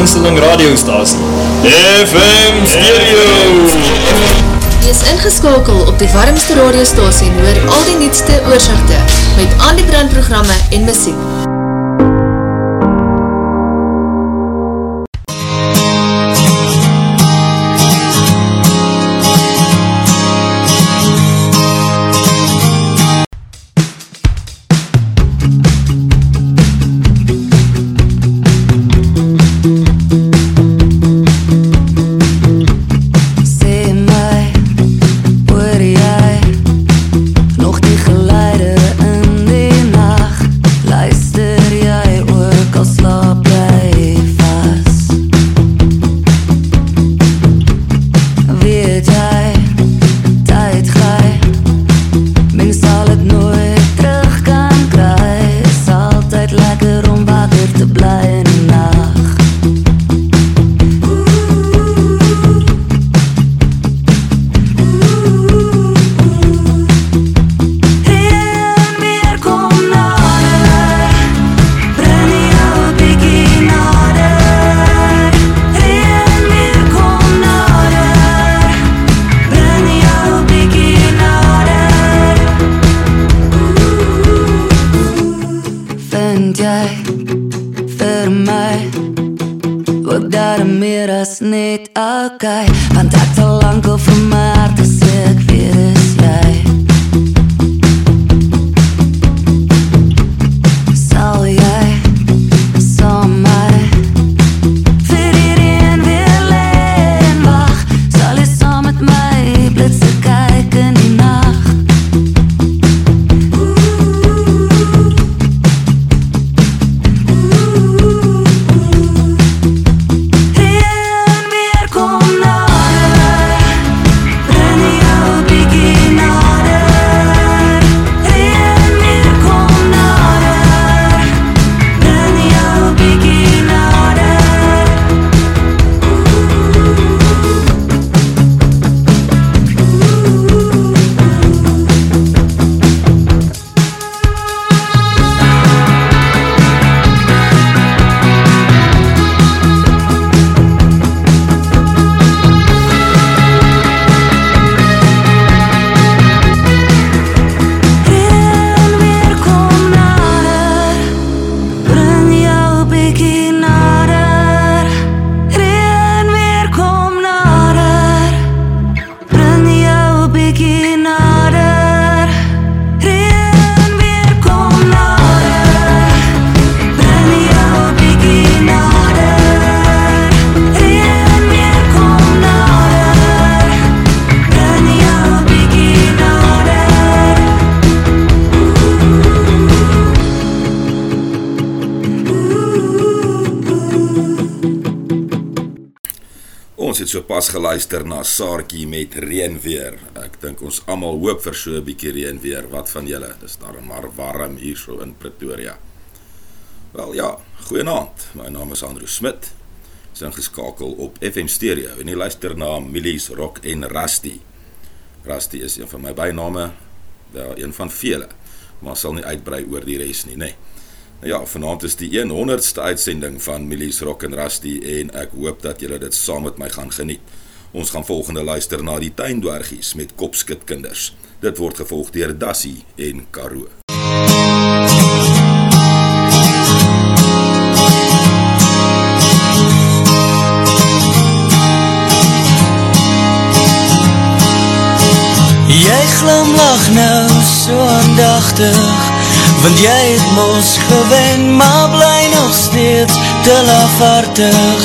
gunsteling radiostasie. FM Stereo. Wees ingeskakel op die warmste radiostasie en hoor al die nietste oorzichte met al die brandprogramme en muziek Met reenweer. Ek dink ons almal hoop vir so 'n bietjie reenweer. Wat van julle? Dis daar maar warm hier so in Pretoria. Wel ja, goeienaand. My naam is Andrew Smit. Ons is geskakel op FM Stereo en jy luister na Millies Rock en Rusty. Rusty is een van my byname, wel een van vele, maar sal nie uitbrei oor die res nie, nê. Nee. Ja, vanaand is die 100ste uitsending van Millies Rock and Rusty en ek hoop dat julle dit saam met my gaan geniet. Ons gaan volgende luister na die tuindwergies met kopskit kinders. Dit word gevolg deur Dassie en Karoo. Jy glimlach nou so aandachtig Want jy het mos gewen, maar bly nog steeds te lafartig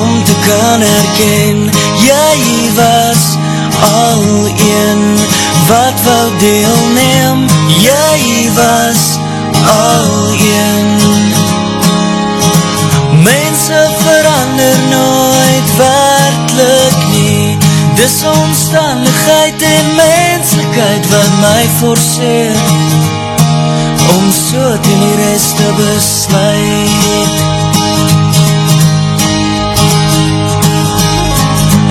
Om te kan herken, jy was al een wat wou deelneem. Jy was al een. Mense verander nooit werkelijk nie. Dis omstandigheid en menselijkheid wat my forceer om so ten die rest te besluit.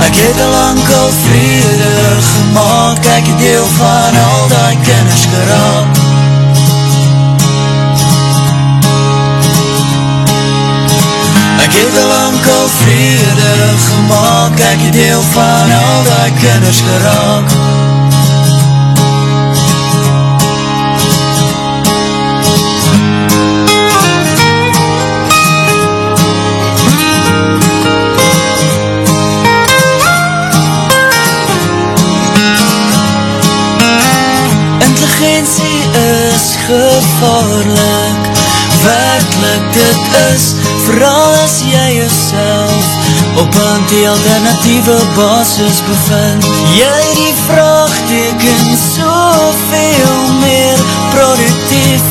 Ek het al lang al vrede gemaakt Ek het deel van al die kennis geraak. Ek het al lang gemaakt Ek het deel van al die kinders geraak Intelligentie is gevaarlik. Werkelijk dit is Vooral as jy jezelf Op een die alternatieve basis bevind. Jy die vraagteken Soveel meer productief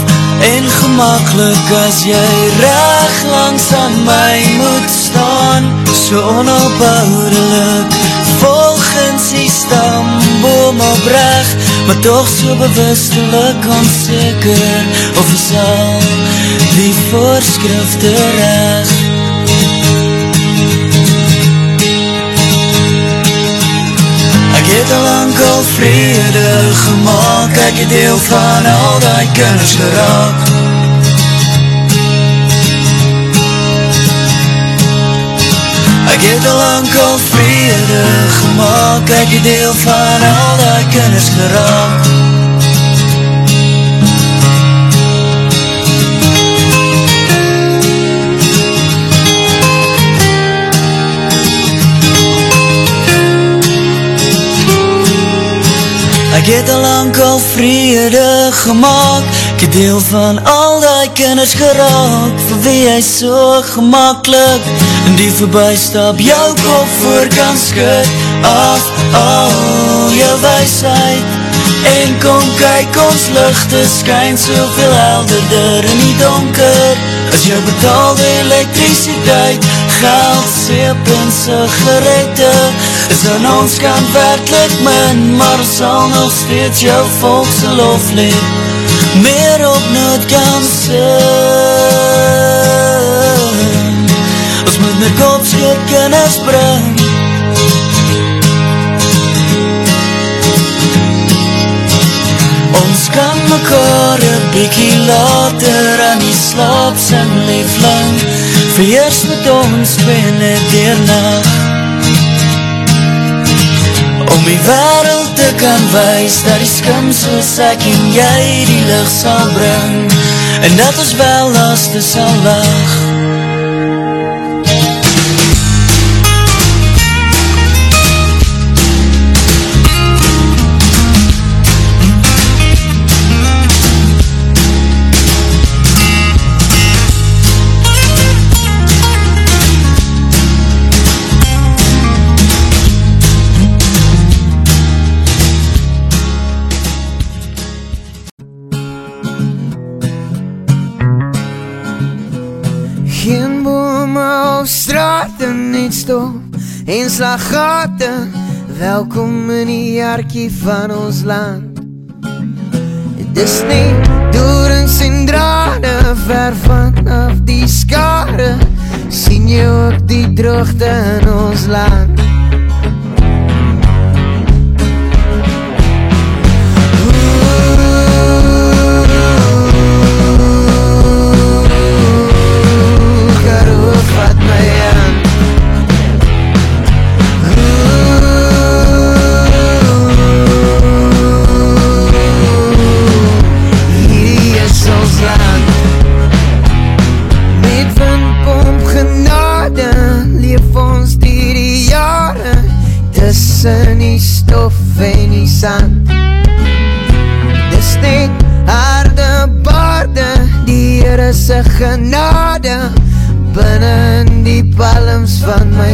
En gemakkelijk as jy Reg langs aan my moet staan. So onopboudelik Volgens die stamboom oprecht Maar toch so bewustelik onzeker Of is al die voorskrifte recht Ek het al lang al vrede gemaakt. Ek het deel van al die kinders geraak Ek het al lang al vrede gemaakt Ek het deel van al die kinders geraak Ek het al lang al vrede gemaakt Ek van al die kinders geraak Vir wie hy so gemakkelijk In die voorbijstap jou kop voor kan skut Af al jou wijsheid En kom kyk ons lichte skyn Soveel helderder in die donker. As jou betaalde elektriciteit Geld, seep en sigarette. Is aan ons kan werkelijk min Maar sal nog steeds jou volkse lofleed Meer op nood kan sing Ons moet my kop skip kunnen spring Ons kan mekaar een bykie later aan die slaap sing liefling Veers met ons net dier nacht Om die wereld te kan wees Dat die skim soos ek en jy die licht sal bring En dat ons wel laste sal wacht En slagate Welkom in die jarkie van ons land. Dis nie doorings en drade Ver vanaf die skade Sien jy ook die droogte in ons land palms van my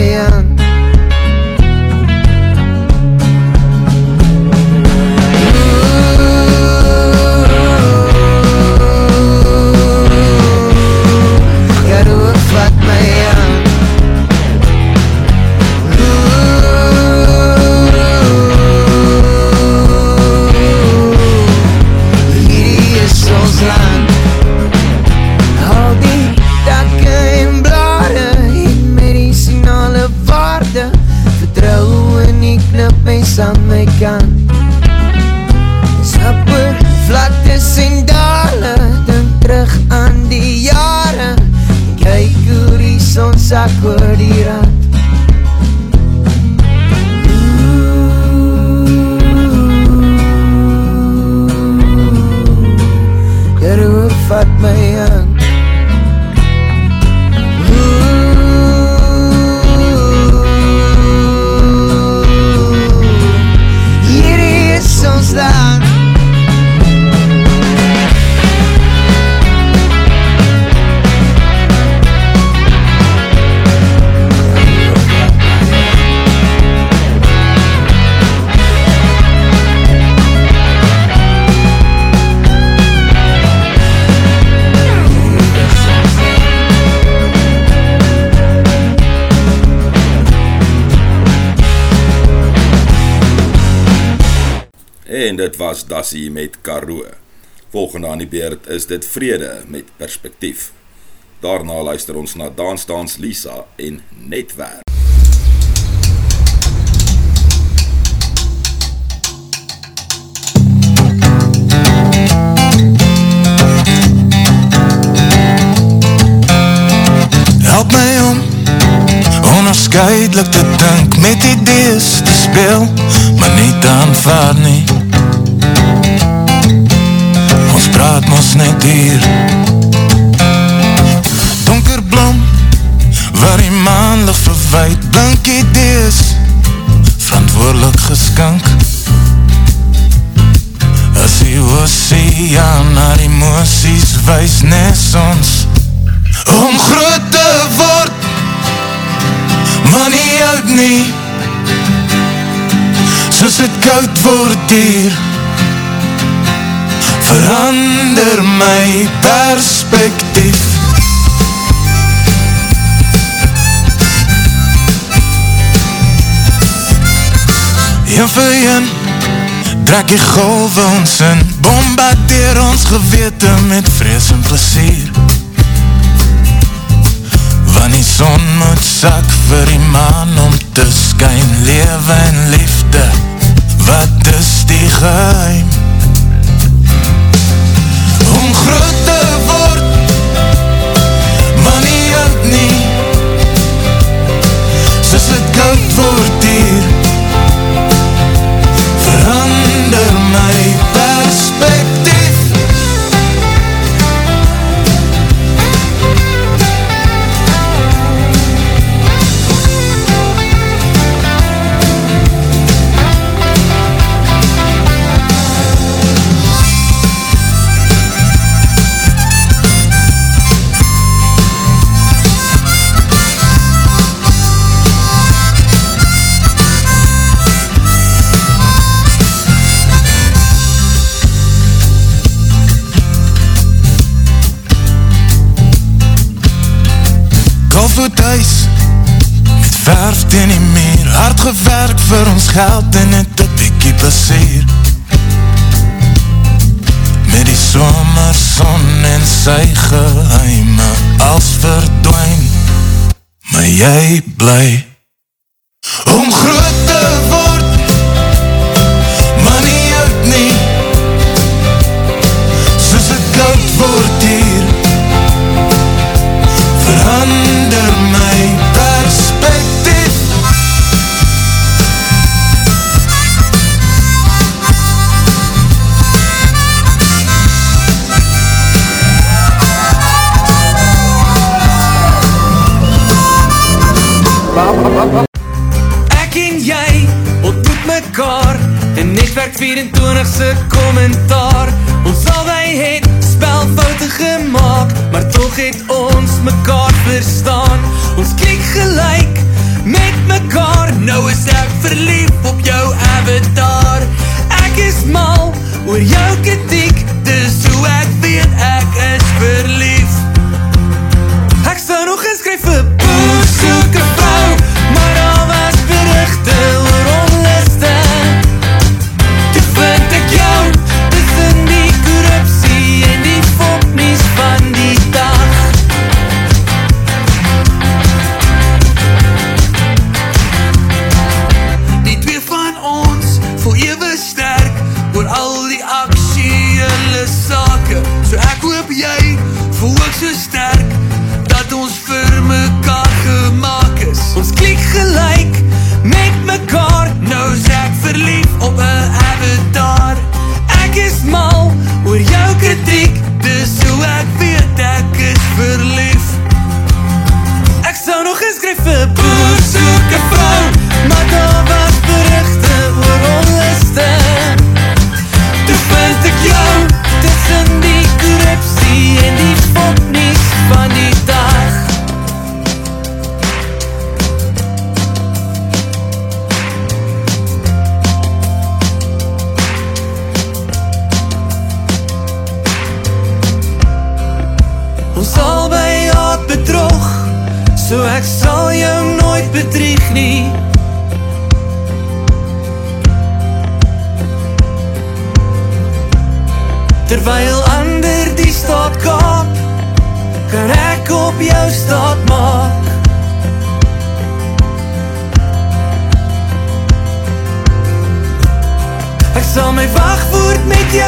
Dassie met Karoo. Volgende aan die beurt is dit Vrede met Perspektief. Daarna luister ons na Dans Dans Lisa en Netwerk. Help my om onafscheidelijk te dink Met idees te speel, maar niet aanvaard nie Ons praat ons net hier. Donker blom, waar die maan lig verwijt Blink idees, verantwoordelik geskank. As die oceaan naar emoties wees nes ons om groot te word maar nie oud nie. Soos het koud word hier verander my perspektief. Een vir een trek die golwe ons in bombardeer ons gewete met vrees en plesier Want die son moet sak vir die maan om te skyn. Lewe en liefde, wat is die geheim? Het Kalvoet huis Met verf teen die meer. Hard gewerk vir ons geld En het een bykie plesier Met die somerson en sy geheime Als verdwijn. Maar jy bly Om groot 24 se kommentaar. Ons albei het spelfoute gemaakt Maar toch het ons mekaar verstaan. Ons klik gelijk met mekaar. Nou is ek verlief op jou avatar. Ek is mal oor jou kritiek Dis hoe ek weet ek is verlief. Ek sou nog geskryf vir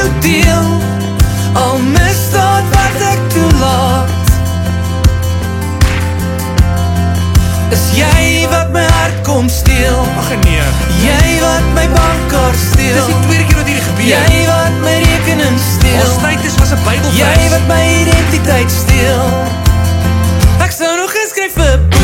jou deel. Al misdaad wat ek toelaat. Is jy wat my hart kom steel? Ach nee. Jy wat my bankkaart steel. Dis die tweede keer wat hierdie gebeur. Jy wat my rekening steel. Ons tyd is was een bybelvers. Jy wat my identiteit steel. Ek sou nog geskryf vir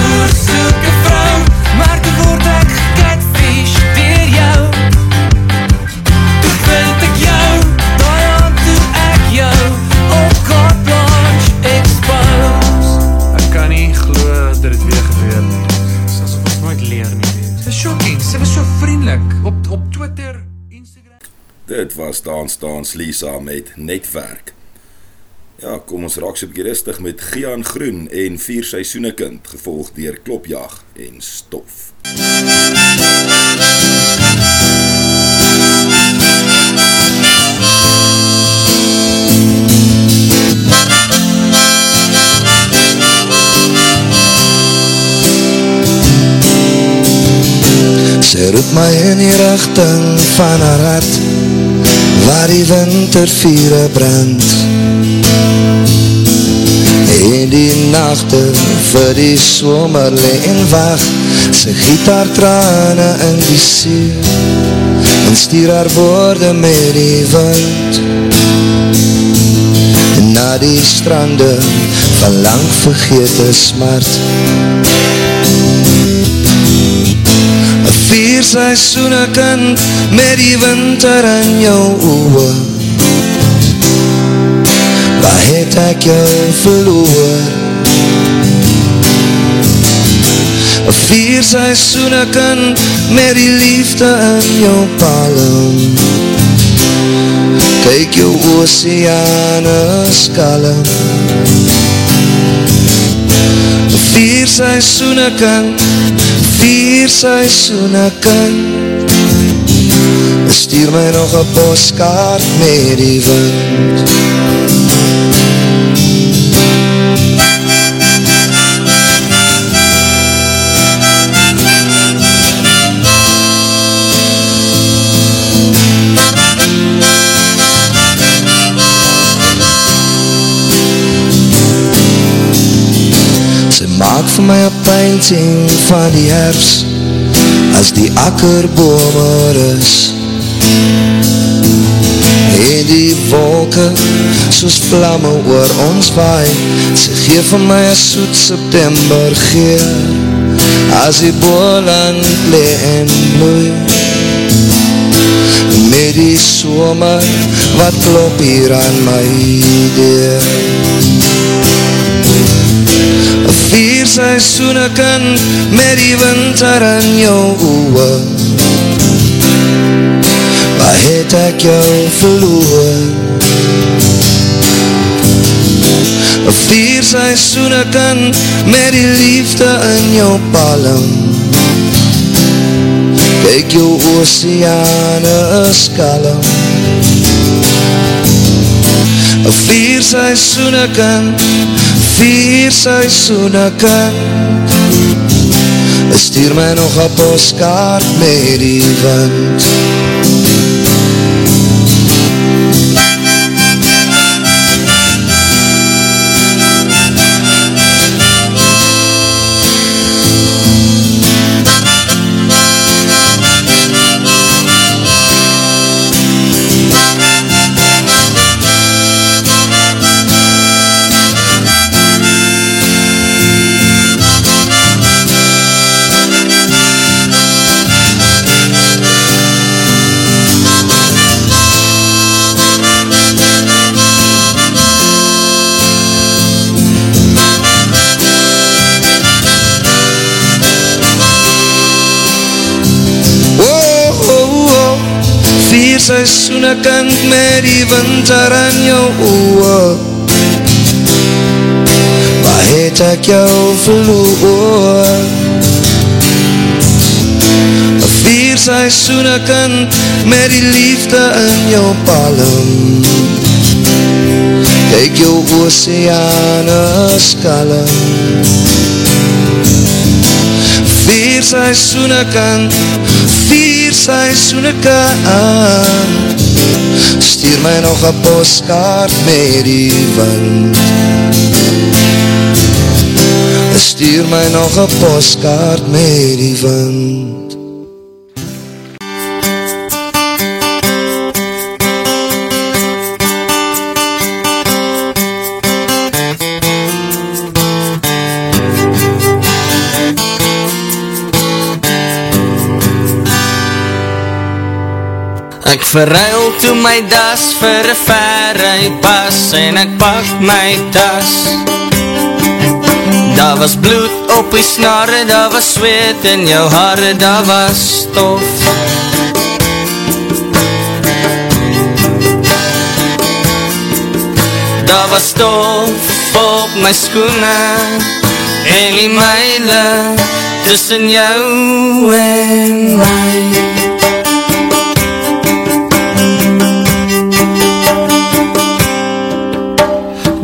was Dans Dans Lisa met Netwerk. Ja, kom ons raak so 'n bietjie rustig met Gian Groen en Vier Seisoene Kind, gevolg deur Klopjag en Stof. Sy roep my in die richting van haar hart Waar die winterviere brand. En die nachte vir die somer leen wacht. Sy giet haar trane in die see. En stuur haar woorde met die wind. En na die strande van lang vergete smart Vier seisoene kind met die winter in jou oe Waar het ek jou verloor? Vier seisoene kind met die liefde in jou palm Kyk jou oceane skalm Vier seisoene kind vier seisoene kind Stuur my nog een postkaart met die wind vir my een painting van die herfst As die akkerbome is En die wolke soos vlamme oor ons waai Sy geef vir my een soet september geur As die boeland le en bloei Met die somer wat klop hier aan my deur Vier seisoene kind met die winter in jou oe Waar het ek jou verloor? Vier seisoene kind met die liefde in jou palm Kijk jou oceane is kalm Vier seisoene kind vier seisoene kind Stuur my nog een postkaart met die wind seisoene kind met die winter in jou oe Waar het ek jou verloor? Vier seisoene kind met die liefde in jou palm oceane skalm Vier seisoene kan, vier seisoene kan Stuur my nog een postkaart met die wind. Stuur my nog een postkaart met die wind verruil toe my das vir een verre pas en ek pak my tas. Daar was bloed op die snare, daar was zweet in jou haare, daar was stof. Daar was stof op my skoene en die meile tussen jou en my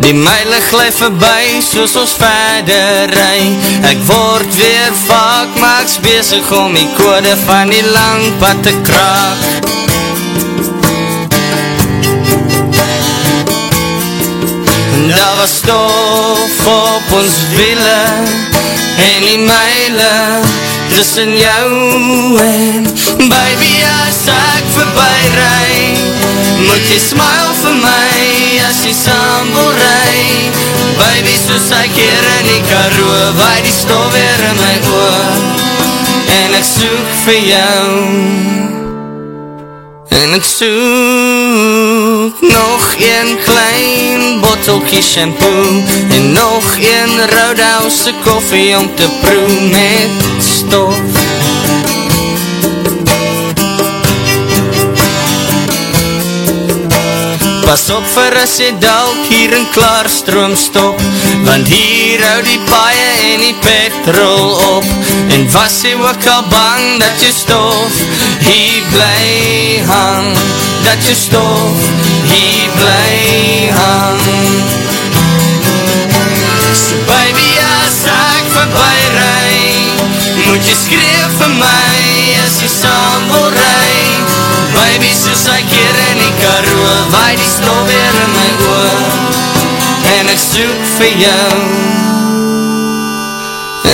Die meile glijf voorbij soos ons verder rij Ek word weer vak, maar ek's bezig om die kode van die lang pad te kraak daar was stof op ons wiele En die meile tussen jou en Baby, as ek voorbij rij Moet jy smile vir my as jy saam wil rij Baby, soos ek hier in die karoo Waai die stof weer in my oor En ek soek vir jou En ek soek nog een klein bottelkie shampoo. En nog een roodhouse koffie om te proe met stof. Pas op vir as jy dalk hier in klaarstroom stop Want hier hou die paie en die petrol op. En was jy ook al bang dat jy stof hier bly hang Dat jy stof hier bly hang. So baby as ek voorbij rij Moet jy skreef vir my as jy saam wil rij Baby soos ek hier in die karoo Waai die stof weer in my oor. En ek soek vir jou.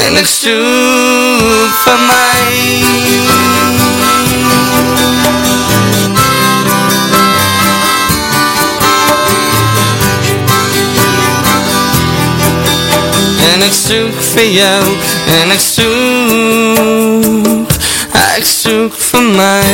En ek soek vir my ek soek vir jou En ek soek Ek soek vir my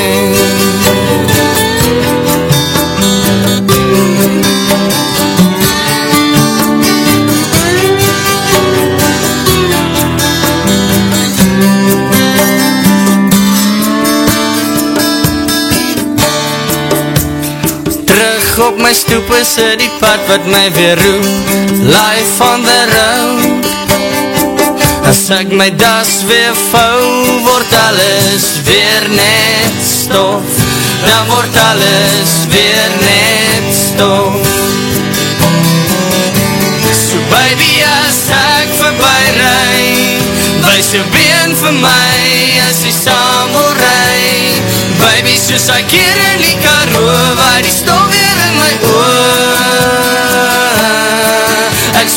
Terug op my stoep is die pad wat my weer roep Life on the road As ek my das weer vou Word alles weer net stof. Dan word alles weer net stof. So baby as ek voorbij rij Wees jou been vir my As jy saam wil rij Baby soos ek hier in die karoo Waar die stof weer in my oor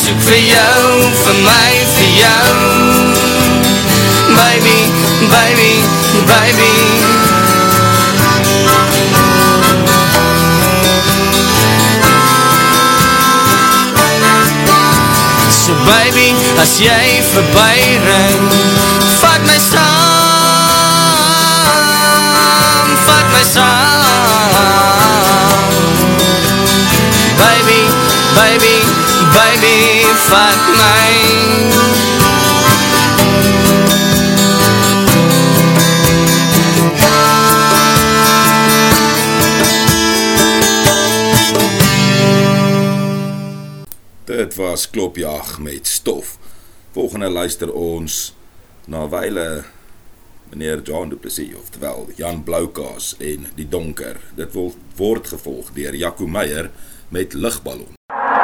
soek vir jou, vir my, vir jou. Baby, baby, baby. So baby, as jy voorbij ring Vat my saam, vat my saam. Baby, baby, was Klopjaag met Stof. Volgende luister ons na weile meneer John Duplessis, oftewel Jan Blaukaas en Die Donker. Dit word gevolg dier Jaco Meijer met Lichtballon.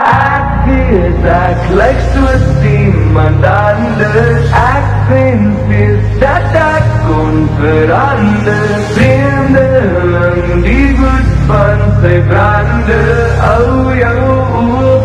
Ek weet ek lyk soos iemand anders Ek vind steeds dat ek kon verander Vreemdeling die goed van sy brande Ou jou oor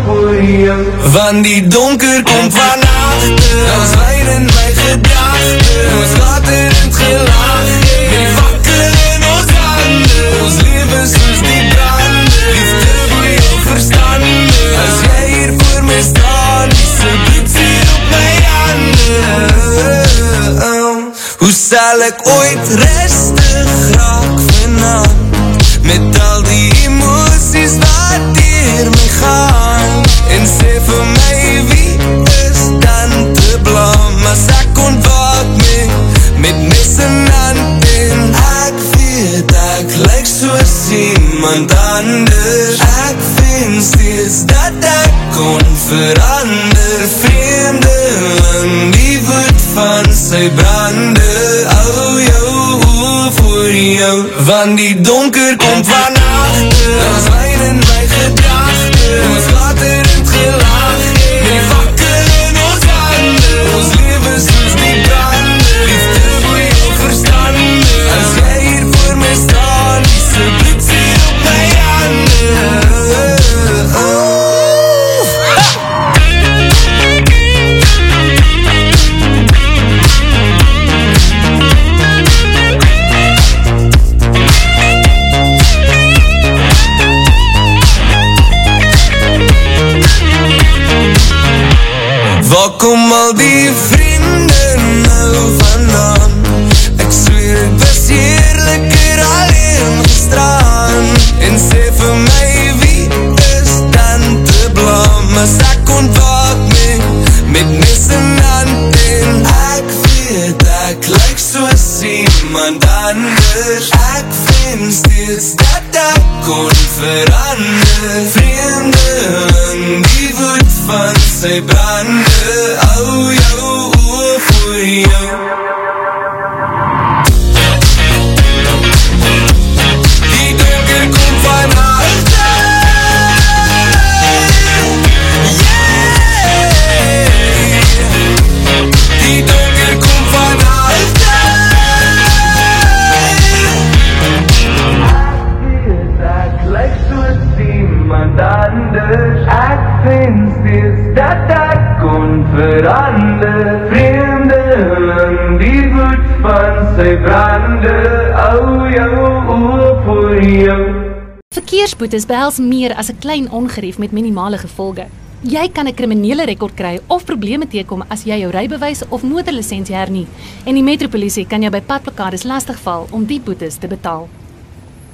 Van die donker kom van achter. Ons wijn in my gedachte Ons later in het gelag Met die fakkel in ons handen Ons leven soos die brande Liefde voor jou verstande As jy hier voor my staan Die se bloed hier op my handen. Hoe sal ek ooit rustig met mes en hand En ek weet ek lyk soos iemand anders. Ek vind steeds dat ek kon verander. Vreemdeling die woed van sy brande. Hou jou oor voor jou Want die donker kom van al die vrienden nou vandaan? Ek zweer ek was heerlijker alleen gestraan En sê vir my wie is dan te blam? As ek ontwaak me met mes en hand. En ek weet ek lyk soos iemand anders. Ek vind steeds dat ek kon verander. Vreemdeling die woed van sy brande jou Verkeersboetes behels meer as 'n klein ongerief met minimale gevolge. Jy kan 'n kriminele rekord kry of probleme teekom as jy jou rybewys of motorlisensie hernie en die metropolisie kan jou by padplekades lastigval om die boetes te betaal.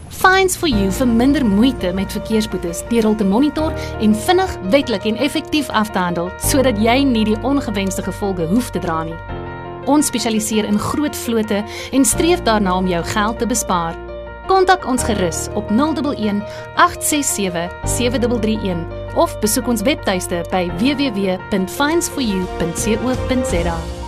Fines for you vir minder moeite met verkeersboetes deur hul te monitor en vinnig, wetlik en effektief af te handel sodat jy nie die ongewenste gevolge hoef te dra nie. Ons spesialiseer in groot vlote en streef daarna om jou geld te bespaar. Kontak ons gerus op 011 867 7331 of besoek ons webtuiste by www.finesforyou.co.za.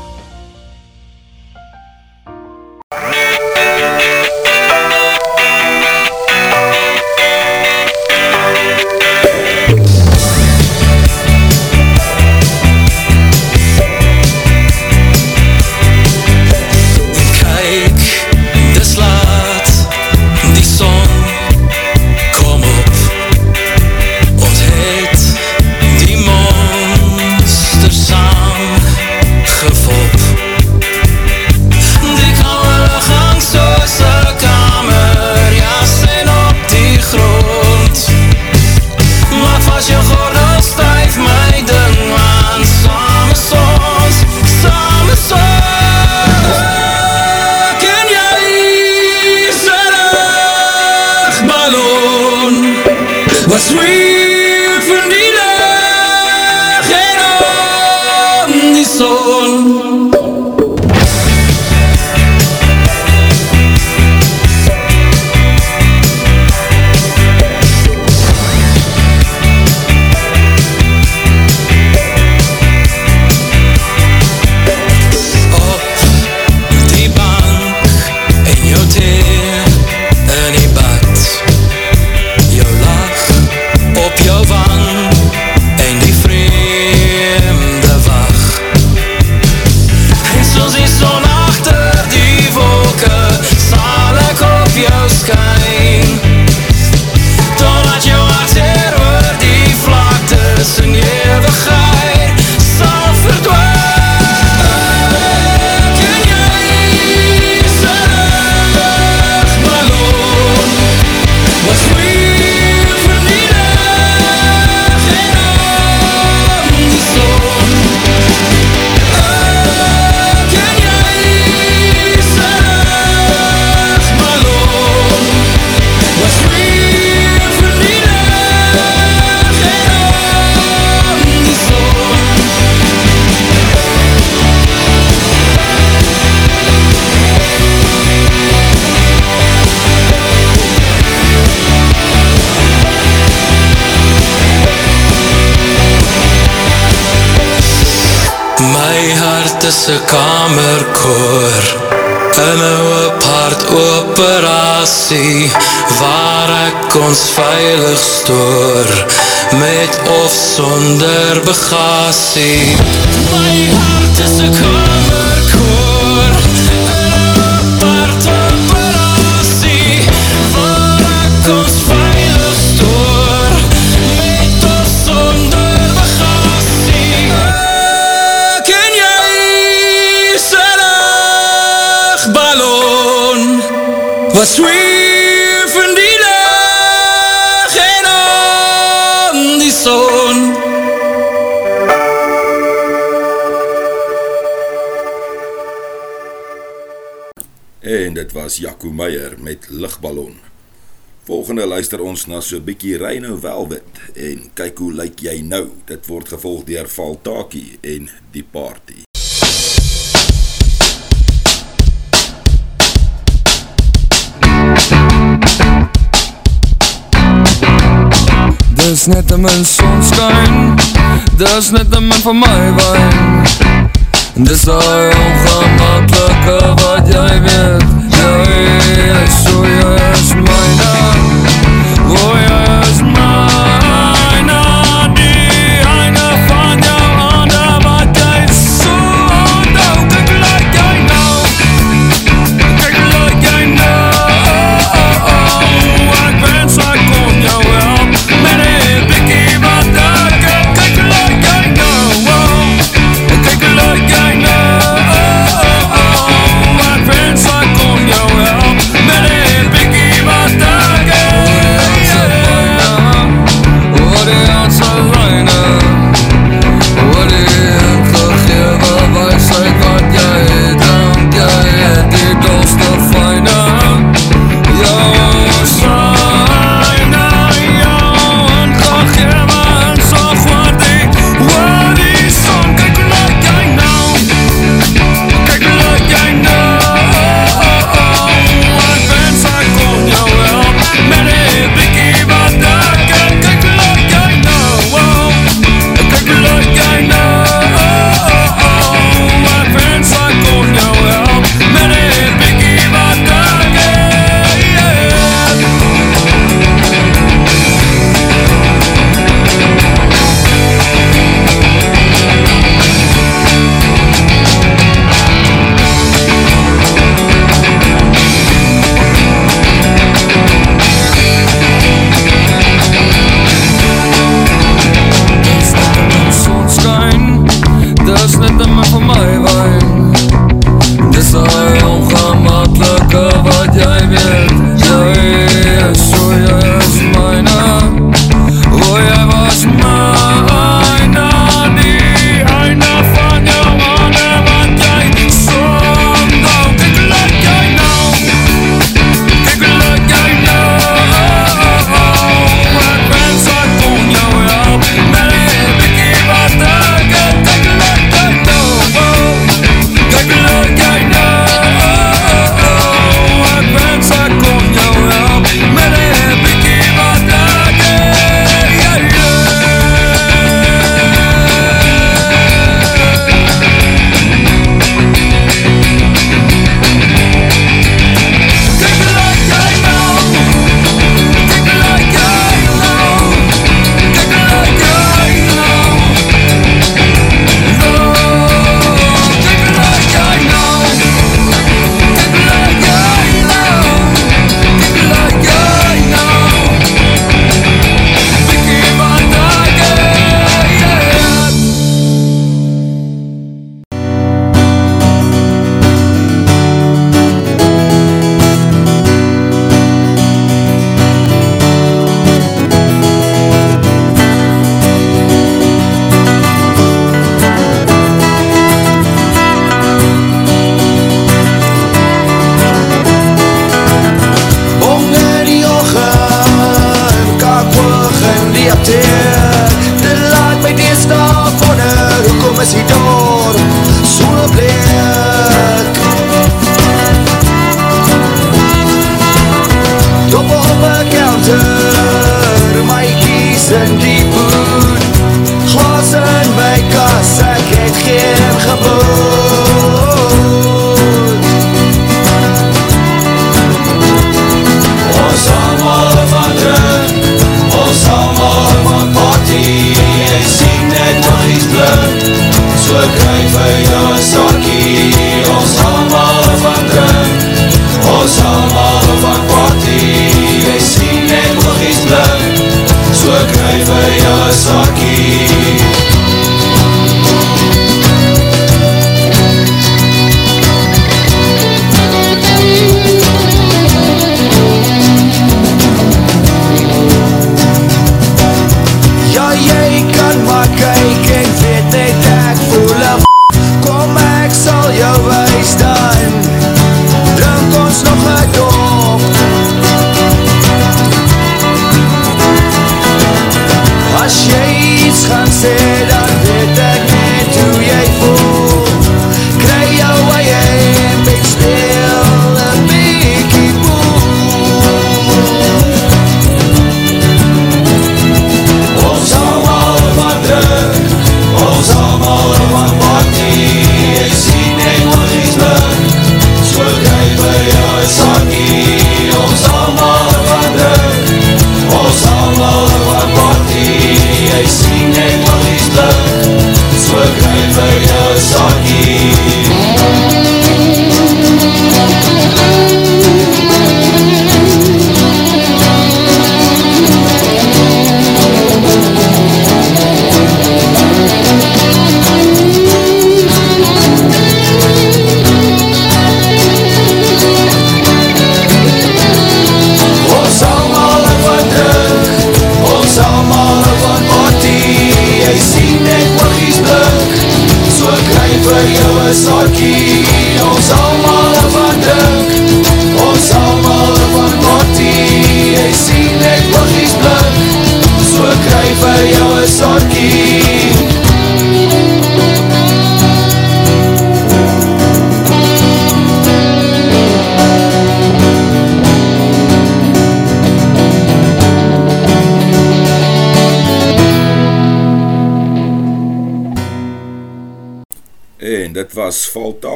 se kamerkoor In een oop hart operatie Waar ek ons veilig stoor. Met of sonder bagasie. My hart is een kamerkoor was weer van die dag en aan die zon. En dit was Jaco Meyer met Ligballon. Volgende luister ons na so bietjie Reino Velvet en kyk hoe lyk jy nou. Dit word gevolg deur Valtaki en die party. is net een mijn zonskijn, dat is net een man van mij wijn. Dis daai ongemaklike wat jy weet, jy is so jy is myne, oh jy is myne.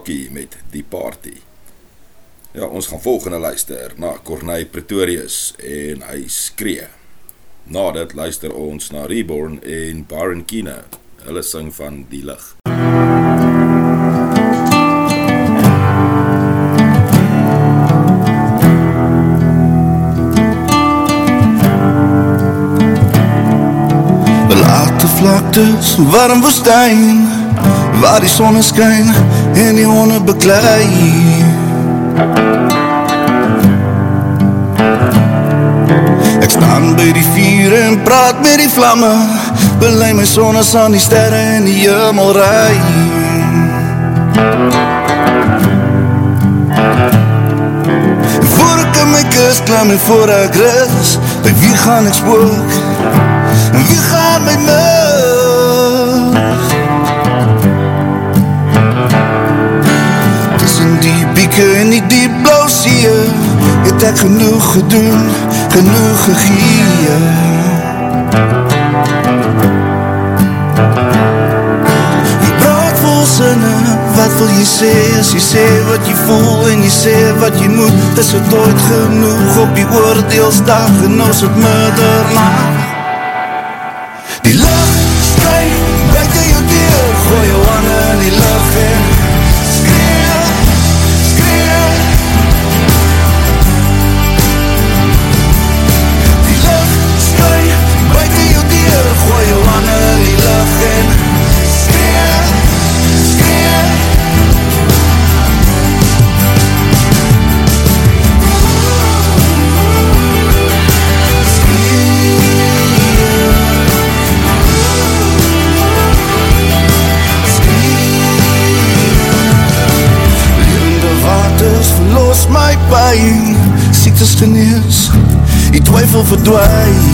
Valtaki met Die Party. Ja, ons gaan volgende luister na Corneille Pretorius en hy skree. Na dit luister ons na Reborn en Baron Kina. Hulle sing van Die Lig. Belate vlaktes, warm woestijn waar die sonne skyn en die honde beklei. Ek staan by die vier en praat met die vlamme Belei my sonne aan die sterre en die jimmel rij. Voor ek in my kust klam en voor ek ris By wie gaan ek spook? En wie gaan my mis blauw sien Het ek genoeg gedoen, genoeg gegee Jy praat vol sinne, wat wil jy sê As jy sê wat jy voel en jy sê wat jy moet. Is het ooit genoeg op die oordeelsdag En ons het middernacht Die verdwijn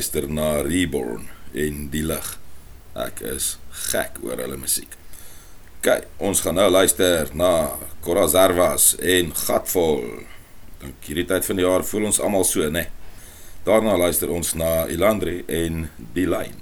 sopas geluister na Reborn en Die Lig. Ek is gek oor hulle musiek. Kyk, ons gaan nou luister na Cora Zervas en Gatvol. Dink hierdie tyd van die jaar voel ons almal so, né? Nee. Daarna luister ons na Ilandri en Die Lyn.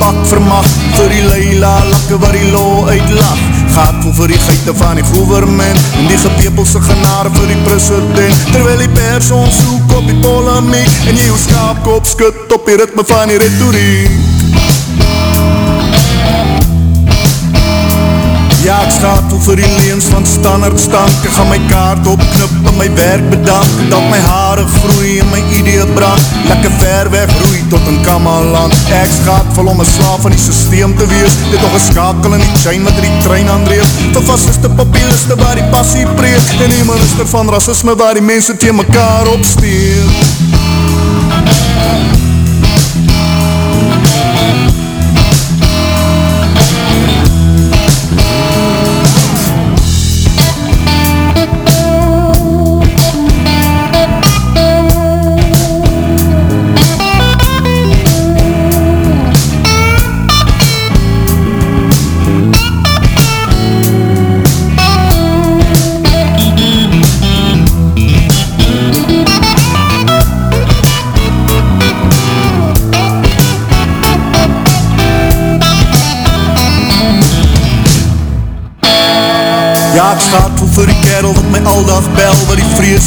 Pak vermag Vir die leila. Lakke waar die lo uitlag. Gaat voel vir die geite van die government En die gepepelse genade vir die president. Terwyl die pers ons soek op die polemiek En jy jou skaapkop skut op die ritme van die retoriek Staat vol vir die leens van standaard stank Ek gaan my kaart opknip en my werk bedank Dat my haare groei en my idee brand. Lekker ver weg roei tot in Kamaland Ek schaat vol om een slaaf van die systeem te wees. Dit nog een skakel in die chain wat die trein aandreef Vir fasciste populiste waar die passie preek En die minister van racisme waar die mense teen mekaar opsteek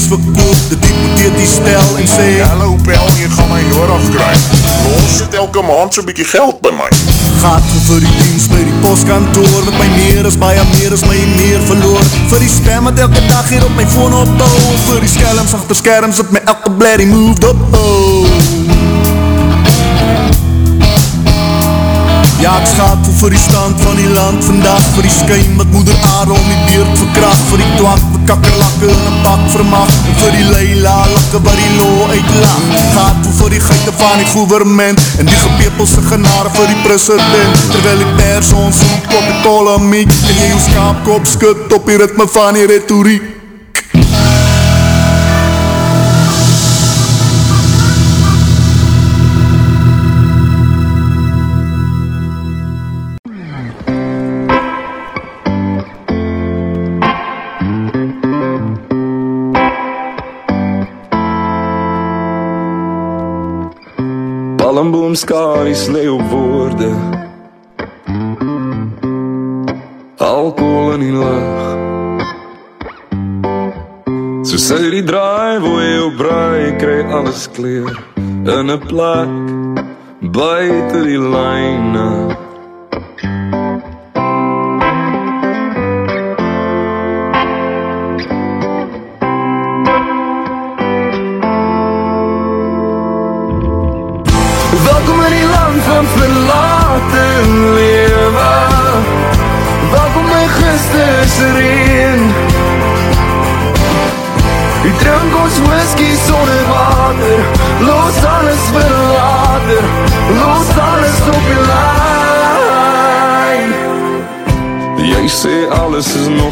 die verkoop, dit hypothetisch stel En sê, Hallo Pel, jy gaan my nodig kry Ons het elke maand so bykie geld by my. Gaat vir die dienst by die postkantoor Wat my meer is, baie meer is my meer verloor. Vir die spam wat elke dag hier op my phone opbouw Vir die skelms achter skerms op my elke bladdy moved op oh. Ja, ek voel vir die stand van die land. Vandag Vir die skyn wat moeder aarde om die beerd verkracht. Vir die twak, vir kakkerlakke en een pak vermag. En vir die leila lakke wat die lo uitlag Gaat voel vir die geite van die gouvernement En die gepepelse genade vir die president. Terwyl die pers ons hoek op die polemiek En jy jou skaapkop skut op die ritme van die retoriek Palmboomskaries lê op woorde Alkohol in die lug Soos uit die draai waar jy op braai Kry alles kleer in 'n plek Buiten die lyne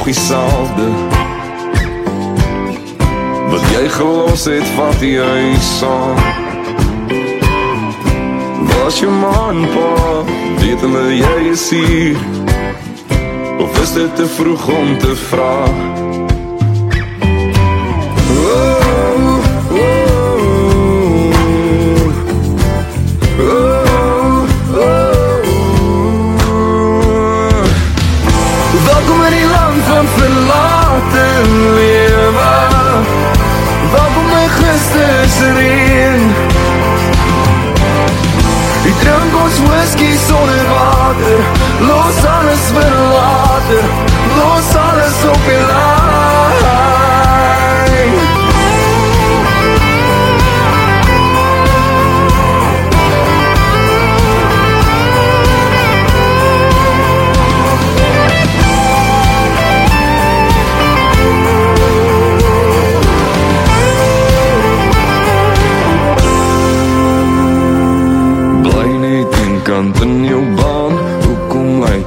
dieselfde. Wat jy gelos het, vat jy saam Was jou ma en pa, weet hulle jy is hier? Of is dit te vroeg om te vraag? Water Los alles vir later Los alles op die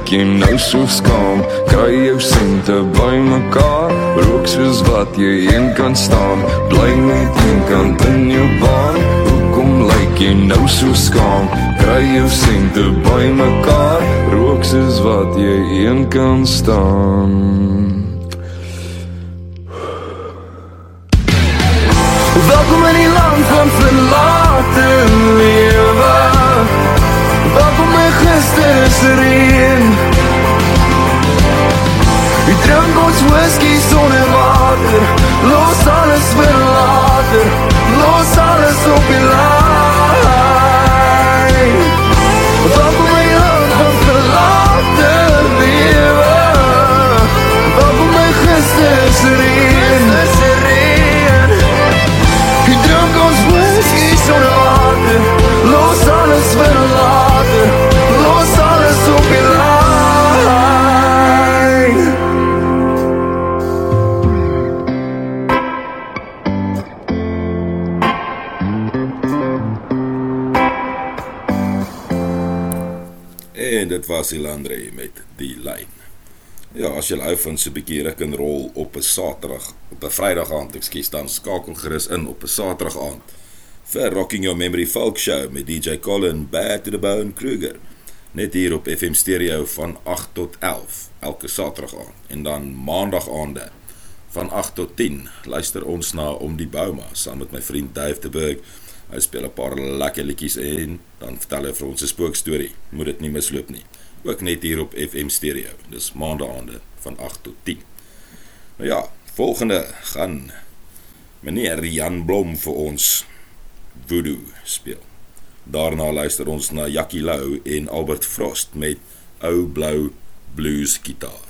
Lyk jy nou so skaam? Kry jou sente by mekaar Rook soos wat jy een kan staan Bly net eenkant in jou baan Hoekom lyk jy nou so skaam? Kry jou sente by mekaar Rook soos wat jy een kan staan Was Ilandre met die lyn. Ja, as jy hou van so 'n bietjie ruk en rol op 'n Saterdag, op 'n Vrydag aand, ekskuus, dan skakel gerus in op 'n Saterdag aand vir Rocking Your Memory Folk Show met DJ Colin Bad to the Bone Kruger. Net hier op FM Stereo van 8 tot 11 elke Saterdag aand en dan Maandag aande van 8 tot 10 luister ons na om die Bouma saam met my vriend Dave de Burg. Hy speel 'n paar lekker liedjies en dan vertel hy vir ons 'n spookstorie. Moet dit nie misloop nie. Ook net hier op FM Stereo. Dis maandaande van 8 tot 10. Nou ja, volgende gaan meneer Jan Blom vir ons Voodoo speel. Daarna luister ons na Jackie Lou en Albert Frost met Ou Blou Blues gitaar.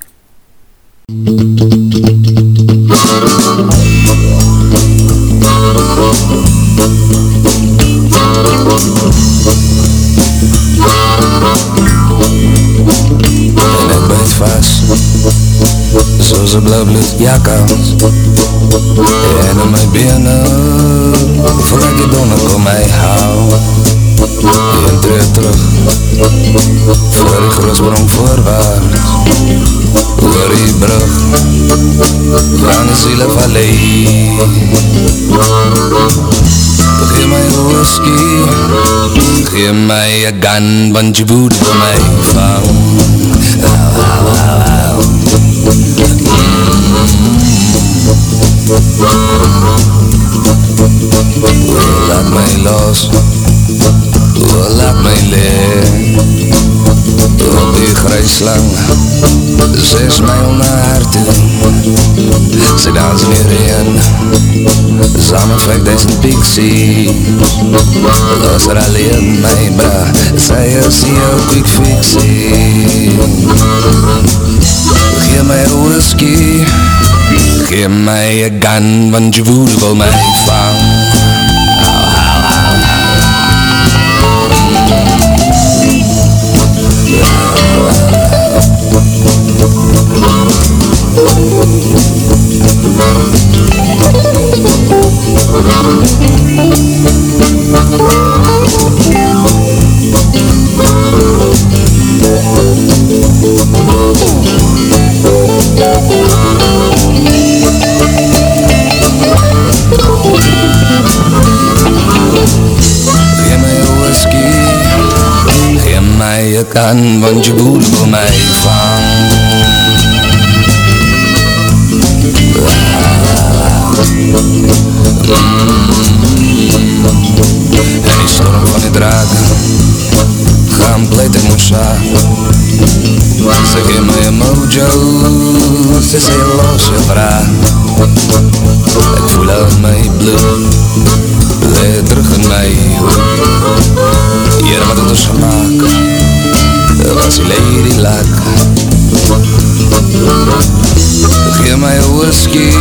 En ek byt vas Soos een blauwbloed jakkals En in my bene Voel ek die donder om my hou Een tree terug. Voor die grootsprong voorwaarts Oor die brug Van die siele vallei Gee my whisky Gee my a gun Want jy boed vir my vang Au, au, au, au mm. Laat my los laat my leer Op die gryslang Zes myl na haar toe Sy dans in die reen Samen 5000 pixie Los er alleen my bra. Sy is jou quick fixie. Geef my whisky. Geef my een gun Want je voel wil my vang Geef Geef my een kan Want je boel wil my vang En die storm van die draak Gaan pleit in ons zaak Ze geef my een mojo Ze sê los je vraag. Ek voel al my bloed Leer terug in my Hier wat het ons gemaakt Was die lady luck Geef my een whisky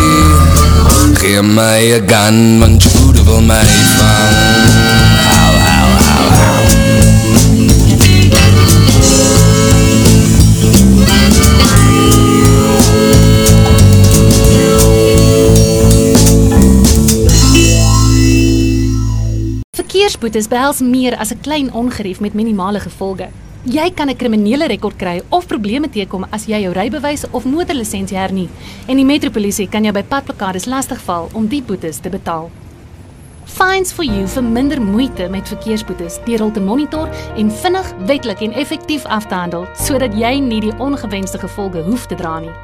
Geef my een gun Want je voede wil my vang Verkeersboetes behels meer as 'n klein ongerief met minimale gevolge. Jy kan 'n kriminele rekord kry of probleme teekom as jy jou rybewys of motorlisensie hernie en die metropolisie kan jou by padplekades lastigval om die boetes te betaal. Fines for you vir minder moeite met verkeersboetes deur hul te monitor en vinnig, wetlik en effektief af te handel sodat jy nie die ongewenste gevolge hoef te dra nie.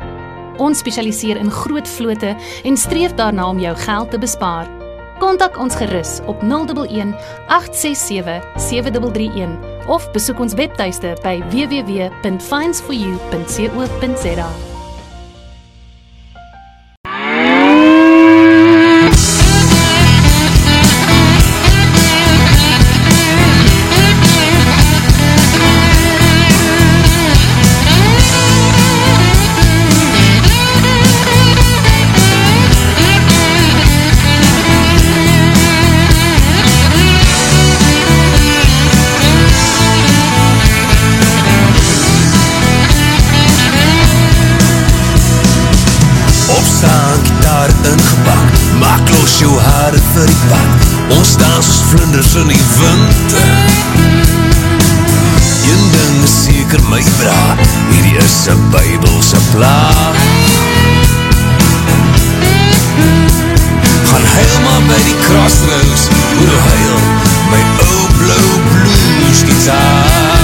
Ons spesialiseer in groot vlote en streef daarna om jou geld te bespaar. Kontak ons gerus op 011 867 7331 of besoek ons webtuiste by www.finesforyou.co.za. Ons staan soos vlinders in die wind. Een ding is seker my bra Hierdie is een bybelse plaat Gaan huil maar by die crossroads Hoe huil my ou blauw blues gitaar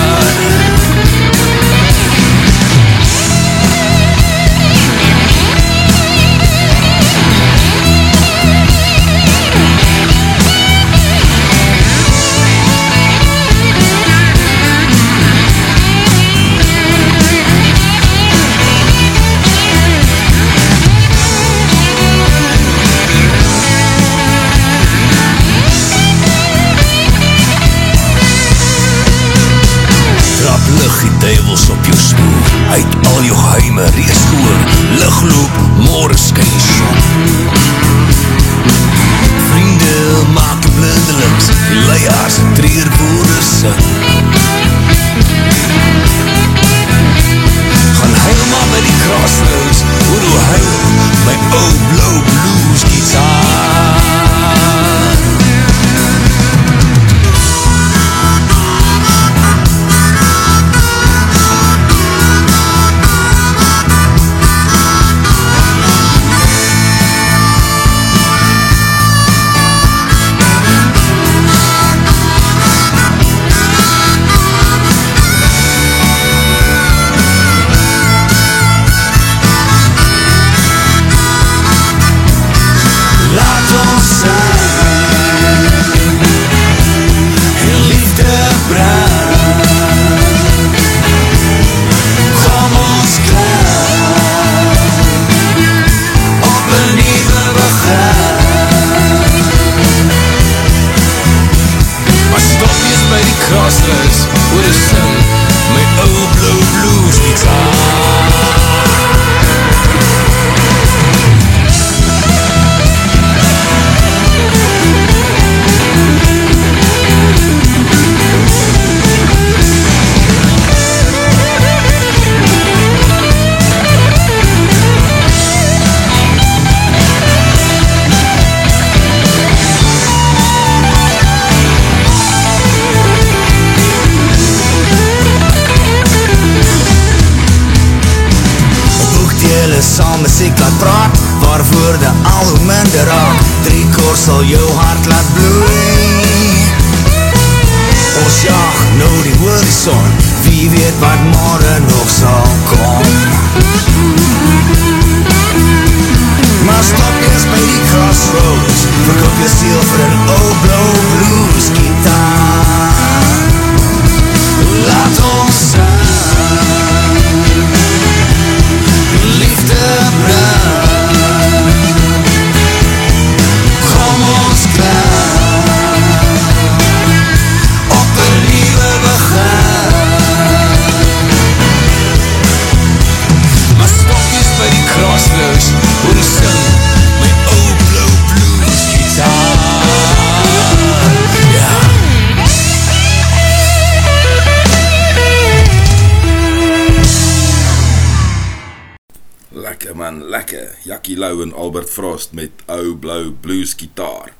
Albert Frost met ou blauw blues gitaar.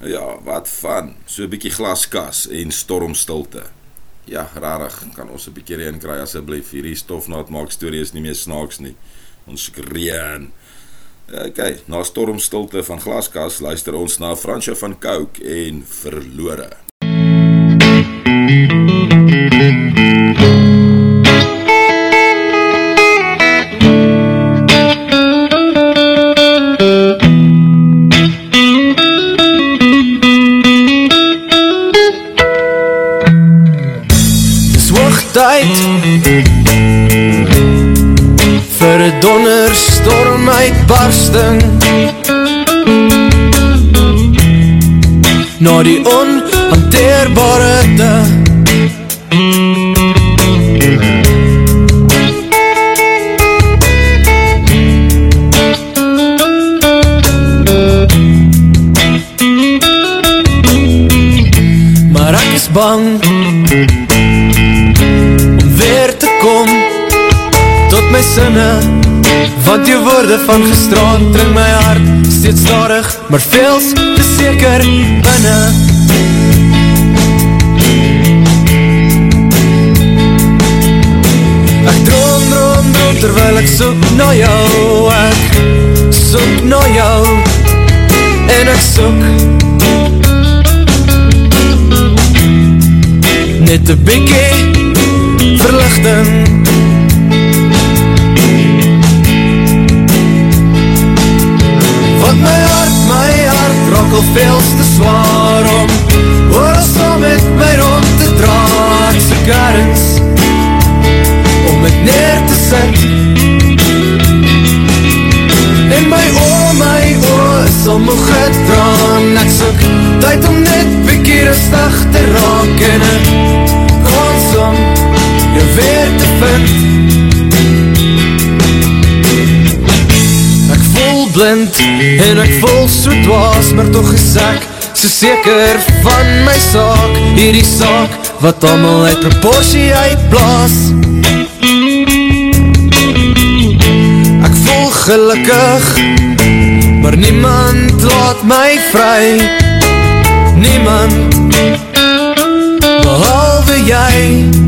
Ja, wat van. So 'n bietjie glaskas en stormstilte. Ja, rarig, kan ons 'n bietjie reën kry asseblief. Hierdie stofnaat maak stories nie meer snaaks nie. Ons reën. Ok, na stormstilte van glaskas luister ons na Fransjo van Coke en Verlore. Dis donderstorm uitbarsting Na die onhanteerbare te Maar ek is bang om weer te kom tot my sinne want jou woorde van gestraand dring my hart steeds stadig maar veels te seker binne. Ek droom droom droom terwyl ek soek na jou. Ek soek na jou en ek soek net een bykie verlichting hart rokkel veels te zwaar om Oor saam met my rond te dra Ek soek ergens om het neer te sit. En my oor, my oor is al moeg gedraan Ek soek tyd om net bykie rustig te raak En een kans om jou weer te vind blind en ek voel so dwaas Maar toch is ek so seker van my saak. Hierdie saak wat allemaal uit proportie uitblaas. Ek voel gelukkig Maar niemand laat my vry. Niemand Behalve jy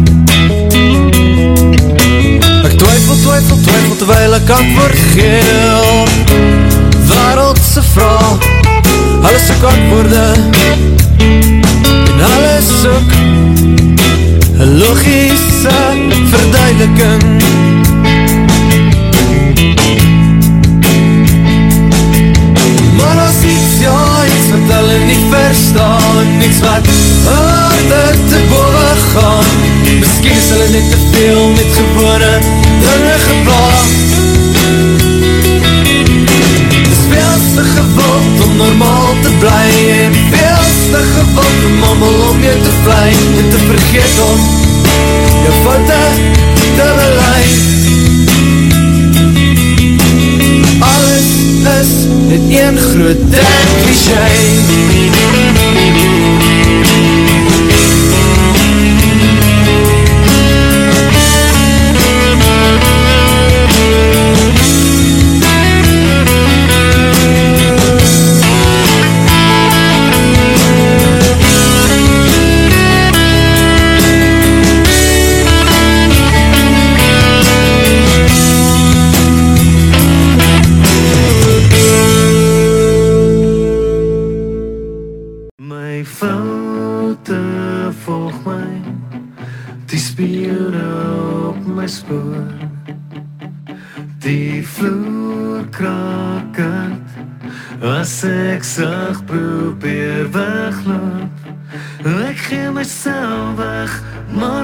twyfel, twyfel, Terwijl ek antwoord geel Wereldse vraag Alles soek antwoorde En alles soek logische verduideliking. Maar as iets, ja, iets wat hulle nie verstaan Iets wat harder te boven gaan Miskien is hulle net te veel met gewone dinge geplaag Dis veels te gewild om normaal te bly En veels te gewild om allemaal om jou te vly En te vergeet om jou foute te belei Alles is net een groot ding cliché. Mom.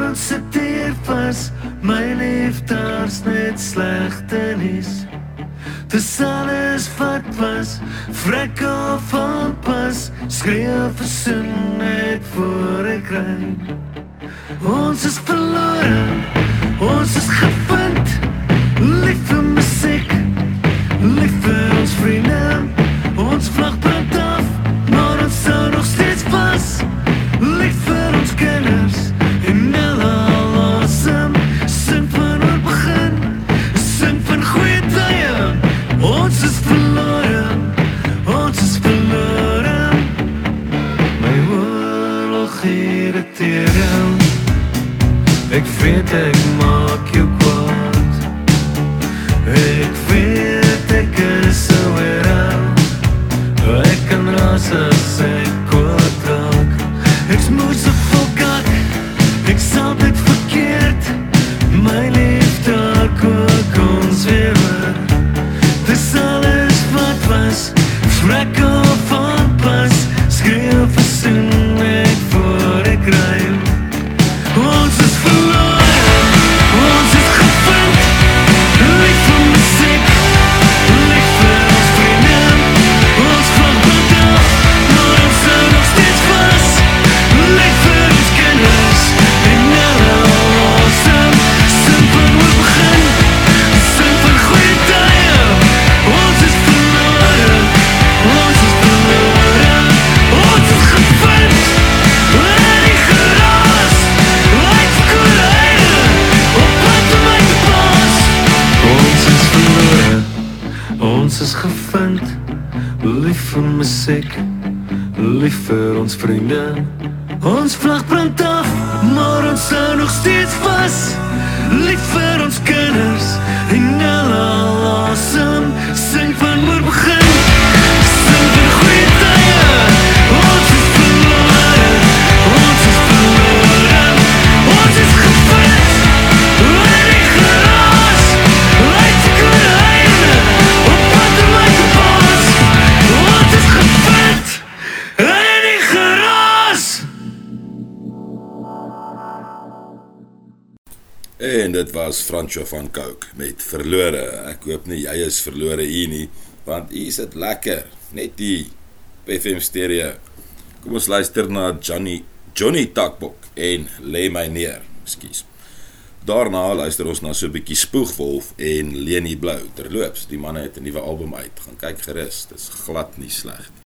Pancho van Cooke met verlore. Ek hoop nie jy is verlore hier nie, want hier sit lekker, net hier by FM Stereo. Kom ons luister na Johnny Johnny Takbok en Lê my neer. Ekskuus. Daarna luister ons na so 'n bietjie Spoegwolf en Leni Blou. Terloops, die manne het 'n nuwe album uit. Gaan kyk gerus, dit is glad nie sleg nie.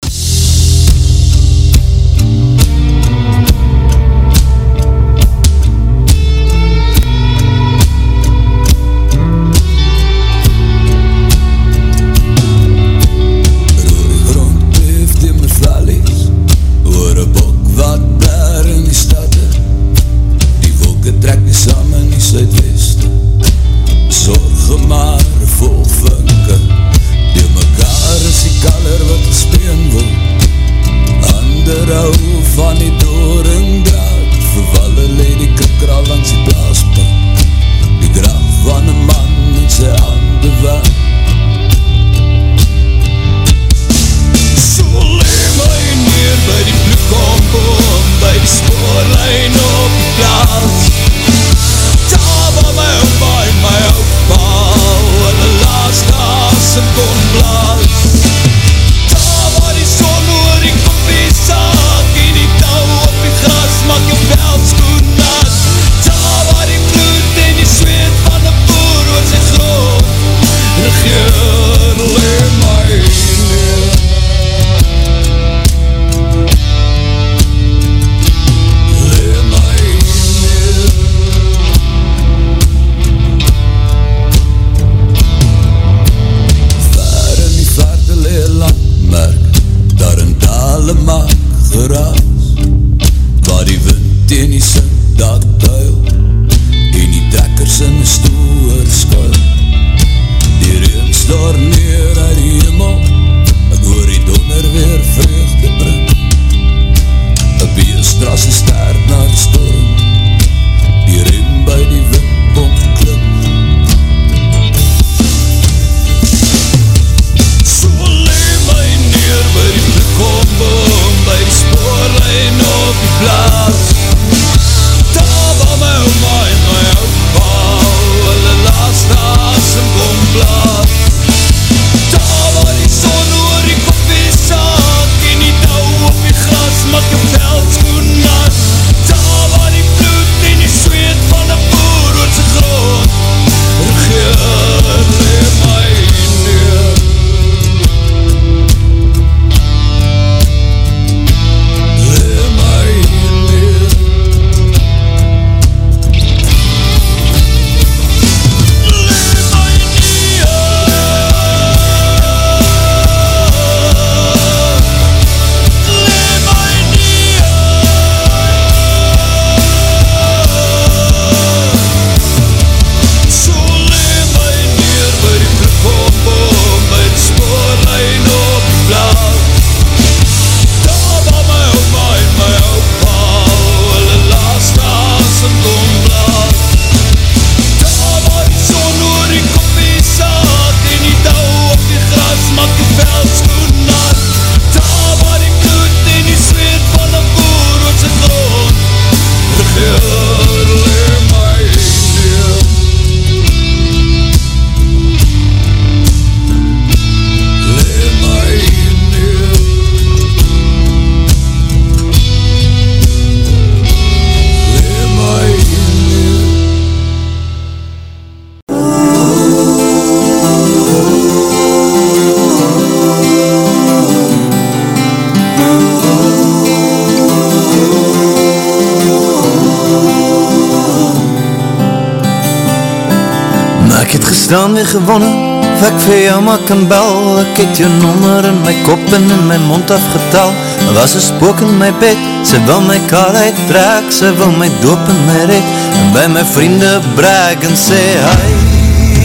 Kop en in my mond afgetal. Er was een spook in my bed Sy wil my kaal uittrek Sy wil my doop in my rek En by my vriende brek En sê hy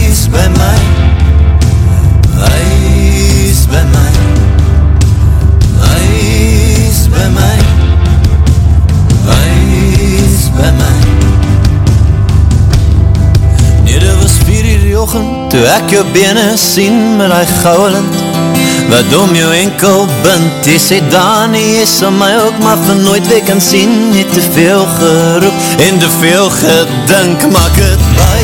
is by my Hy is by my Hy is by my Hy is by my Nee, dit was vier uur die ochend Toe ek jou bene sien met die gouwelend Wat om jou enkel bind Jy sê Dani, jy sal my ook maar van nooit weer kan sien. Jy te veel geroep en te veel gedink Maak het by,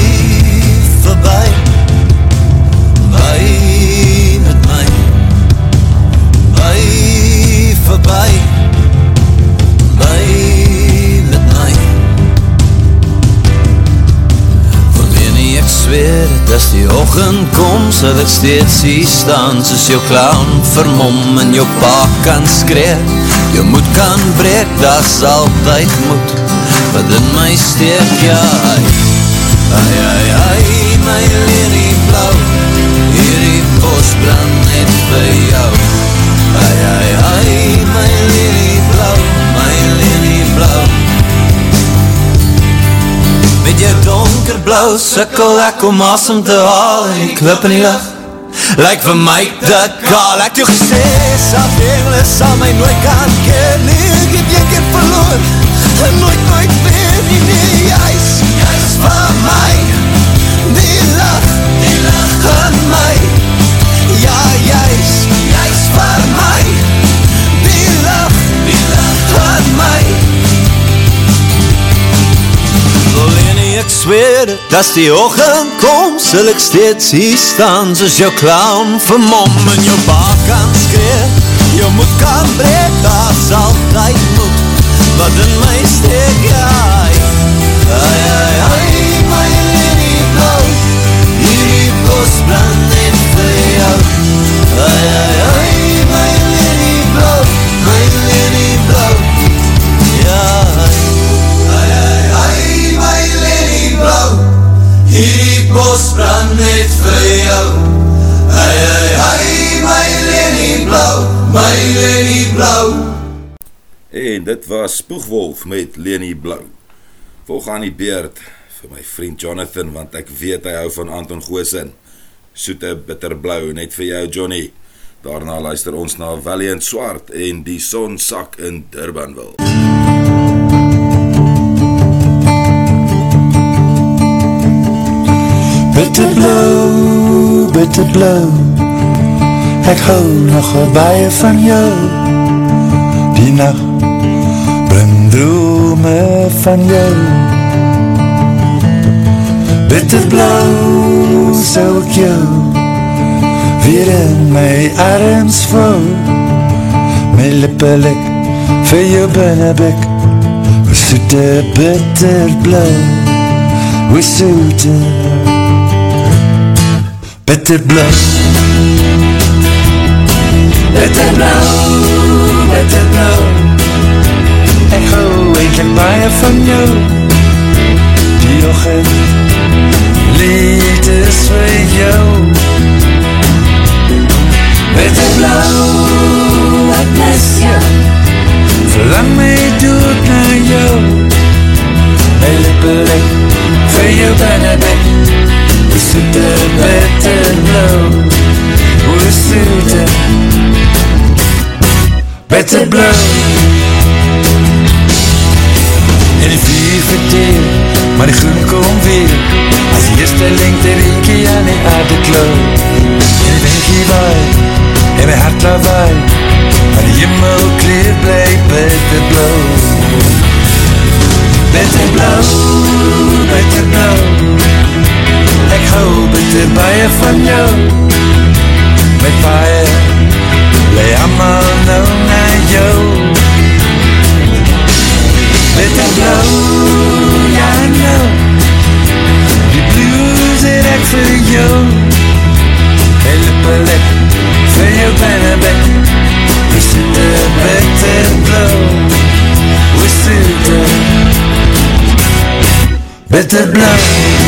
ochend kom Sal ek steeds hier staan Soos jou clown vermom En jou pa kan skree. Jou moed kan breek Dags altyd moed Wat in my steek Ja, ai. Ai, ai, ai My leenie blauw Hierdie bos brand net vir jou. Ai, ai, ai My leenie blauw My leenie blauw. Met jou donkerblauw sukkel ek om asem te haal En die klip in die lucht Lyk vir my te kaal Ek toe gesê, sal engele sal my nooit kan keer Nee, ek het een keer verloor En nooit, nooit meer nie, nee Jy's, zweer as die ochend kom, sal ek steeds hier staan, soos jou clown vermom en jou baak kan skree, jou moed kan breek, daar sal tyd moet, wat in my steek, ja, ai, ai, ai, my Leni blauw, hierdie bos brand net vir jou, ai, ai, brand net vir jou, ai, ai, ai, my Leni blauw, my Leni blauw, En dit was Spoegwolf met Leni Blou. Volg aan die beurt vir my vriend Jonathan want ek weet hy hou van Anton Goosen. Soete bitterblou net vir jou Johnny. Daarna luister ons na Valiant Swart en die son sak in Durbanville. Bitterblou, bitterblou Ek hou nog al baie van jou. Die nacht bring drome van jou. Bitterblauw sou ek jou Weer in my arms vou. My lippe lik vir jou binnenbik O soete bitterblauw O soete Bitterblauw Bitterblauw Bitterblauw Ek hou eindelijk baie van jou. Die ochend Lied is vir jou. Bitterblauw Ek mis jou Verlang my dood na jou. My lippe lik Vir jou binnenbek O soete bitterblauw O soete Bitterblauw En die vuur verteer Maar die groen kom weer. As die eerste lengte riekie aan die aarde klou En die winkie waai En my hart lawaai Maar die jimmel kleer bly bitterblauw Bitterblauw, bitterblauw Ek hou bitter baie van jou Met baie Bly allemaal nou na jou Bitterblauw, ja nou Die blues het ek vir jou My lippe lip vir jou binnenbek We soete bitterblauw We soete Bitterblauw Die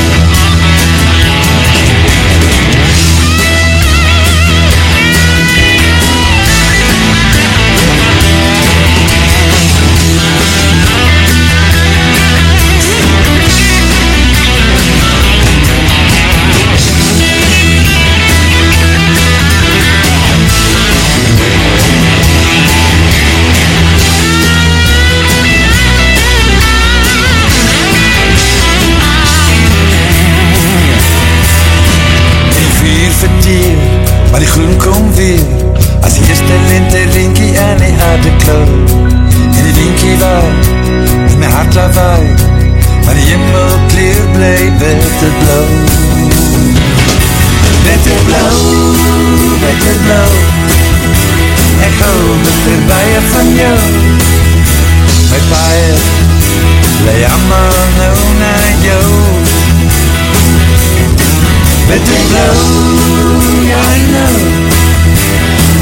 Bitterblauw, ja I know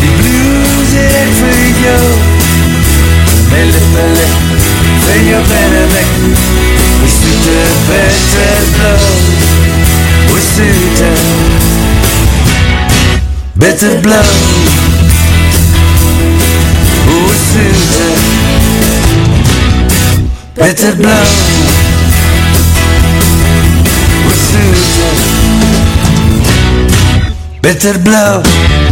Die blues Bitterblauw De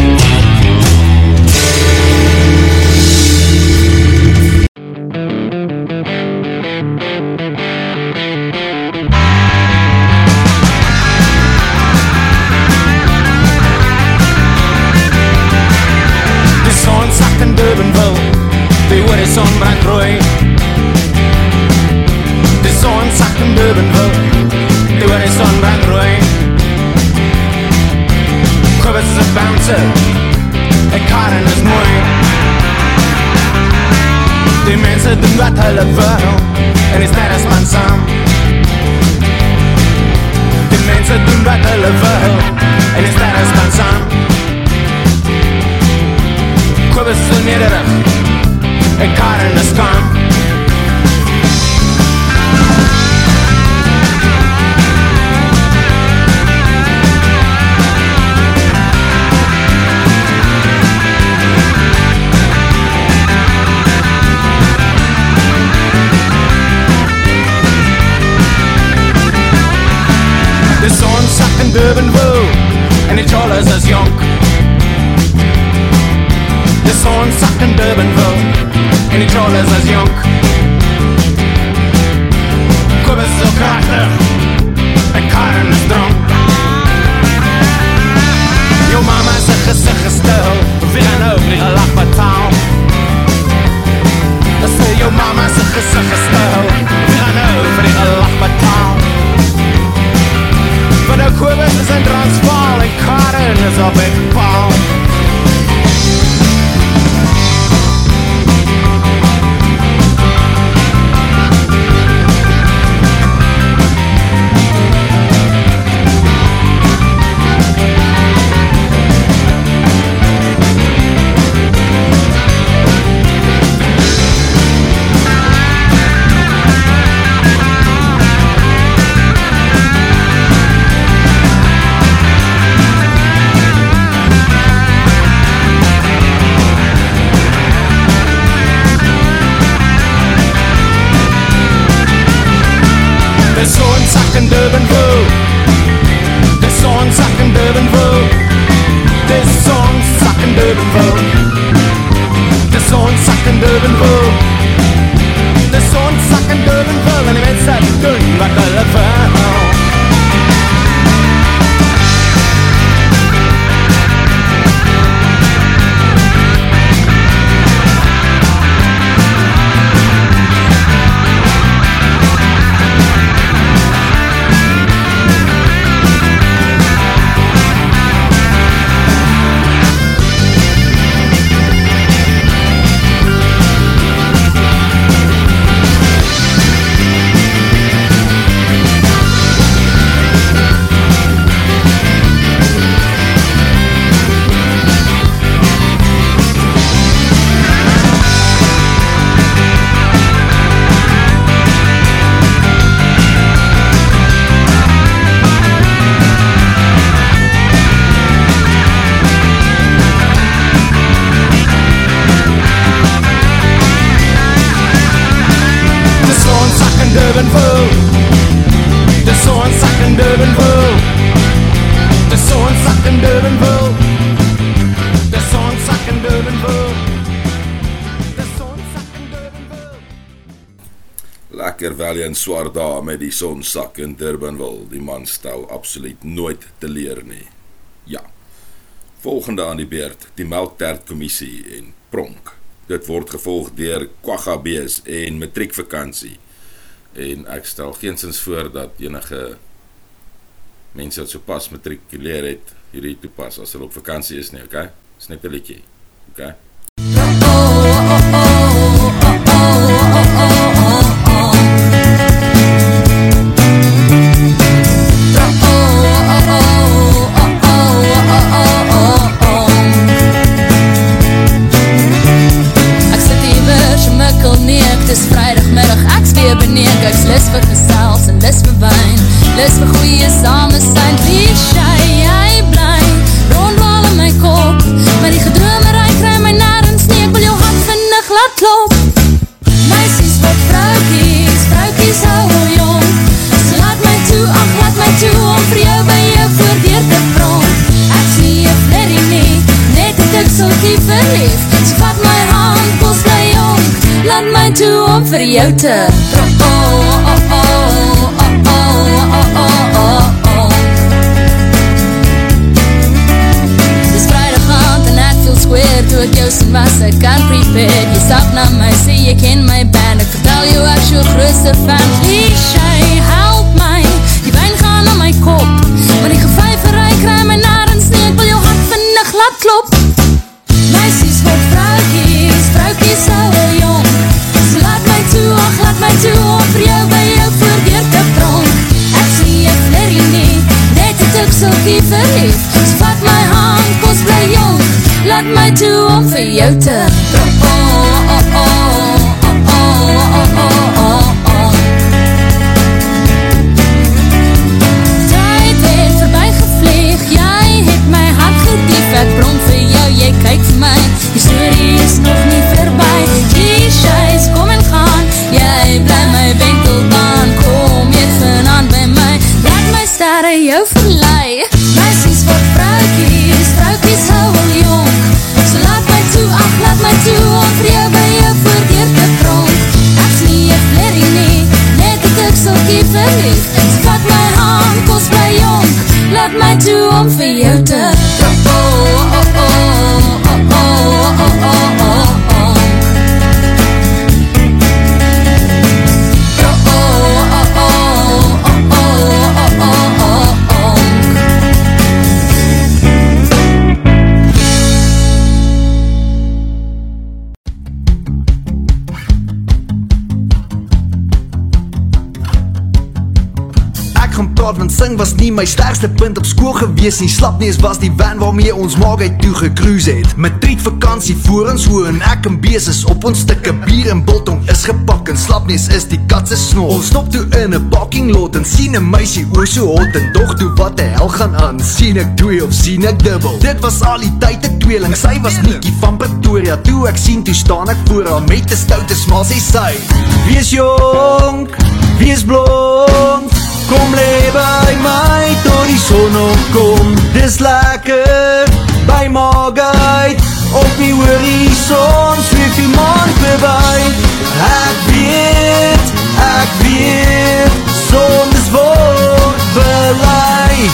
doen in Durbanville. The song sucked in Durbanville. The song sucked in Durbanville. Lekker Valley en swart daar met die sonsak in Durbanville. Die man stel absoluut nooit te leer nie. Ja. Volgende aan die beurt, die melktertkommissie en pronk. Dit word gevolg deur Kwagga Bees en matriekvakansie en ek stel geensins voor dat enige mense wat sopas matrikuleer het hierdie toepas as hulle op vakansie is nie, okay? Dis net 'n liedjie. Okay? Toyota. Toyota. Sing was nie my sterkste punt op skool gewees nie. Slapnees was die van waarmee ons maak uit toe gekruis het. Matriek vakansie voor ons hoe en ek en bees is op ons stikke bier en biltong is gepak en slapnees is die katse snor. Ons stop toe in 'n parking lot en sien 'n meisie oor so hot en dog toe wat die hel gaan aan. Sien ek twee of sien ek dubbel. Dit was al die tyd 'n tweeling sy was Nikkie van Pretoria. Toe ek sien toe staan ek voor haar met 'n stoute smal sê sy. Wees jonk wees blond Kom lê by my tot die son opkom Dis lekker by Margate Op die horizon zweef die maan verby. Ek weet, ek weet Sondes word belei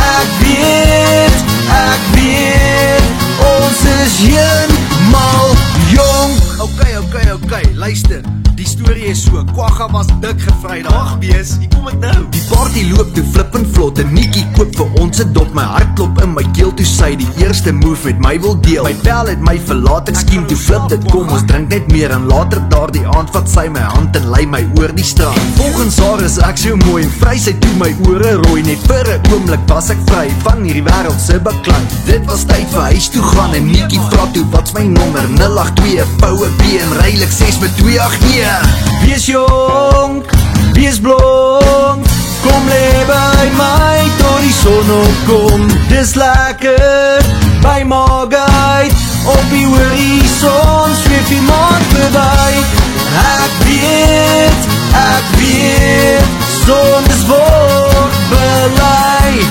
Ek weet, ek weet Ons is helemaal jong. Ok, ok, ok, luister storie is so, Quagga was dik gevry Ag bees, hier kom ek nou. Die party loop toe flip en vlot En Nikkie koop vir ons een dop. My hart klop in my keel toe sy Die eerste move met my wil deel. My pel het my verlaat, ek skiem toe flip dit Kom. Ons drink net meer en later daar die aand Vat sy my hand en lei my oor die straat. Volgens haar is ek so mooi En vry sy toe my oore rooi. Net vir een oomlik was ek vry Van hierdie wereld se baklei Dit was tyd vir huis toe gaan En Nikkie vraag toe, wat's my nommer? 082 Pouwe B en reilik 6 met 289 Wees jonk, wees blond. Kom lê by my tot die son opkom. Dis lekker by Margate Op die horizon zweef die maan verby. Ek weet, ek weet Sondes word belei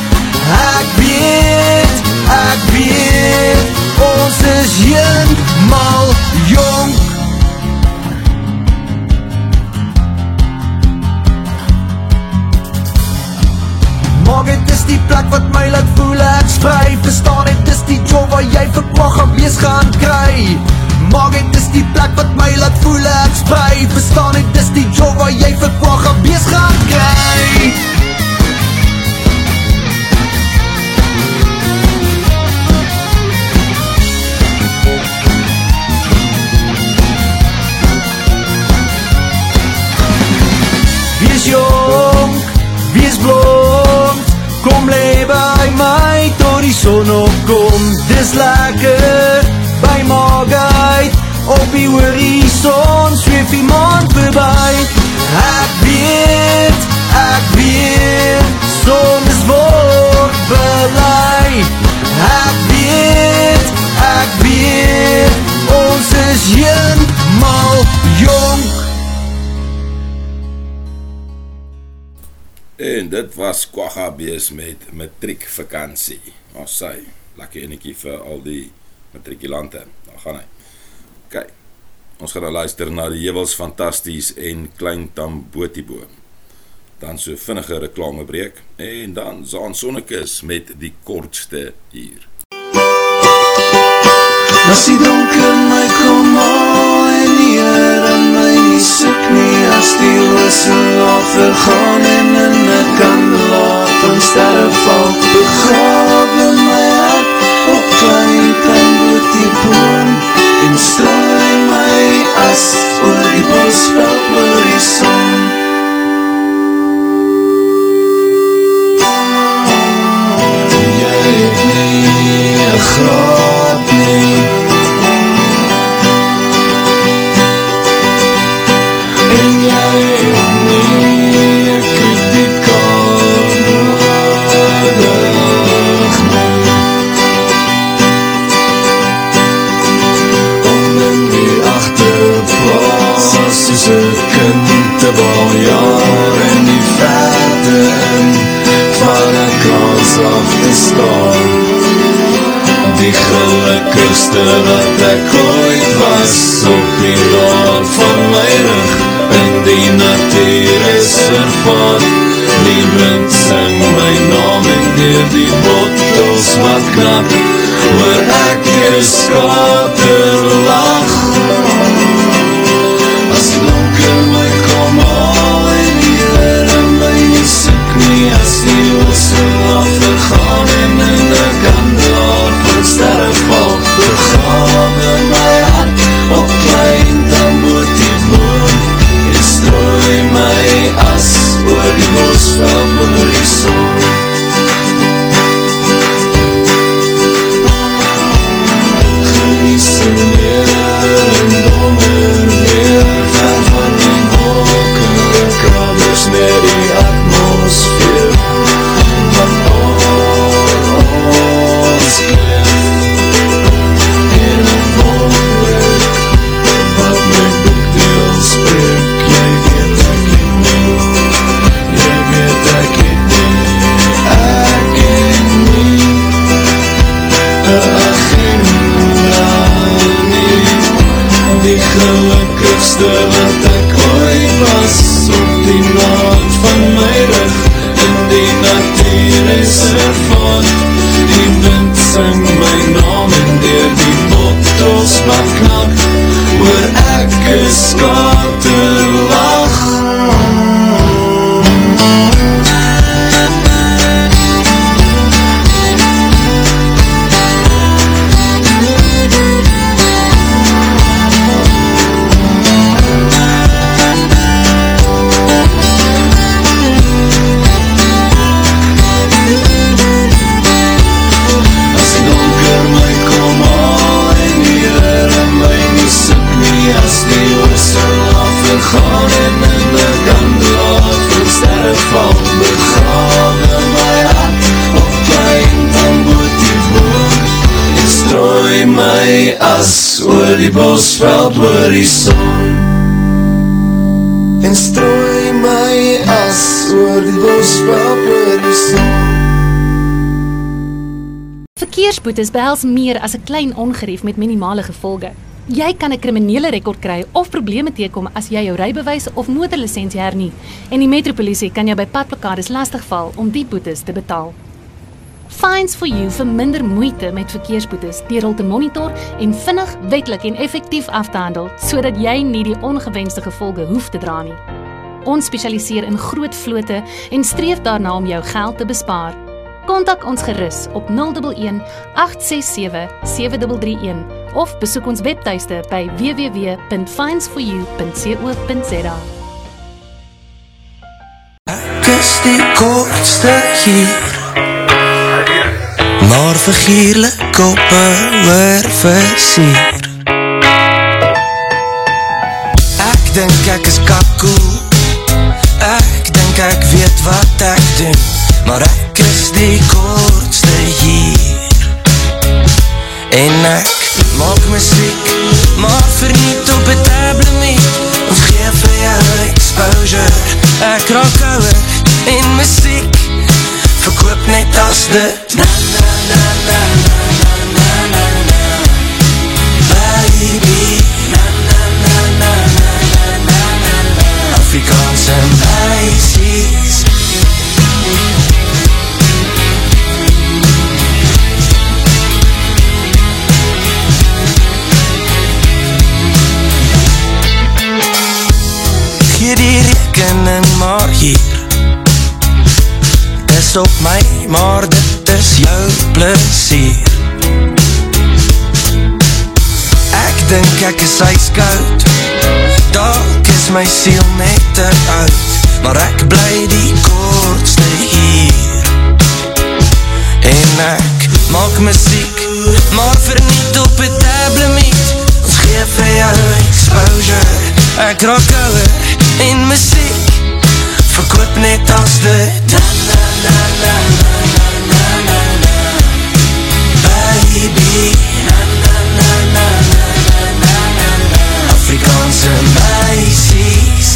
Ek weet, ek weet Ons is helemaal jonk Maak het is die plek wat my laat voel ek spry Verstaan het is die job waar jy vir kwagga wees gaan kry. Maak het is die plek wat my laat voel ek spry Verstaan het is die job waar jy vir kwagga wees gaan kry. Wees jong, wees blond? Kom lê by my tot die son opkom. Dis lekker by Margate Op die horizon zweef die maan verby. Ek weet, ek weet Sondes word belei Ek weet, ek weet Ons is helemaal jong En dit was Quagga Bees met matriek vakansie. Ons sê, lekker enetjie vir al die matrikulante. Daar gaan hy. Kyk, ons gaan nou luister na die Hewels Fantasties en Klein Tam Botiebo. Dan so vinnige reklamebreek en dan Zaan Sonnekus met die kortste hier. As die donker my kom al soek nie As die oorse al vergaan en in een kandelaar van sterre val Begrawe my hart op klein tamboot die boom En strooi my as oor die bosveld oor die son. Jy het nie een graad nie staan. Die gelukkigste wat ek ooit was op die laar van my rug in die natuurreservaat Die wind sing my naam en dier die bottels wat knap Hoor ek jou skater kandelaar van sterre bosveld oor die son En strooi my as oor die bosveld oor die son Verkeersboetes behels meer as 'n klein ongerief met minimale gevolge. Jy kan 'n kriminele rekord kry of probleme teekom as jy jou rybewys of motorlisensie hernie en die metropolisie kan jou by padplekades lastigval om die boetes te betaal. Fines for you vir minder moeite met verkeersboetes deur hul te monitor en vinnig, wetlik en effektief af te handel sodat jy nie die ongewenste gevolge hoef te dra nie. Ons spesialiseer in groot vlote en streef daarna om jou geld te bespaar. Kontak ons gerus op 011 867 7331 of besoek ons webtuiste by www.finds4u.co.za. Ek is die kortste hier Maar vergierlik op oor versier. Ek dink ek is kakoe. Ek dink ek weet wat ek doen. Maar ek is die kortste hier. En ek maak muziek Maar verniet op het tablemiet Ons geef vir jou exposure. Ek raak ouwe en muziek Verkoop net as dit Na na na na Gee die rekening maar hier Dis op my, maar dit is jou plezier. Ek dink ek is ijskoud. Dalk is my siel net te oud Maar ek bly die kortste hier. En ek maak muziek Maar verniet op het tablemiet Ons geef vir jou exposure. Ek raak ouwe en muziek Verkoop net as dit Na na na na na na na Baby na na na na na na na Afrikaanse meisies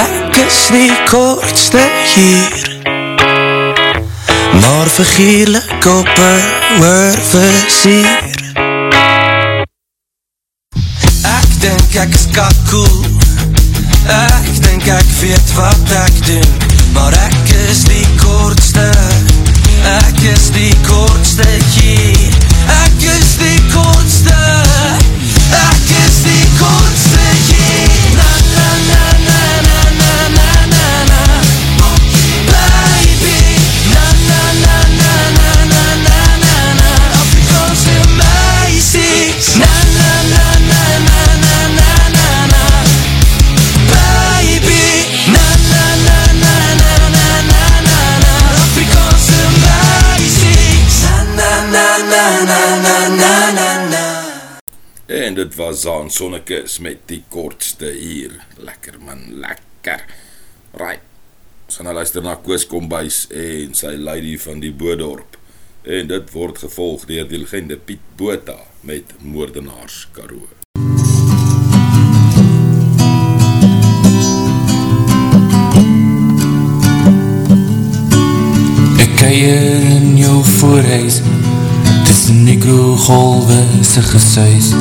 Ek is die kortste hier Maar vergierlik op een oorversier Ek dink ek is kakoe Ek dink ek weet wat ek doen Maar ek is die kortste. Ek is die kortste hier Zaan Sonnekes met die kortste hier. Lekker man, lekker. Right. Ons gaan nou luister na Koos Kombuis en sy lady van die Boodorp. En dit word gevolg deur die legende Piet Botha met Moordenaars Karoo. Ek keier in jou voorhuis Tussen negro golwe se gesuis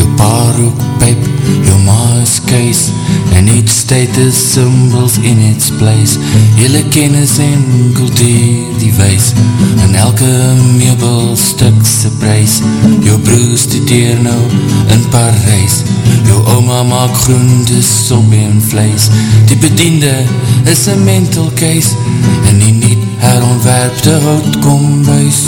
Jou parookpijp, jou maas keis And each state is symbols in its place Hele kennis en kultuur die wees In elke meubelstuk se prijs Jou broer studeer nou in Parijs Jou oma maak groente, sop en vlees Die bediende is een mental case En die niet herontwerpte hout kombuis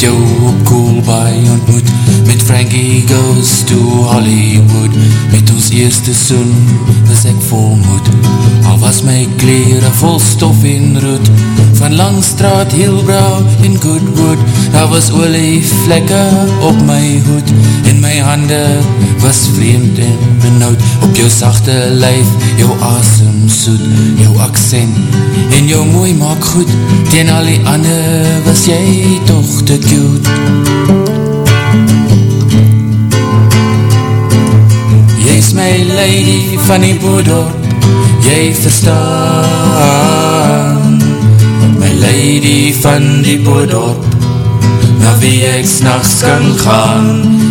jou op Coolbaai ontmoet Met Frankie Goes to Hollywood. Met ons eerste soen was ek vol moed. Al was my kleren vol stof en roet. Van Langstraat, Hielbrouw en Goodwood Daar was olie vlekke op my hoed my hande was vreemd en benauwd Op jou sachte lijf, jou asem soet Jou accent en jou mooi maak goed Tegen al die ander was jy toch te cute. Jy is my lady van die boedorp Jy verstaan. My lady van die boedorp Na wie ek s'nachts kan gaan.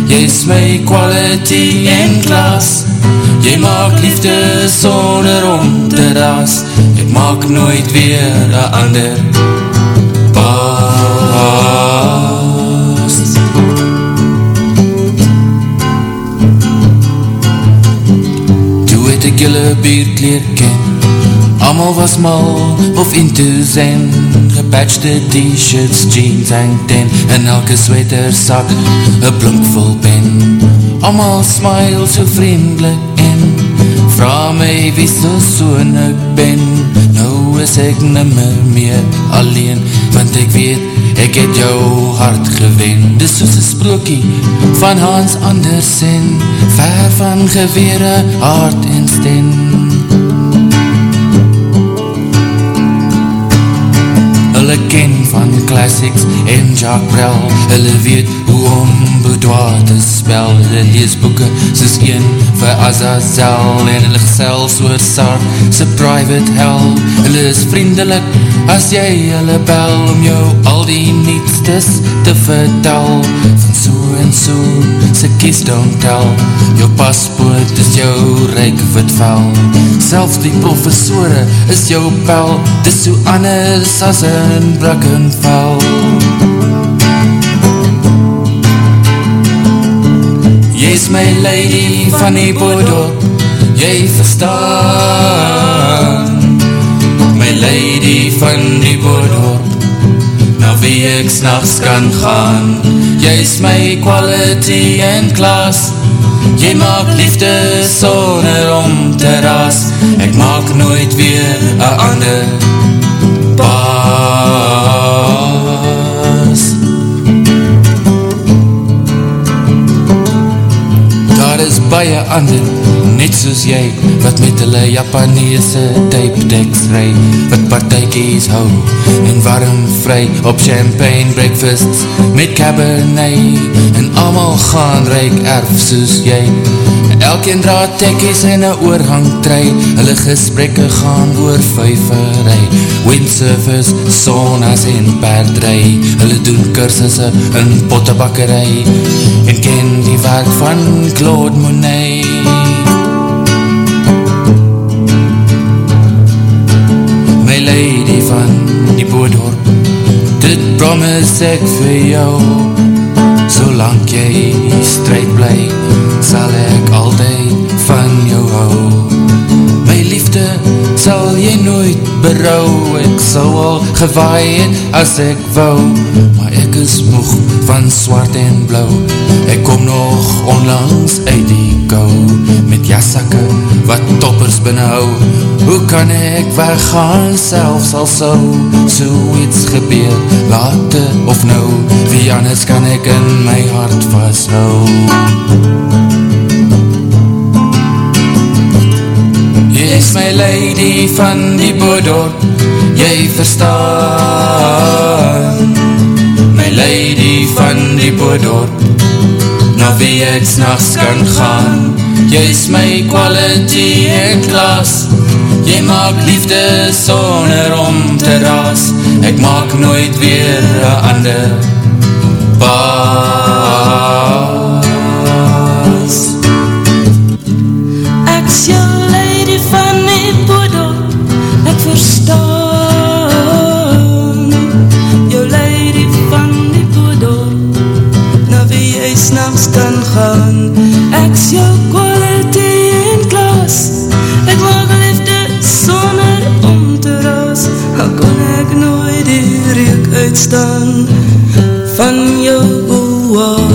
Jy is my quality en klas. Jy maak liefde sonder om te ras. Ek maak nooit weer een ander pas Toe het ek julle bierkleer ken Amal was mal of into zen Gepatchte t-shirts, jeans en ten. En elke sweater sak, een blink vol pen. Amal smile so vriendelijk en Vra my wie so soon ek ben. Nou is ek nimmer meer alleen Want ek weet, ek het jou hart gewen. Dis soos een sprookie van Hans Andersen Ver van gewere, hart en stem ken van classics en Jacques Brel. Hulle weet hoe om boudoir te spel Hulle lees boeken. Soos een vir Azazel En hulle gesel soos Sark sy private hell Hulle is vriendelik as jy hulle bel Om jou al die nietstes te vertel. Van so en so, sy kies don't tell. Jou paspoort is jou reik wit vel Selfs die professore is jou pel. Dis so anders as in Brackenfell Jy is my lady van die boodop Jy verstaan. My lady van die boodop Na wie ek s'nachts kan gaan Jy is my quality en klas Jy maak liefde sonder om te ras Ek maak nooit weer een ander Daar is baie ander, net soos jy Wat met hulle Japanese tape decks rij Wat partijkies hou en warm vry Op champagne breakfasts met cabernet. En allemaal gaan rijk erf soos jy. Elkeen draad tekkies en een oorhang trui. Hulle gesprekke gaan oor vijverij Windsurfers, saunas en paardrij Hulle doen kursusse in pottebakkerij. En ken die werk van Claude Monet lady van die boodorp Dit promise ek vir jou. Solang jy strijd bly Sal ek altyd van jou hou. My liefde sal jy nooit berou. Ek sal al gewaai het as ek wou. Maar ek is moeg van swart en blauw Ek kom nog onlangs uit die kou Met jasakke wat toppers binnenhou Hoe kan ek weggaan selfs al so So iets gebeur, later of nou Wie anders kan ek in my hart vasthou Jy is my lady van die boodorp Jy verstaan. My lady van die boodorp Na wie ek s'nachts kan gaan. Jy is my quality en klas Jy maak liefde sonder om te ras Ek maak nooit weer een ander pas Ek's jou verstaan Jou lady van die boedel Na wie jy s'nachts kan gaan. Ek's jou quality en klas. Ek maak liefde sonder om te ras Al kon ek nooit die reek uitstaan Van jou oas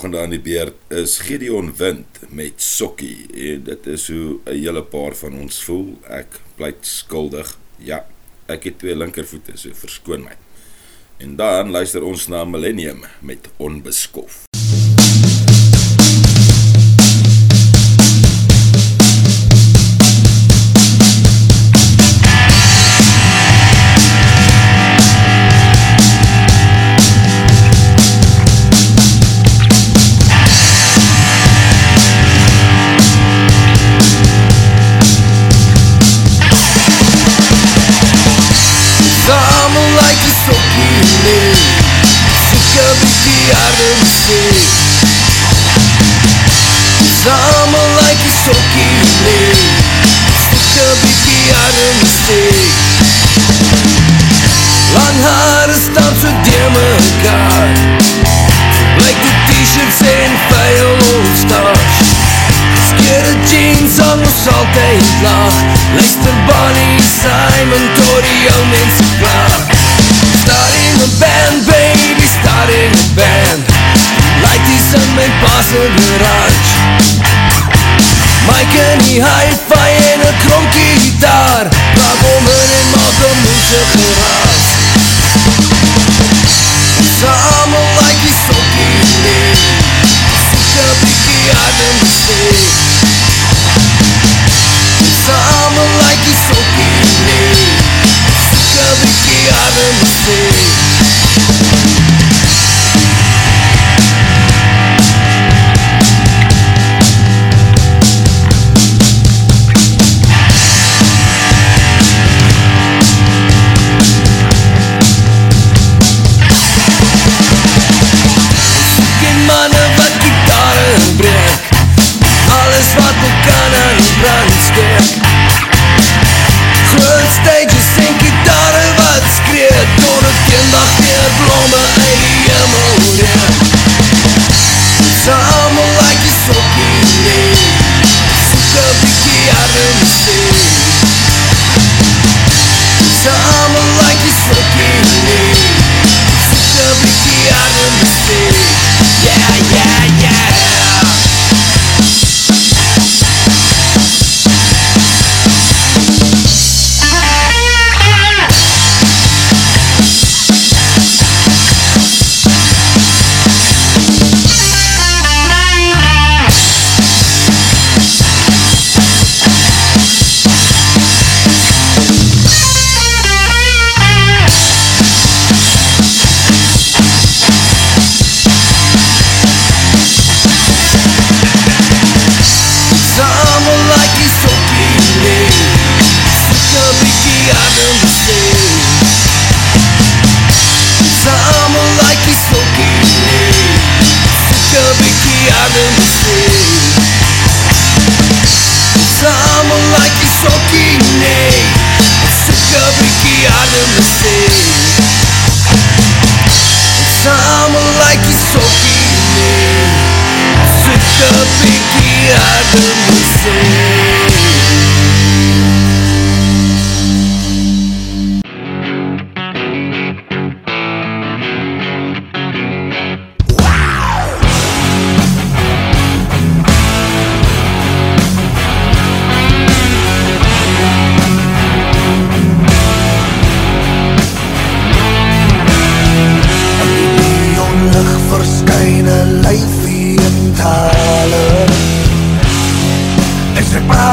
volgende aan die beurt is Gideon Wind met Sokkie en dit is hoe 'n hele paar van ons voel. Ek pleit skuldig. Ja, ek het twee linkervoete, so verskoon my. En dan luister ons na Millennium met Onbeskof.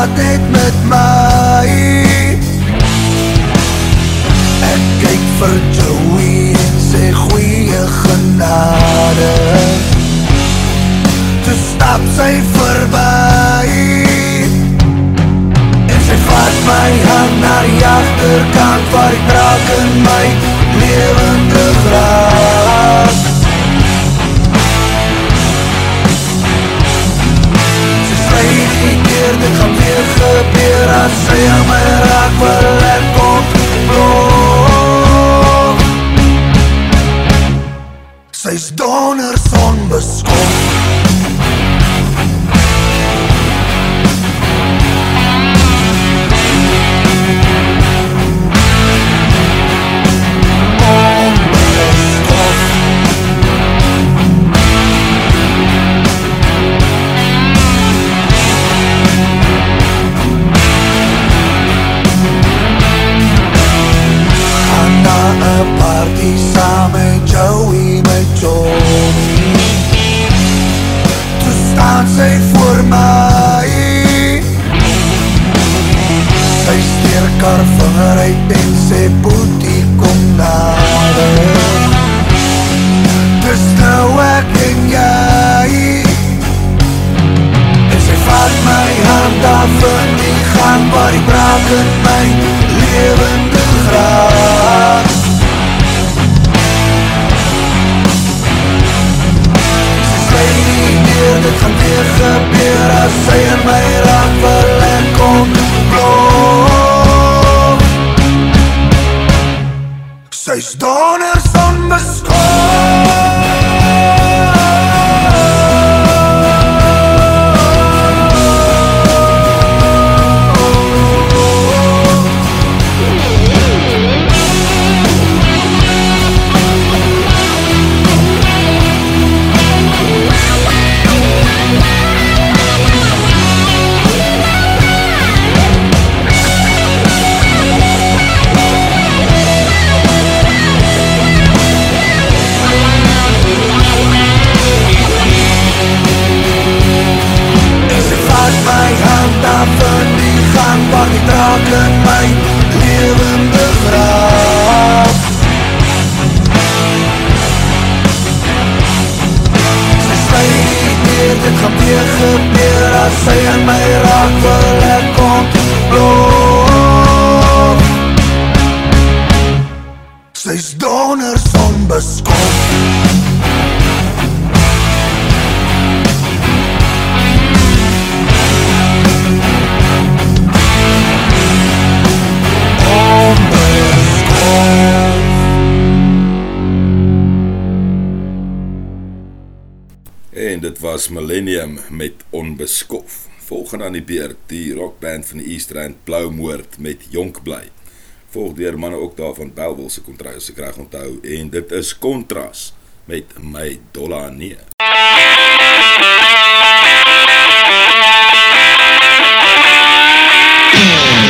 Praat net met my Ek kyk vir Joey en sê goeie genade. Toe stap sy verby En sy vat my hand na die achterkant Waar ek draak in my levende graag Sy sê die keer dit gaan weer gebeur As sy aan Volgende aan die beurt, die rockband van die East Rand Blauwmoord met Jonkbly. Volg dier manne ook daar van Belwil se kontra, as ek reg onthou. En dit is Contras met My Dolla Nee. Thank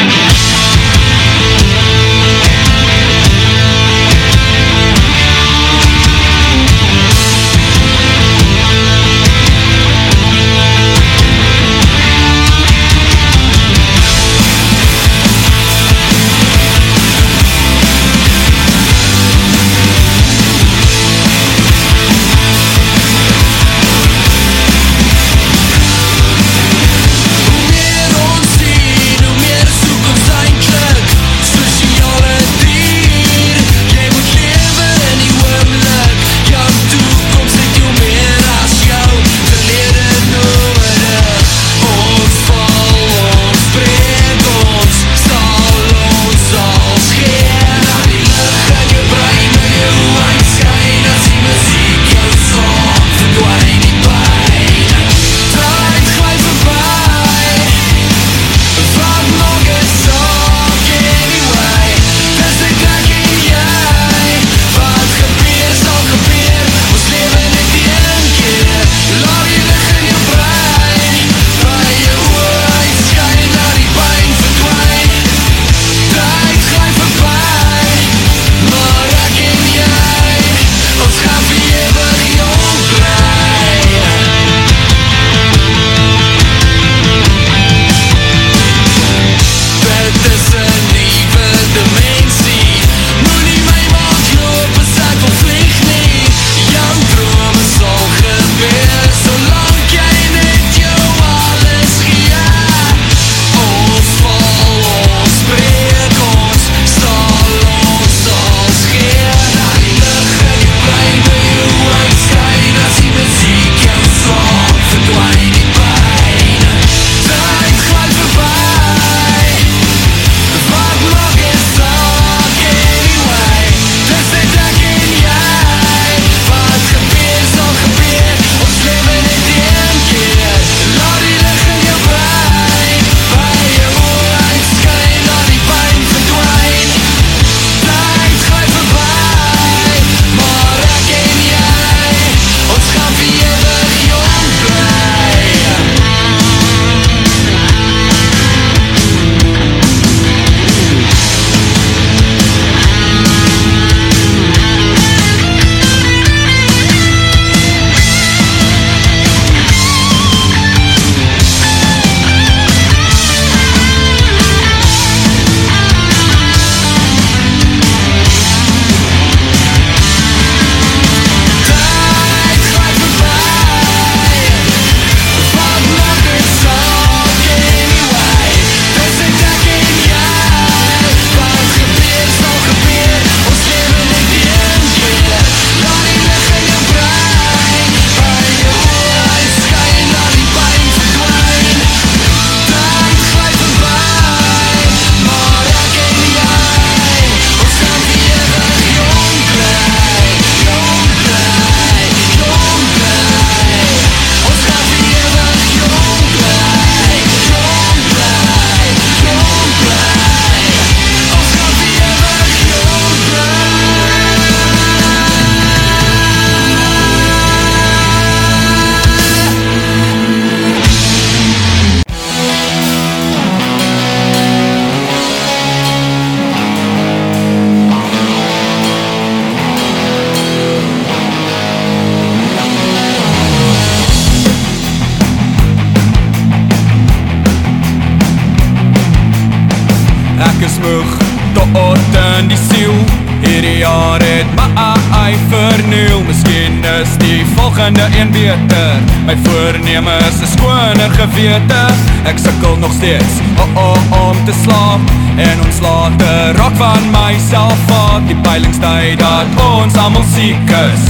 My voorneem is een skoner gewete. Ek sikkel nog steeds oh oh om te slaap. En ons laat de rok van myself vat. Die peilingstij dat ons allemaal siek is.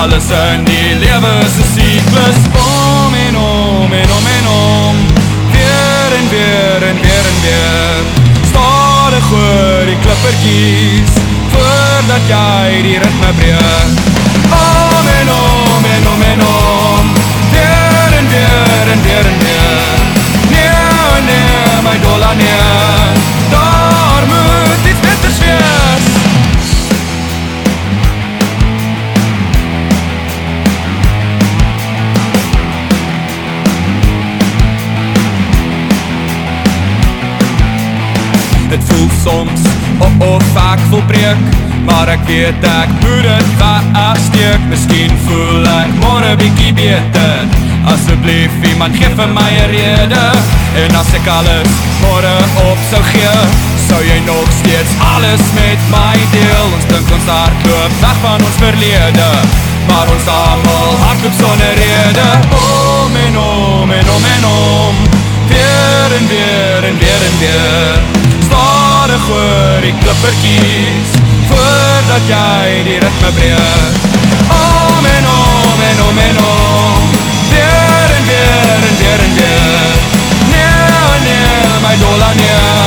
Alles in die lewe is een cyklus Om en om en om en om. Weer en weer en weer en weer. Stadig oor die klipperkies Voordat jy die ritme breek. Om weer en weer Nee, nee, my dolla nee. Daar moet iets beters wees. Het voel soms oh, of ek volbreek Maar ek weet ek moet het wegsteek Misschien voel ek morgen bykie beter Asseblief iemand geef vir my een rede. En as ek alles morgen op sou gee Sou jy nog steeds alles met my deel. Ons dink ons hart loop weg van ons verlede Maar ons allemaal hart loop sonder rede Om en om en om en om Weer en weer en weer en weer. Stadig oor die klipperkies Voordat jy die ritme breek Om en om en om en om nee, my dolla nee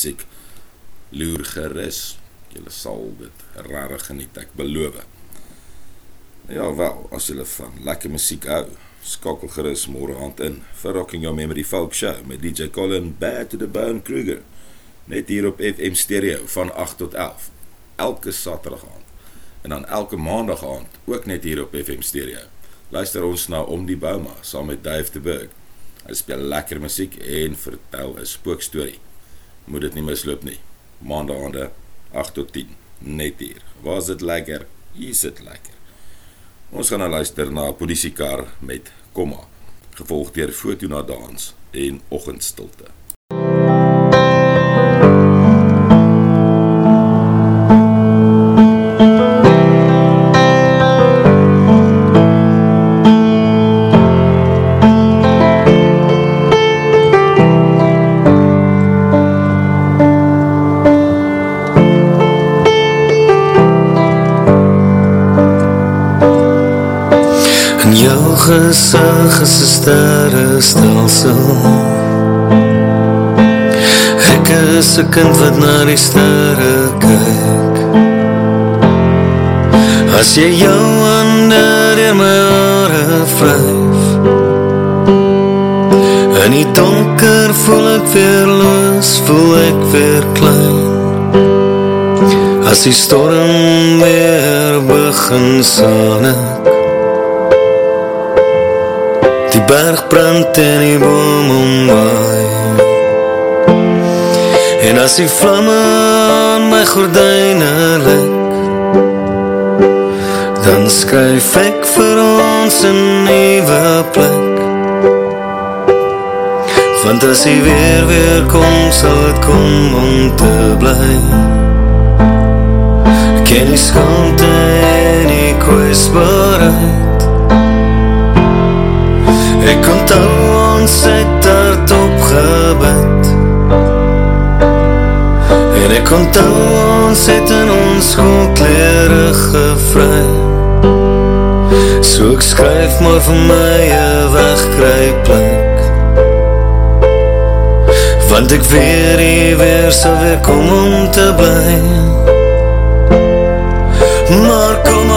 musiek. Loer gerus. Julle sal dit rarig geniet, ek beloof. Ja wel, as julle van lekker musiek hou, skakel gerus môre aand in vir Rocking Your Memory Folk Show met DJ Colin Bad to the Bone Kruger. Net hier op FM Stereo van 8 tot 11. Elke Saterdag aand. En dan elke Maandag aand ook net hier op FM Stereo. Luister ons na Om die Bouma saam met Dave de Burg. Hy speel lekker musiek en vertel 'n spookstorie. Moet dit nie misloop nie. Maandaande 8 tot 10 net hier. Was dit lekker? Is dit lekker? Ons gaan nou luister na 'n polisiekar met komma, gevolg deur foto na dans en oggendstilte. Gesig is een sterrestelsel Ek is een kind wat na die sterre kyk. As jy jou hande dier my haare vryf In die donker voel ek weer los, voel ek weer klein. As die storm weer begin saan berg brand en die boom omwaai En as die vlamme aan my gordijne lek Dan skryf ek vir ons een nieuwe plek. Want as die weer weer kom, sal het kom om te bly. Ken die skante en die kwetsbaarheid Ek onthou ons het hart opgebid. En ek onthou ons het in ons goedklere gevry. So ek skryf maar vir my een wegkryplek Want ek weer hier weer sal weer kom om te bly. Maar kom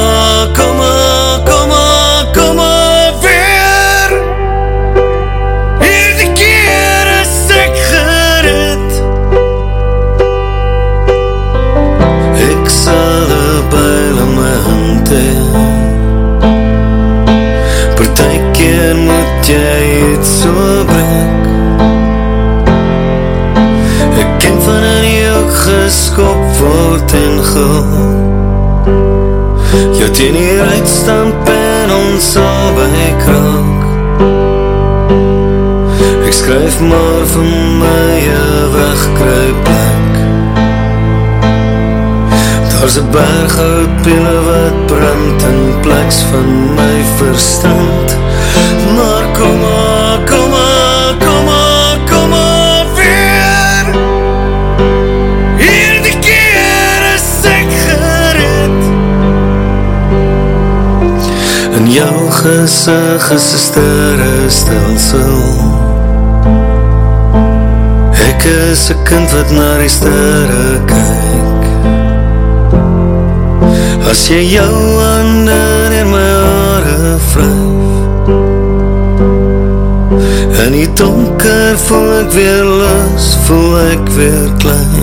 Daar's een berg oud pile wat brand in pleks van my verstand. Maar kom maar, kom maar, kom maar, kom maar weer. Hierdie keer is ek gered. In jou gezig is een sterre stelsel Ek is een kind wat naar die sterre kyk As jy jou handen in my haare vryf In die donker voel ek weer los, voel ek weer klein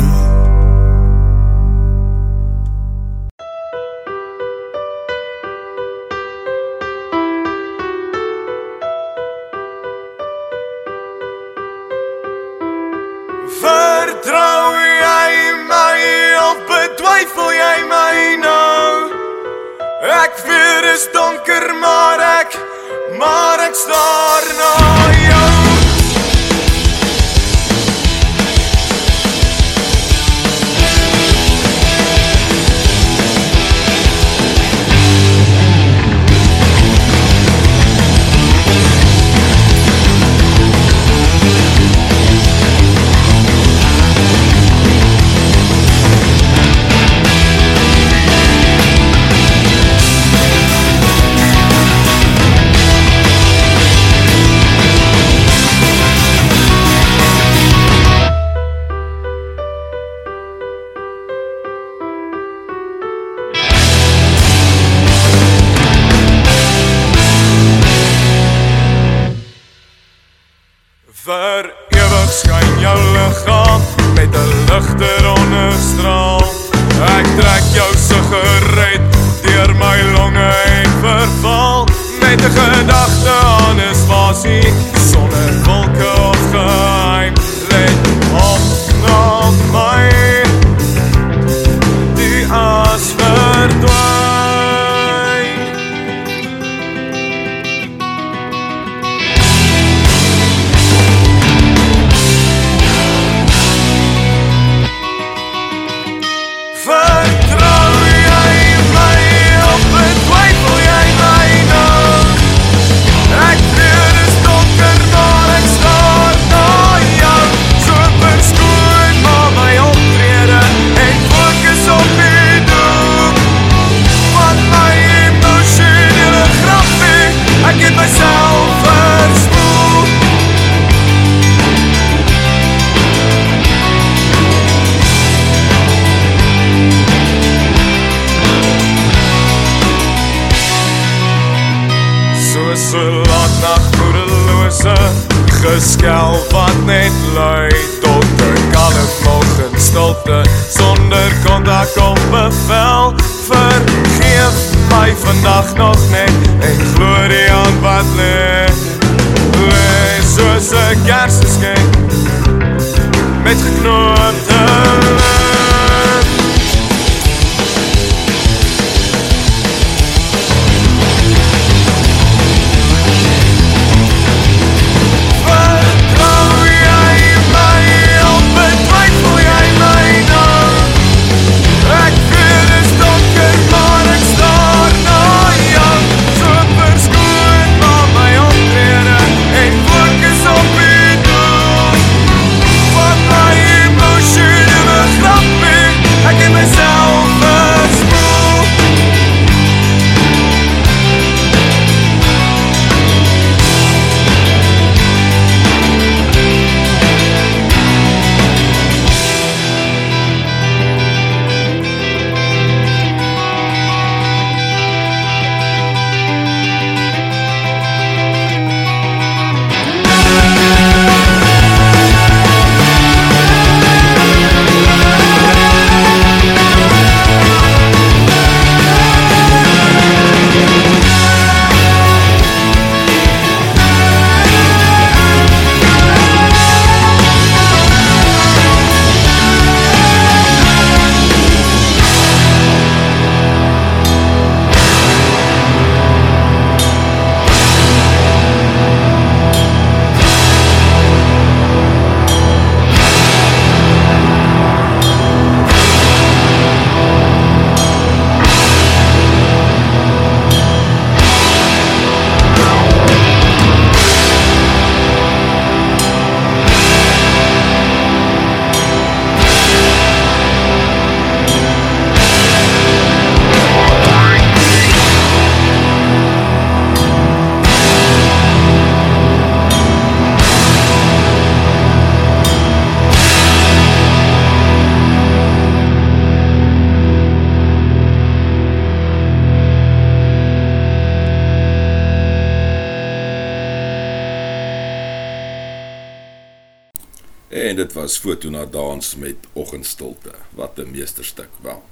foto na dans met oggendstilte. Wat 'n meesterstuk wel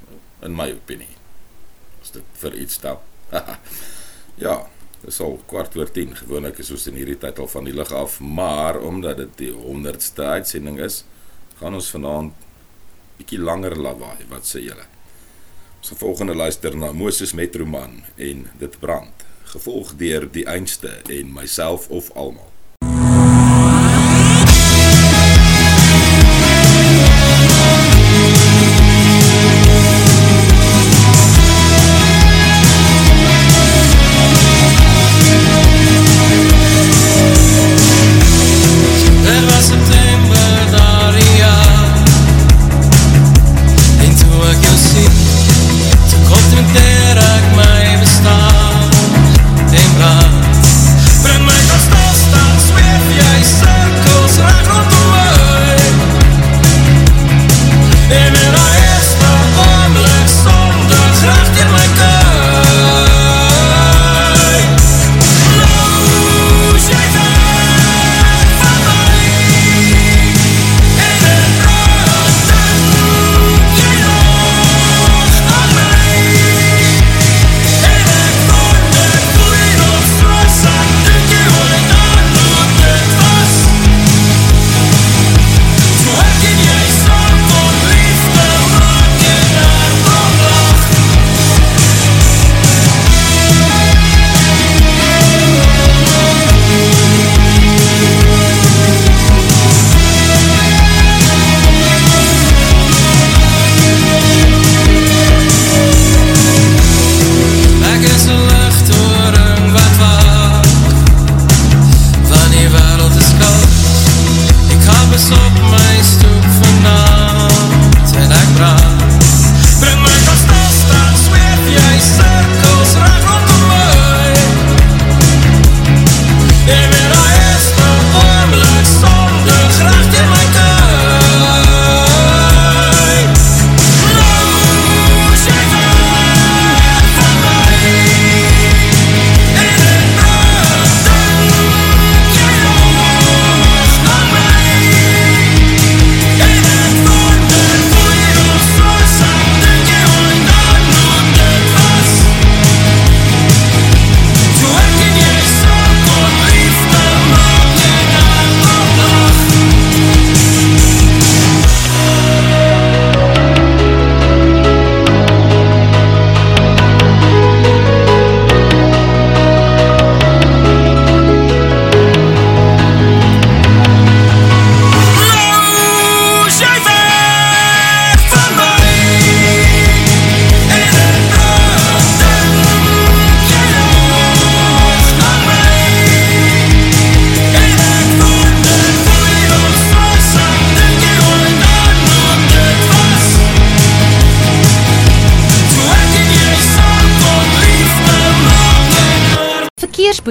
in my opinie. As dit vir iets stel. ja, dit is al kwart oor 10. Gewoonlik is ons in hierdie tyd al van die lig af, maar omdat dit die 100ste uitsending is, gaan ons vanaand bietjie langer lawaai. Wat sê julle? Ons volgende luister na Moses Metroman en dit brand, gevolg deur die einste en myself of almal.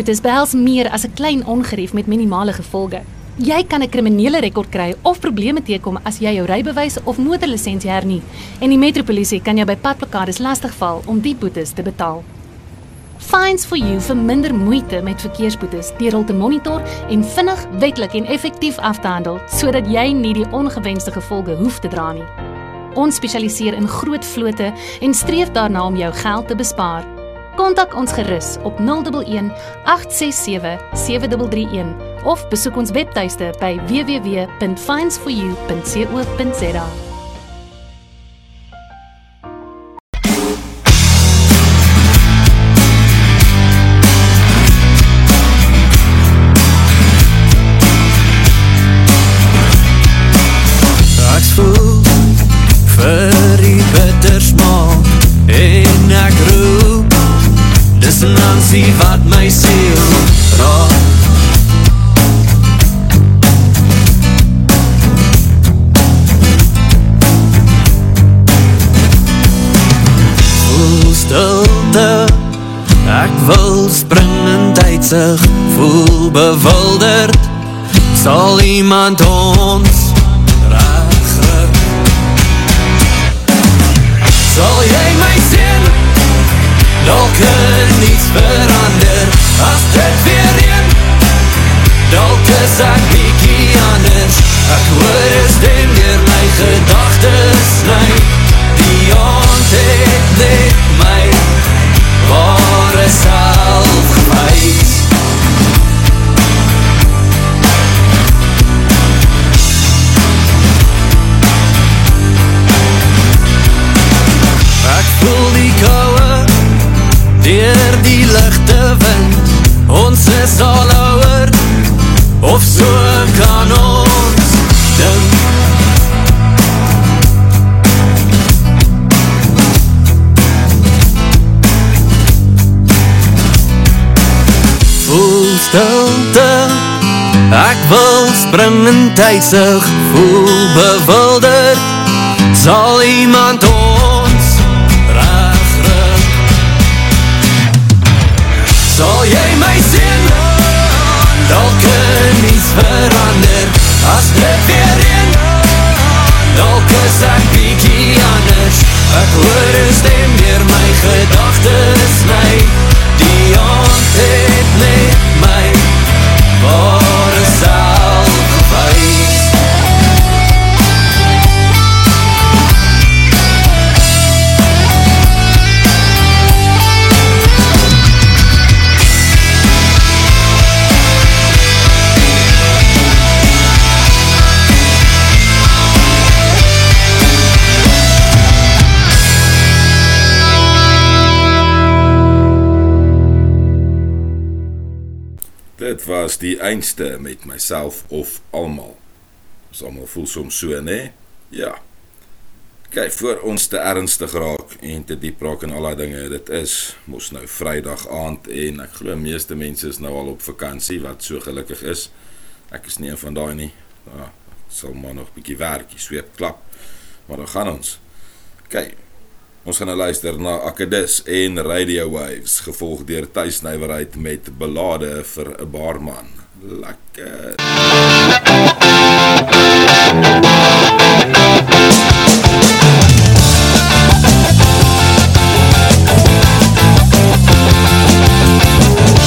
Verkeersboetes behels meer as 'n klein ongerief met minimale gevolge. Jy kan 'n kriminele rekord kry of probleme teekom as jy jou rybewys of motorlisensie hernie en die metropolisie kan jou by padplakkades lastigval om die boetes te betaal. Fines for you vir minder moeite met verkeersboetes deur hul te monitor en vinnig, wetlik en effektief af te handel sodat jy nie die ongewenste gevolge hoef te dra nie. Ons spesialiseer in groot vlote en streef daarna om jou geld te bespaar. Kontak ons gerus op 011 867 7331 of besoek ons webtuiste by www.finds4u.co.za. in tydsig Voel bewilderd. Sal iemand ons regrig Sal jy my sien Dalk er niets verander As dit weer een Dalk is ek bykie anders. Ek hoor stilte wil spring in tydsig Voel bewilder Sal iemand ons regrig Sal jy my sien? Dalk in iets verander. As dit weer een Dalk is ek bykie anders. Ek hoor een stem weer my gedagtes my Was die eindste met myself of almal. Ons almal voel soms so, né? Ja. Kyk, voor ons te ernstig raak en te diep raak in al daai dinge, dit is mos nou Vrydag aand en ek glo meeste mense is nou al op vakansie wat so gelukkig is. Ek is nie een van daai nie. Ja, sal maar nog 'n bietjie werk, sweep klap. Maar dan gaan ons. Kyk, Ons gaan nou luister na Akedis en Radio Waves, gevolg deur tuisnywerheid met belade vir 'n baarman. Lekker.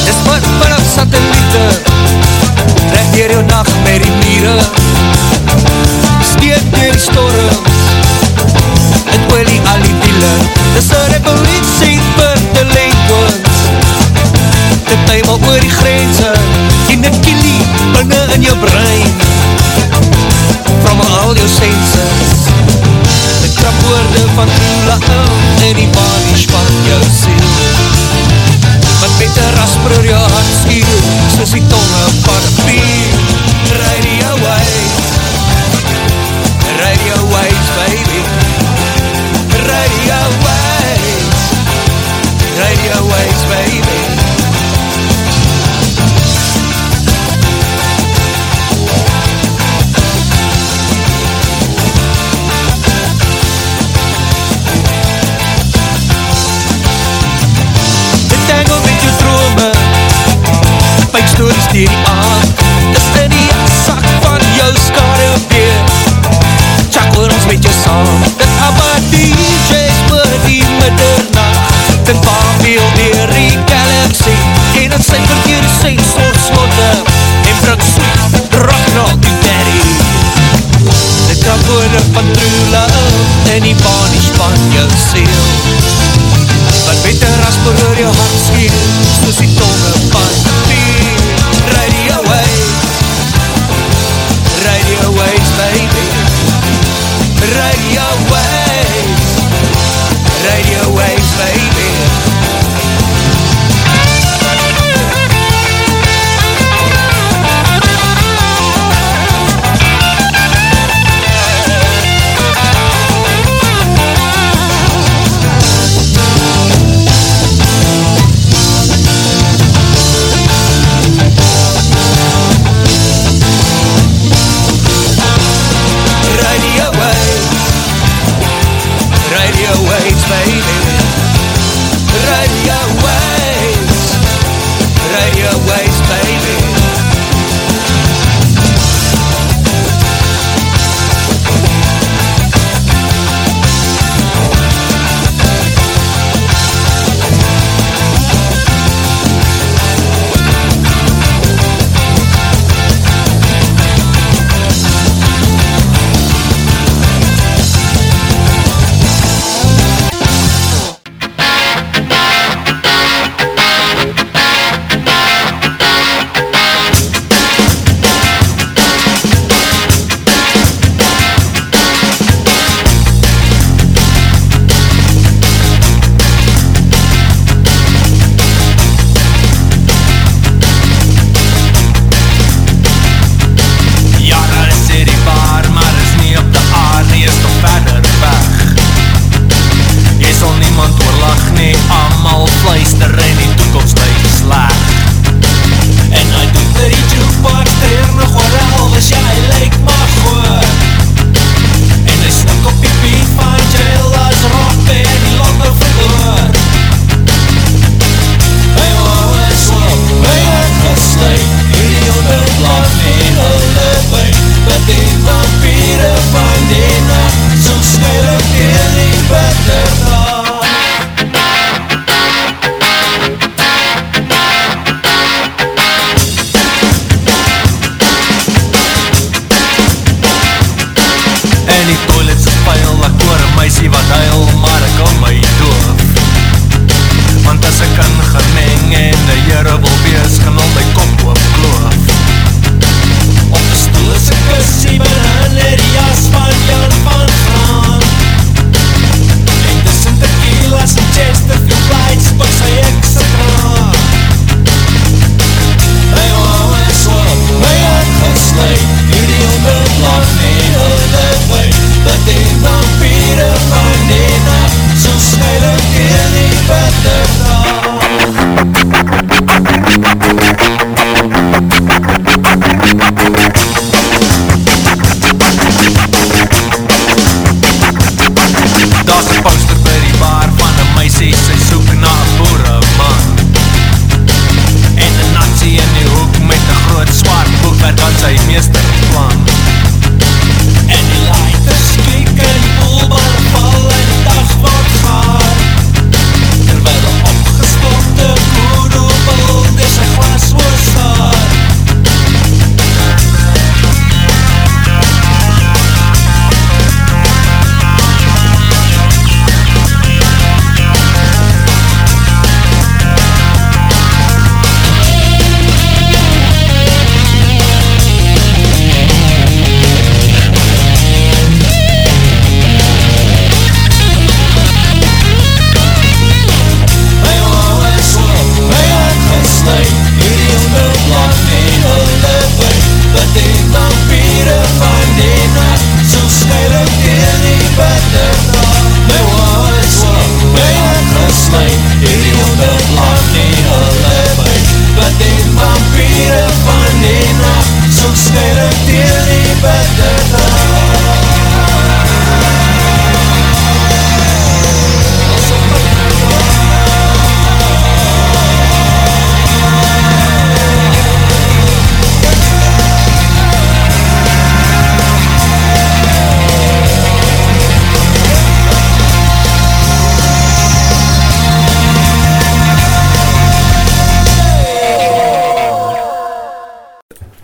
Dis wat vanaf satelliete Reg dier jou nacht met die miere Steek dier die storms Het olie al die wiele Dis een revolutie vir delinquents Dit tuimel oor die grense En dit kilie binnen in jou brein. From al jou senses. De krapwoorde van Tula En die panisch van jou ziel. Wat met een rasper jou hart skiel, soos die tonge van een pier. Dier die aand Is in die sak van jou skade weer? Tjak oor ons met jou saam. Dit abba DJ's oor die middernacht. Dit baanveel dier die galaxy. En het sy verkeerde sy soort slotte. En bring sweet rock and roll to daddy. Dit kan woorde van true love En die banisch van jou ziel wat met een rasper oor jou hart skiel, soos die tonge van papier.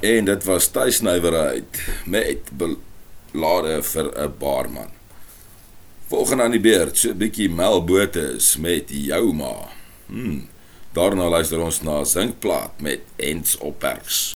En dit was tuisnywerheid met belade vir 'n baarman. Volgende aan die beurt, so 'n bietjie melbote is met jou ma. Hm. Daarna luister ons na Zinkplaat met Ens op Perks.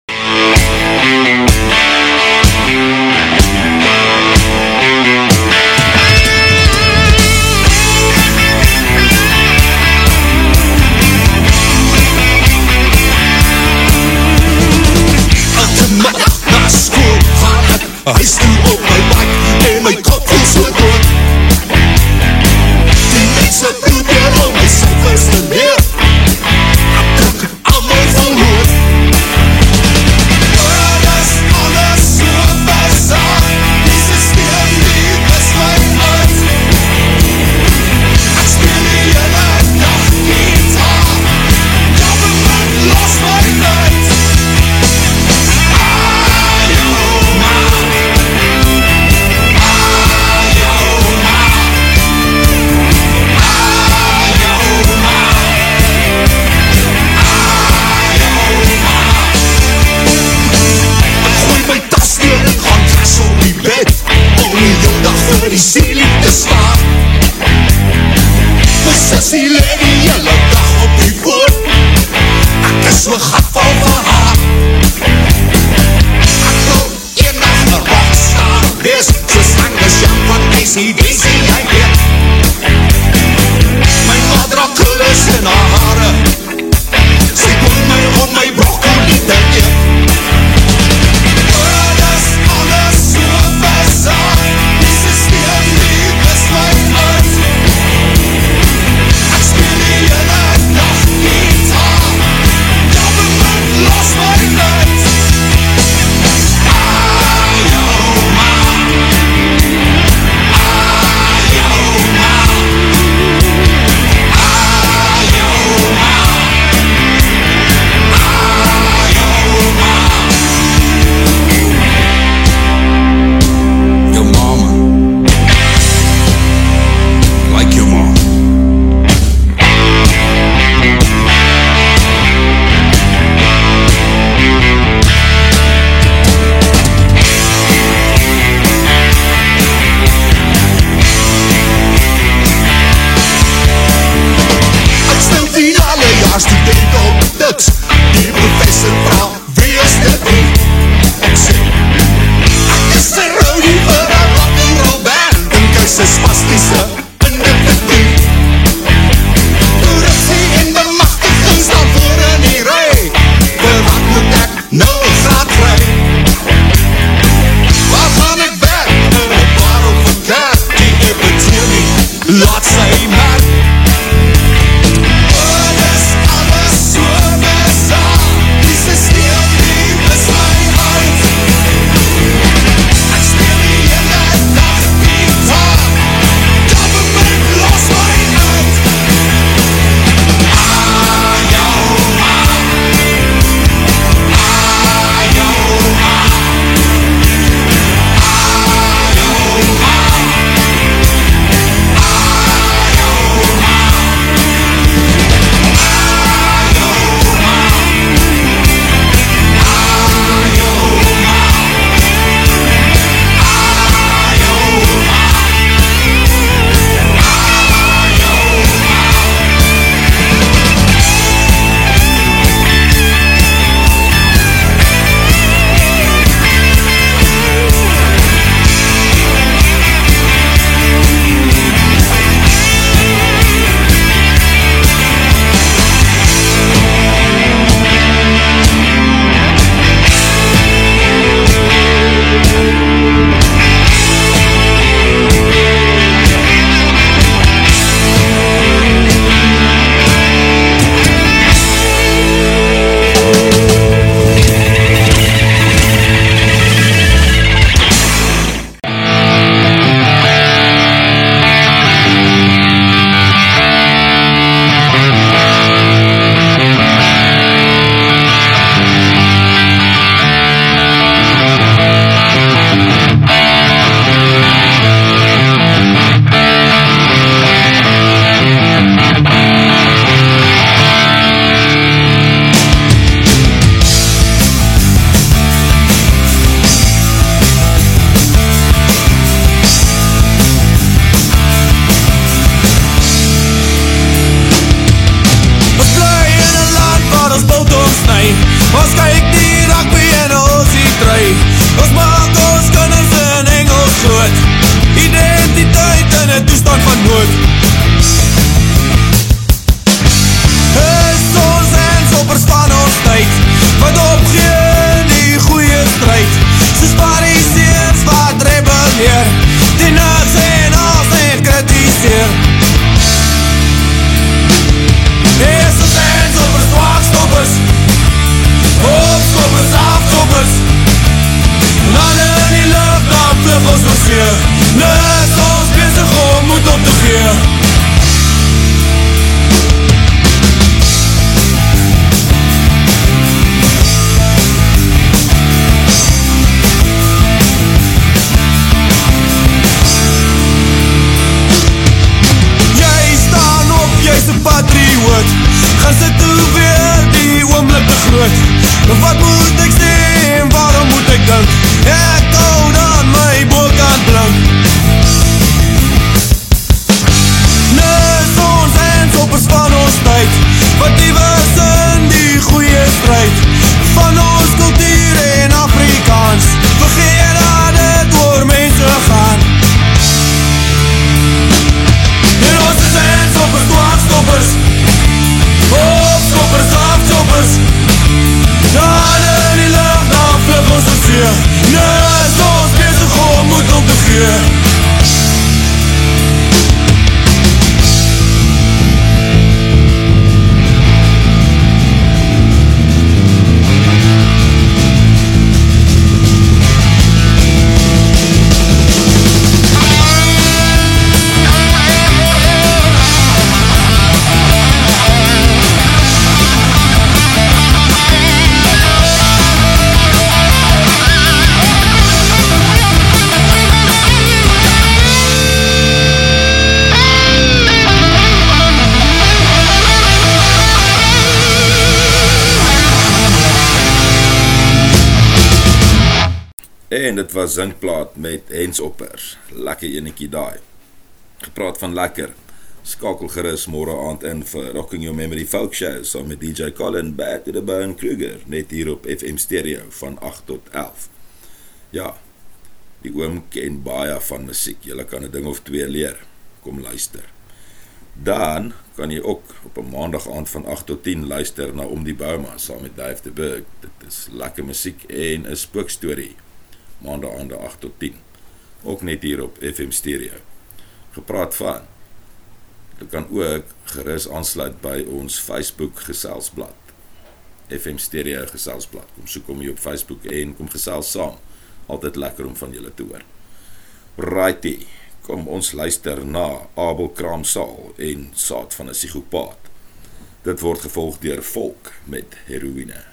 Dit was zinkplaat met hensoppers. Lekker enekie daai. Gepraat van lekker. Skakel gerus môre aand in vir Rocking Your Memory Folk Show saam met DJ Colin Back to the Bone Kruger net hier op FM Stereo van 8 tot 11. Ja. Die oom ken baie van musiek. Jy kan 'n ding of twee leer. Kom luister. Dan kan jy ook op 'n maandag aand van 8 tot 10 luister na Om die Bouma saam met Dave de Burg. Dit is lekker musiek en 'n spookstorie maandag aande 8 tot 10. Ook net hier op FM Stereo. Gepraat van. Jy kan ook gerus aansluit by ons Facebook geselsblad. FM Stereo geselsblad. Kom soek hom hier op Facebook en kom gesels saam. Altyd lekker om van julle te hoor. Righty. Kom ons luister na Abel Kraamsaal en Saad van 'n psigopaat. Dit word gevolg deur Volk met Heroïne.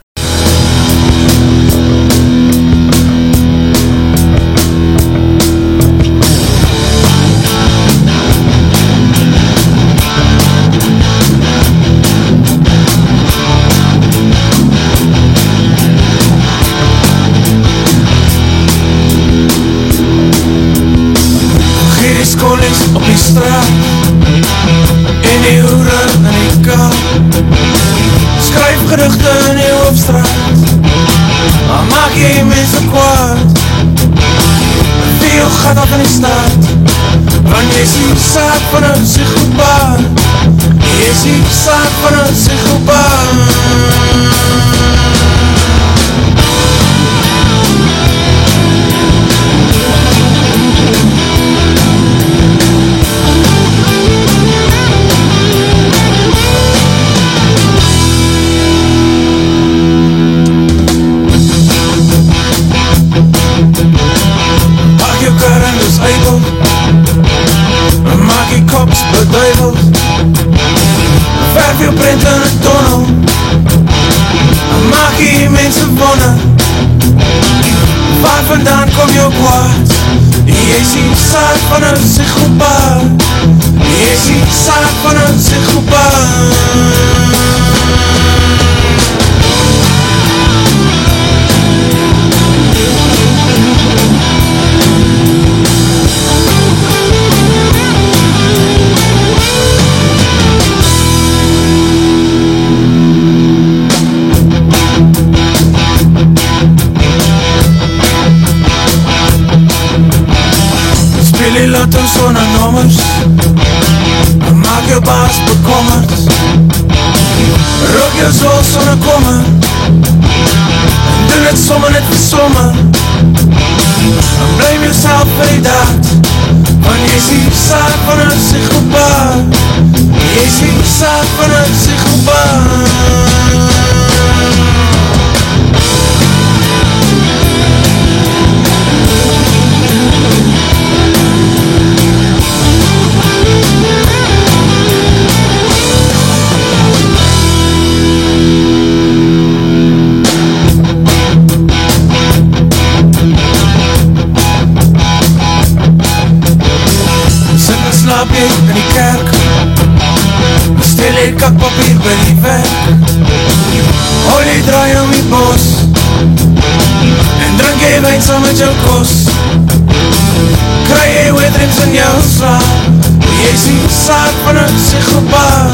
Saak van een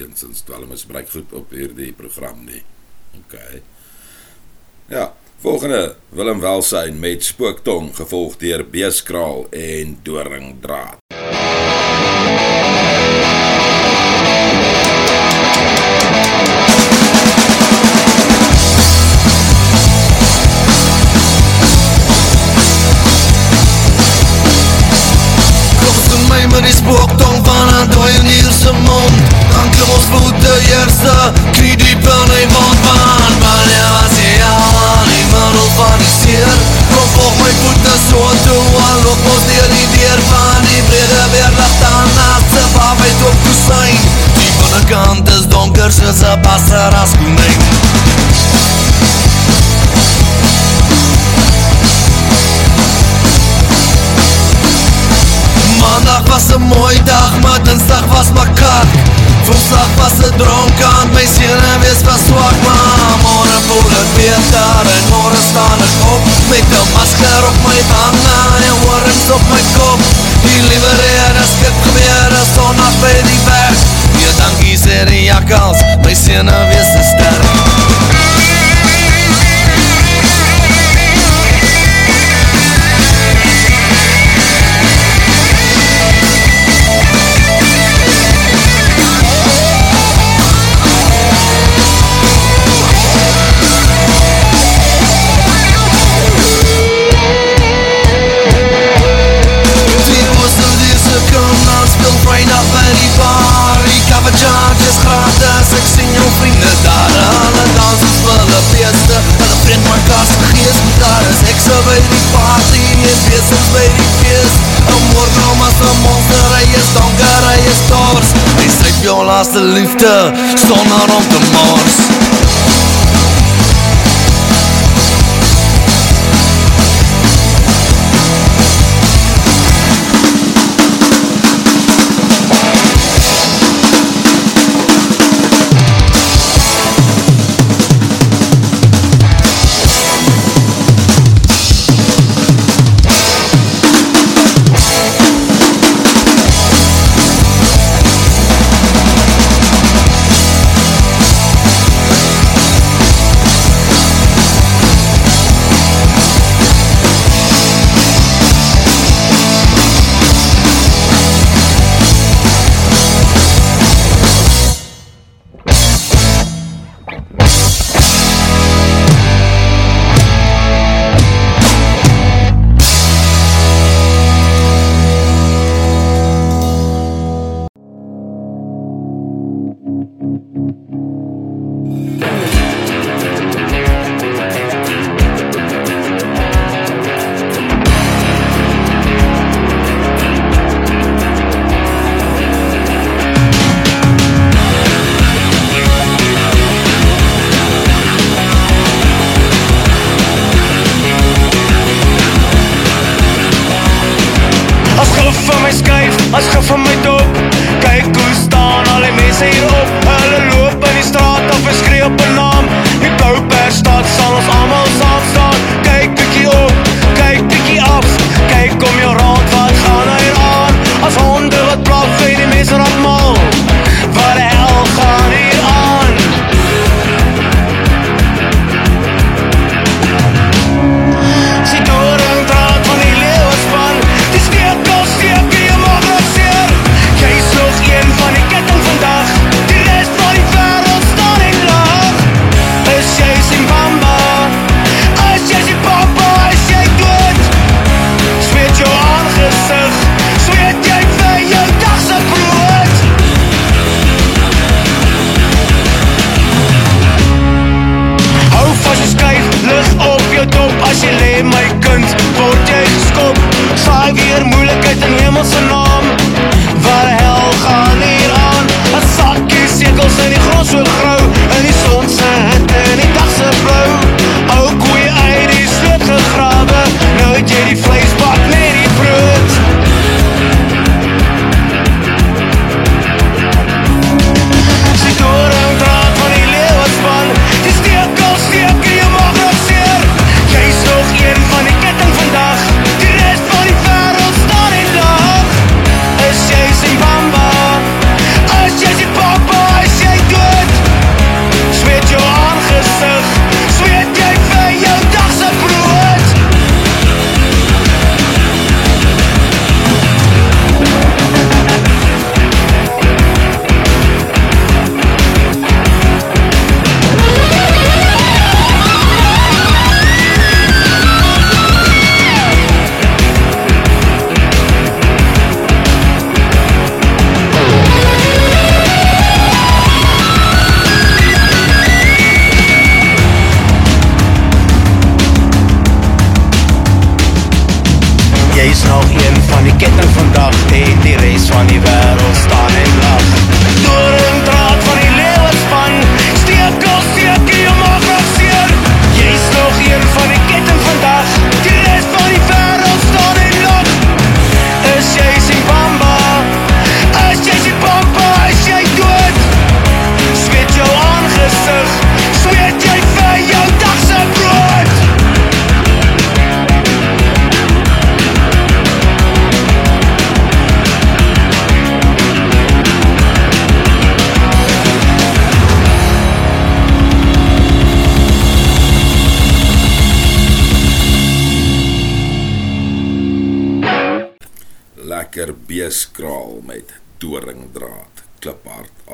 geensins dwelmmisbruik goed op hierdie program nie. OK. Ja, volgende Willem Welsyn met Spooktong gevolg deur Beeskraal en Doringdraad. Dinsdag was makak Woensdag was een dronk my sene wees was zwak Maar morgen voel het beter en morgen staan ek op Met een masker op my wangen en horings op my kop. Die liever reer as ek gebeur is zondag by die werk Nee, dankie sê die jakkels, my sene wees te sterk stryp jou laaste liefde, sonder om te mors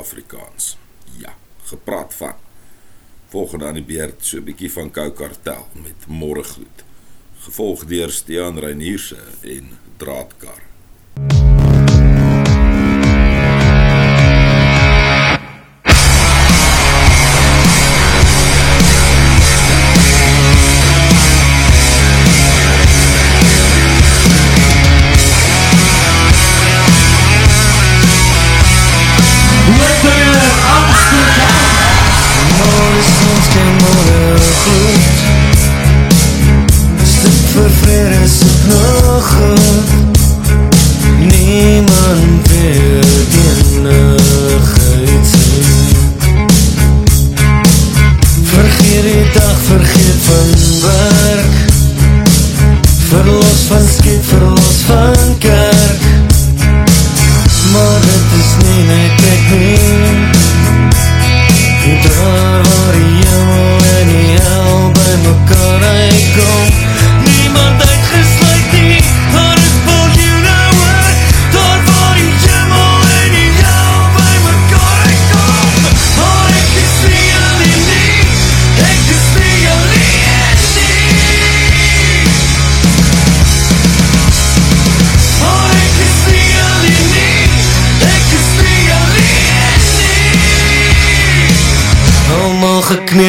Afrikaans. Ja, gepraat van. Volgende aan die beurt so 'n bietjie van Kou Kartel met Môregroet, gevolg deur Stean Reinier se en Draadkar.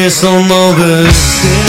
is dan al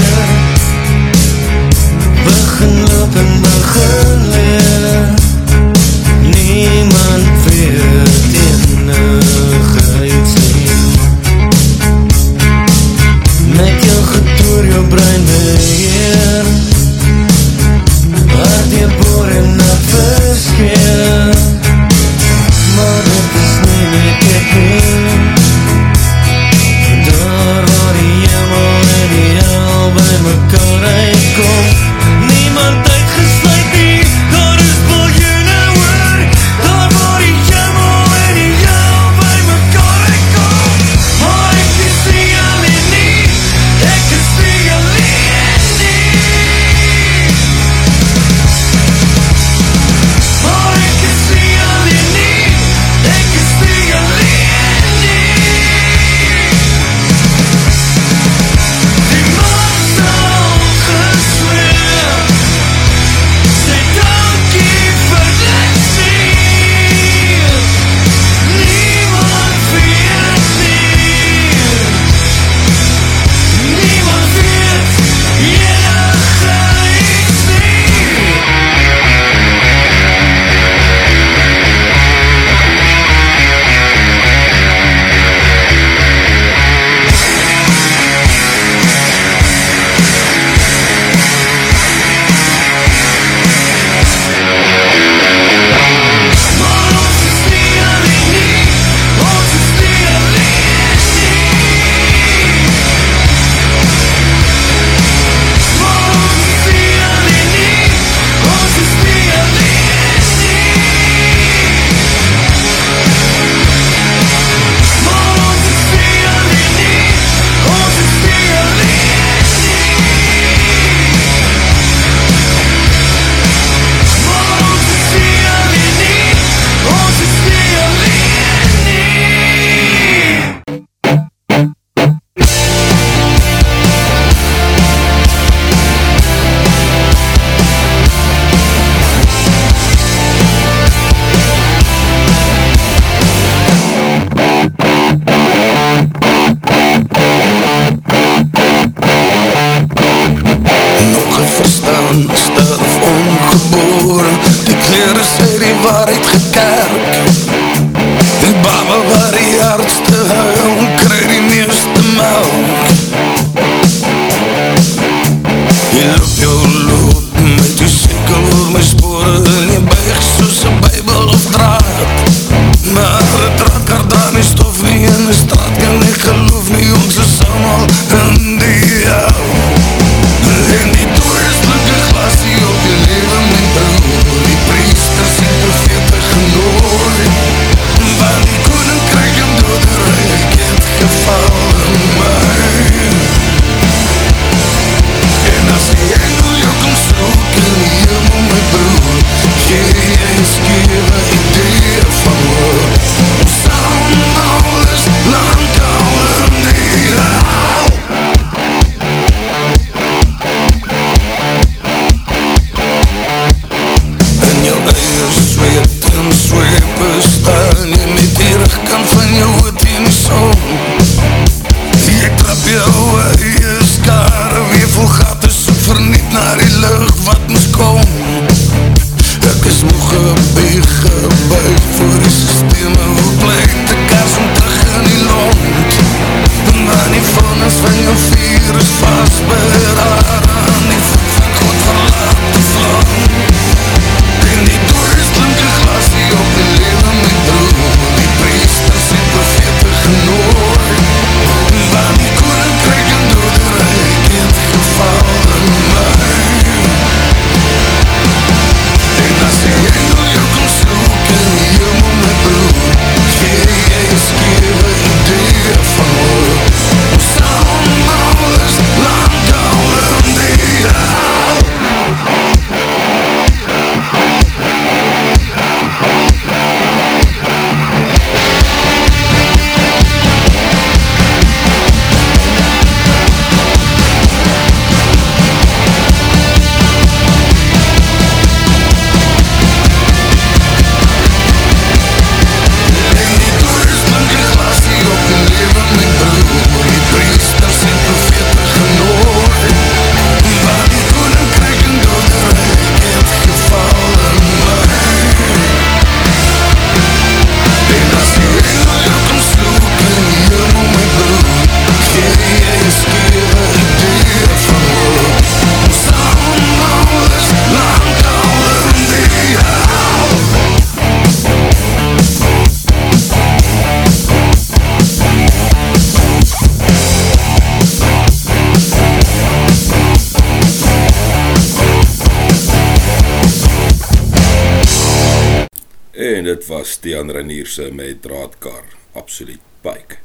Tiaan Renier se met draadkar absoluut pyk.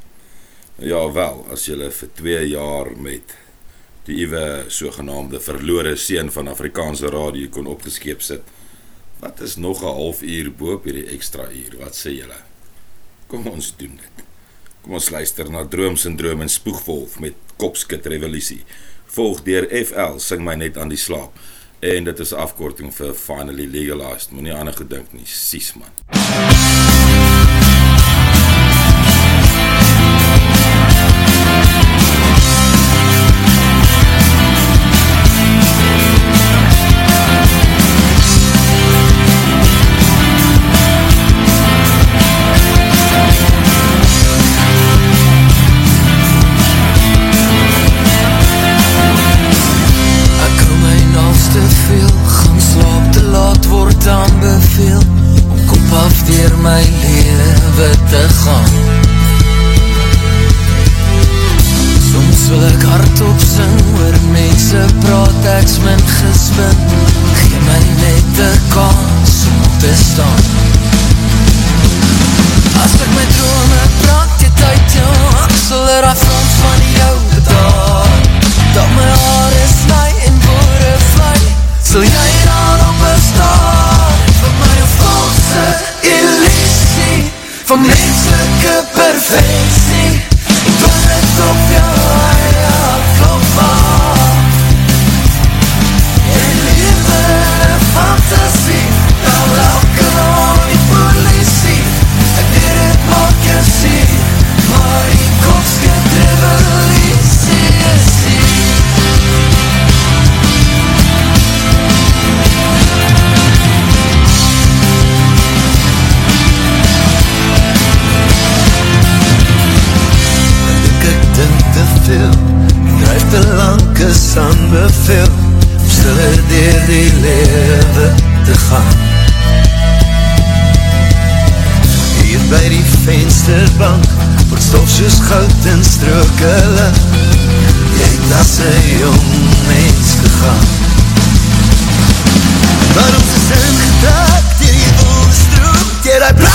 Ja wel, as jy vir 2 jaar met die ewe sogenaamde verlore seun van Afrikaanse radio kon opgeskeep sit. Wat is nog 'n halfuur bo op hierdie ekstra uur? Wat sê julle? Kom ons doen dit. Kom ons luister na Droomsindroom en Spoegwolf met Kopskit Revolusie. Volg deur FL sing my net aan die slaap. En dit is 'n afkorting vir finally legalized. Moenie ander gedink nie, sies man. Soos goud en strokele Jy het as een jong mens gegaan. Maar ons is ingedraak Dier die wolde stroom Dier die brak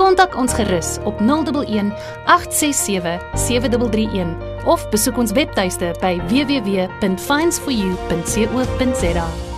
Kontak ons gerus op 011 867 7331 of besoek ons webtuiste by www.finds4u.co.za.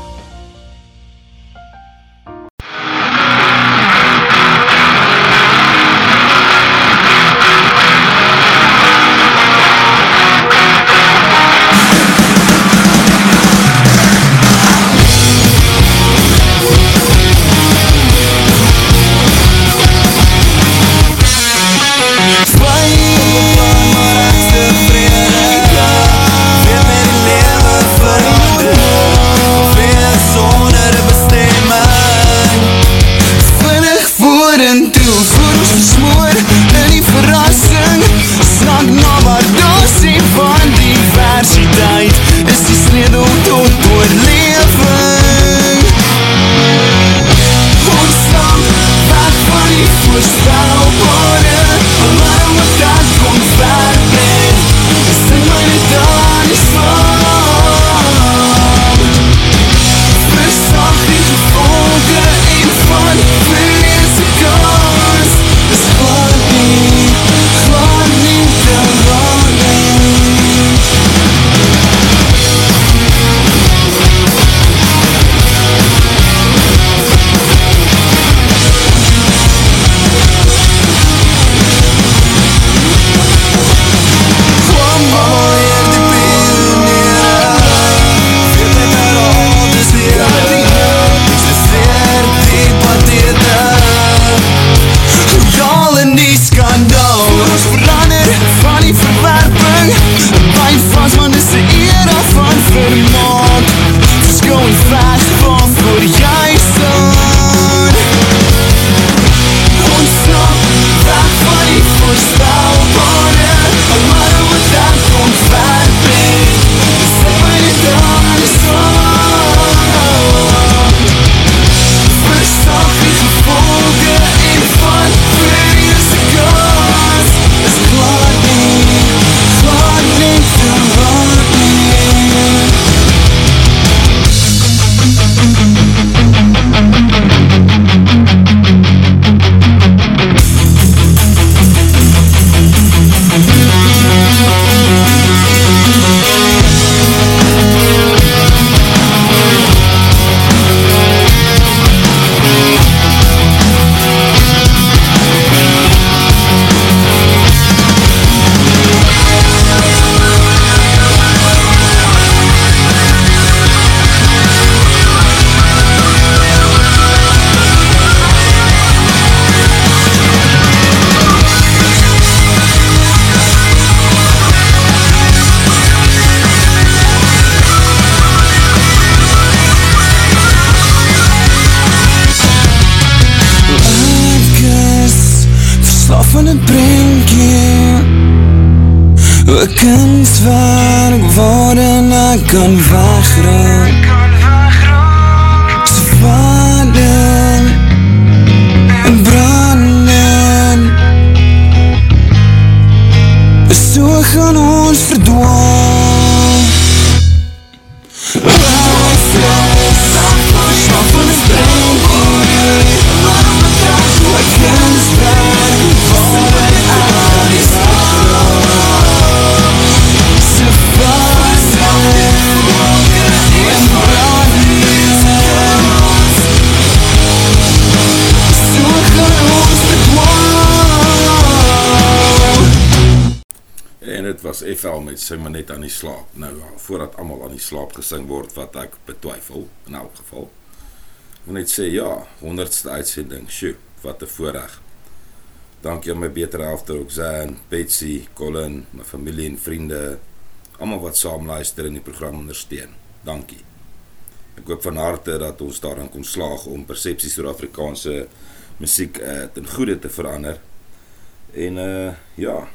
Sing maar net aan die slaap. Nou, voordat almal aan die slaap gesing word wat ek betwyfel in elk geval. Wil net sê ja, 100ste uitsending. Sjoe, wat 'n voorreg. Dankie aan my beter helfte Roxanne, Betsy, Colin, my familie en vriende, almal wat saam luister en die program ondersteun. Dankie. Ek hoop van harte dat ons daarin kon slaag om persepsies oor Afrikaanse musiek uh, ten goeie te verander. En uh ja,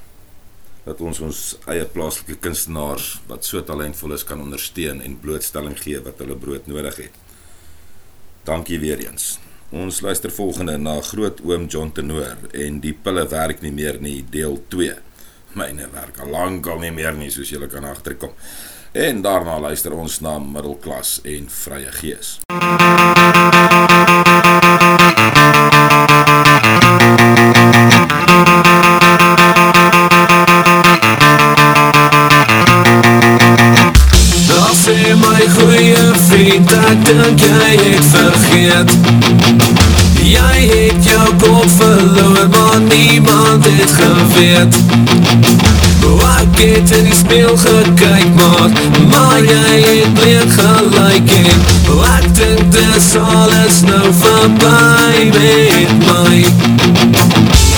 dat ons ons eie plaaslike kunstenaars wat so talentvol is kan ondersteun en blootstelling gee wat hulle brood nodig het. Dankie weer eens. Ons luister volgende na Groot Oom John Tenor en die pille werk nie meer nie deel 2. Myne werk al lank al nie meer nie soos julle kan agterkom. En daarna luister ons na Middelklas en Vrye Gees. Daar ek dink jy het vergeet? Jy het jou kop verloor, maar niemand het geweet. Ek het in die speel gekyk, maar, maar jy het bleek gelijk en ek dink dis alles nou voorbij met my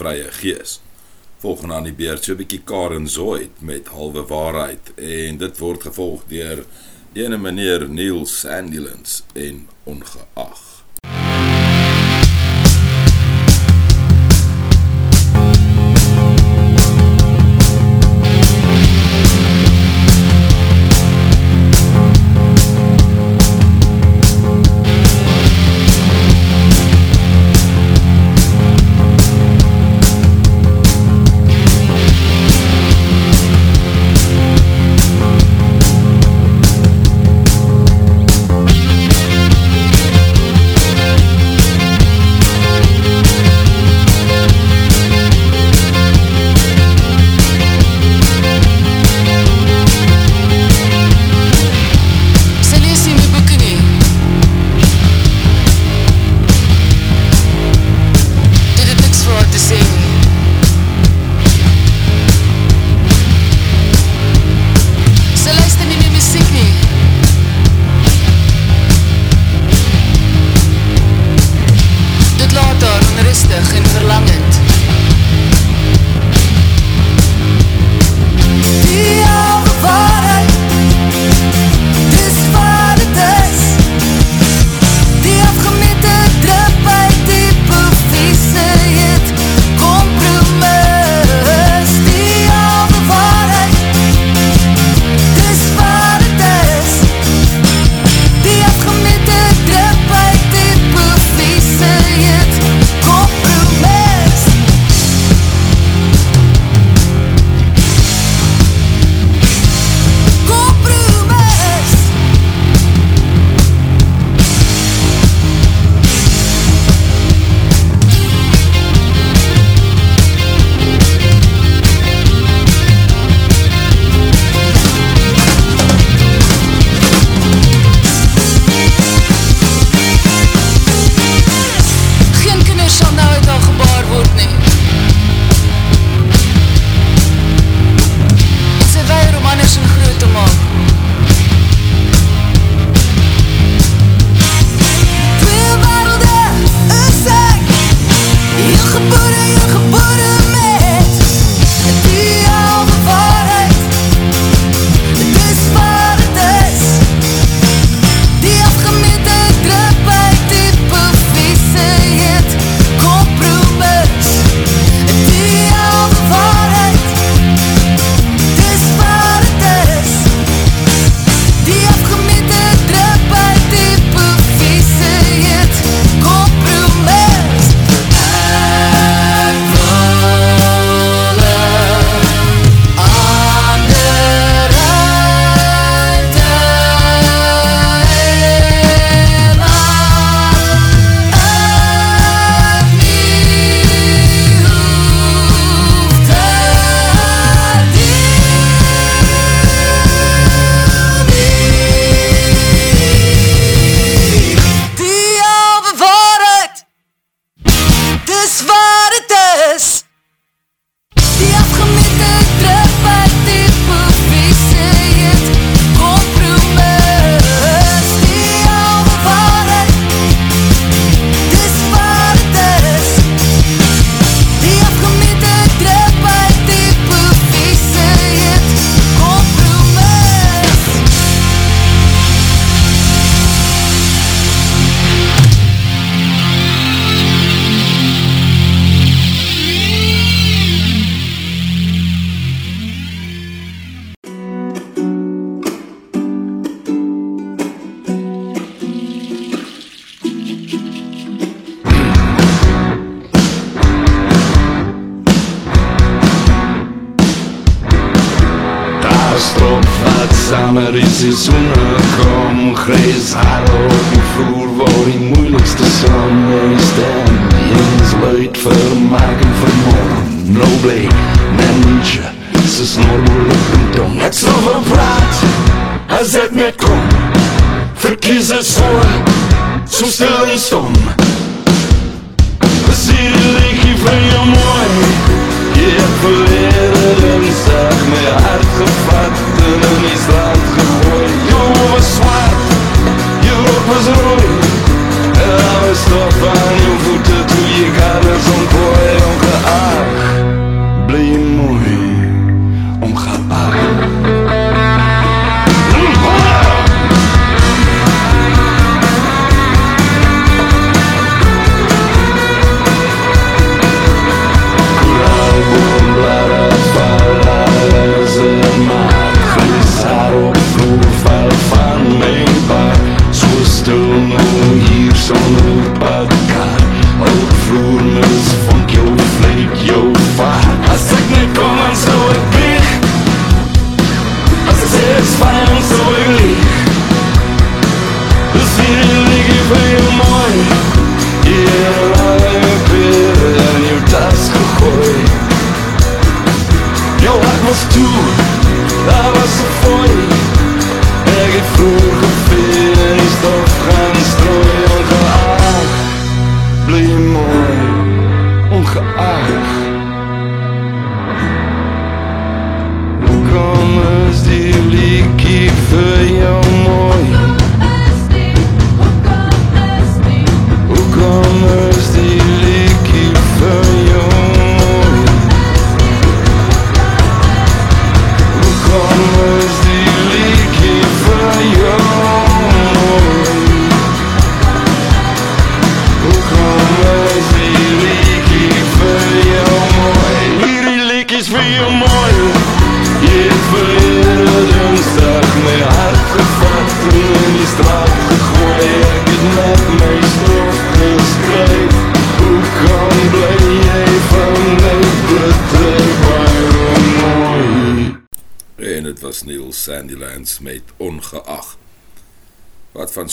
vrye gees. Volgende aan die beurt so 'n bietjie Karen Zoid met halwe waarheid en dit word gevolg deur ene meneer Neil Sandilands en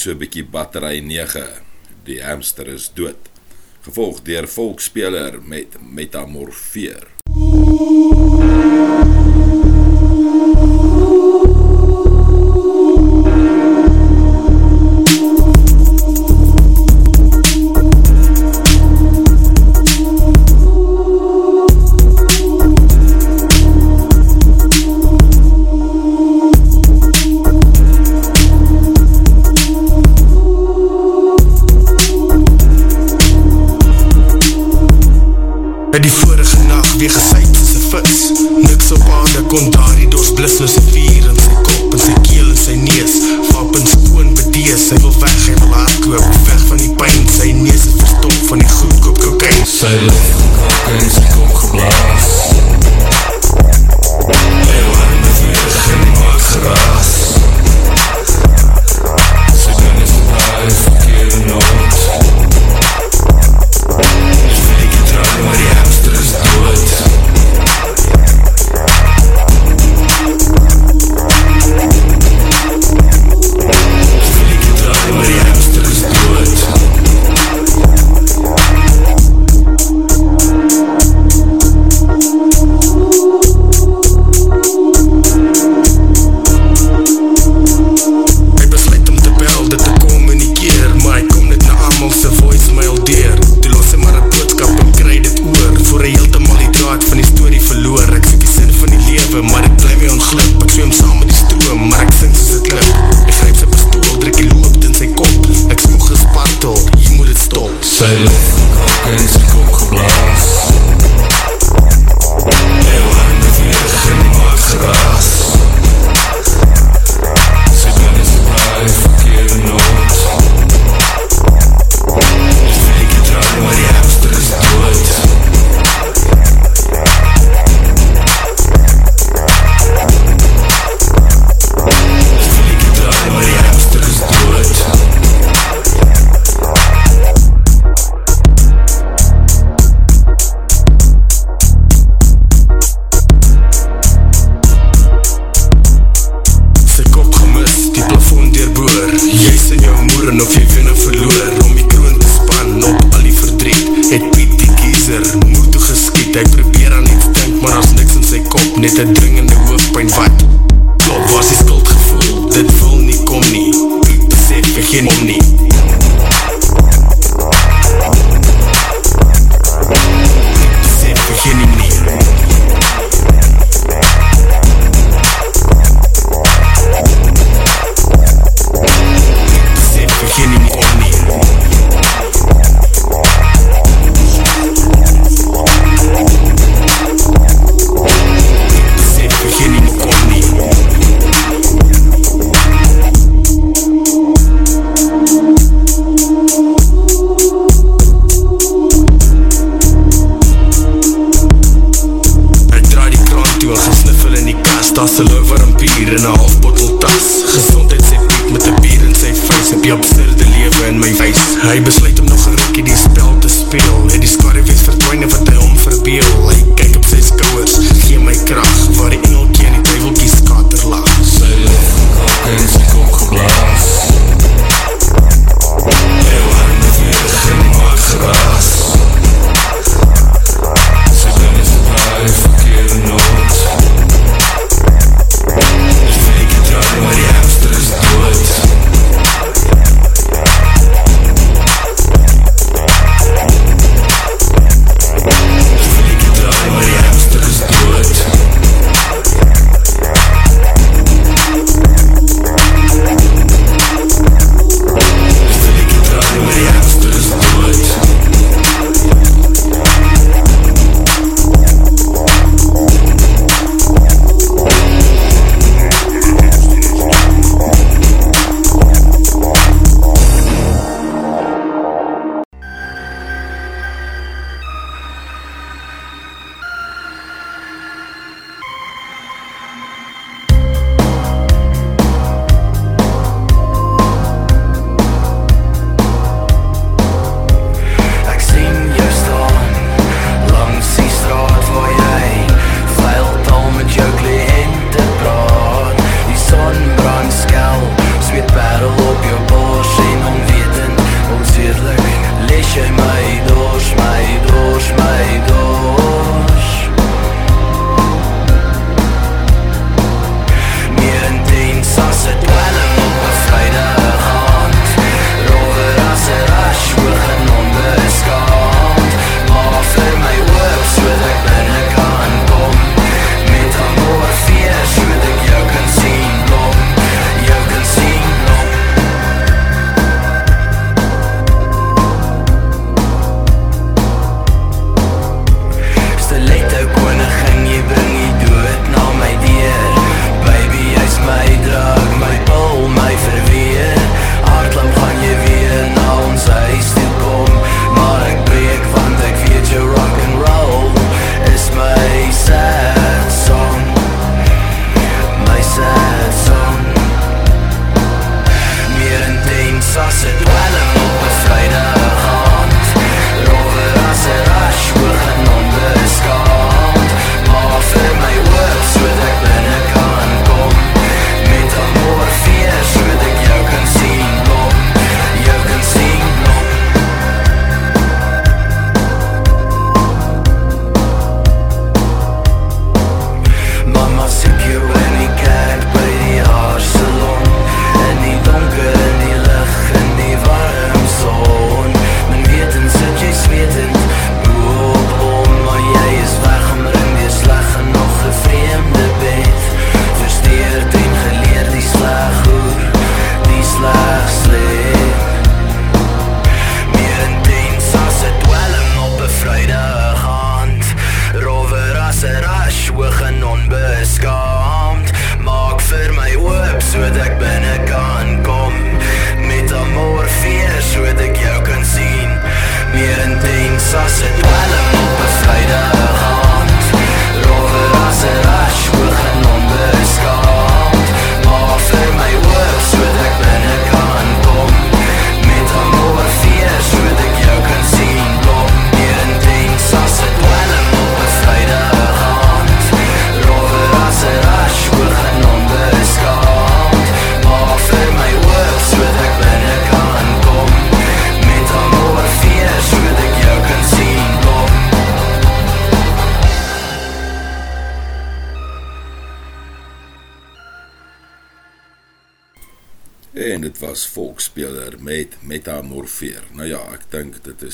so 'n bietjie battery 9. Die hamster is dood. Gevolg deur volksspeler met metamorfeer. Ooh.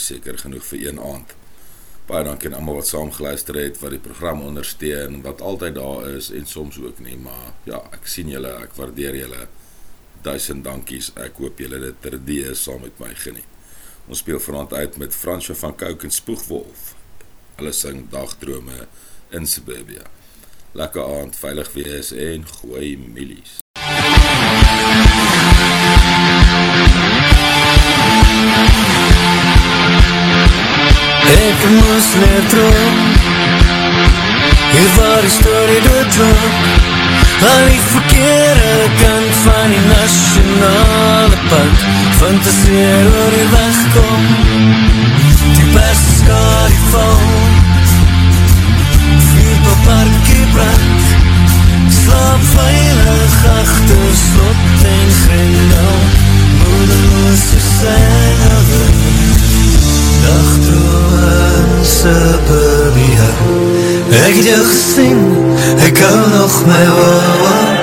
is seker genoeg vir een aand. Baie dankie aan almal wat saamgeluister het, wat die program ondersteun, wat altyd daar is en soms ook nie, maar ja, ek sien julle, ek waardeer julle. Duisend dankies. Ek hoop julle dit terdee saam met my geniet. Ons speel vanaand uit met Fransjo van Cooke en Spoegwolf. Hulle sing Dagdrome in Suburbia. Lekker aand, veilig wees en gooi mielies. te moes net droom Hier waar die story doodloop Al die verkeerde kant van die nationale pad Fantaseer oor die wegkom Die beste skade val Vuurpelparkie brand Slaap veilig achter slot en grendel Moedeloos is sy nou Nagdroom se beweer Ek het jou gesien, ek hou nog my wou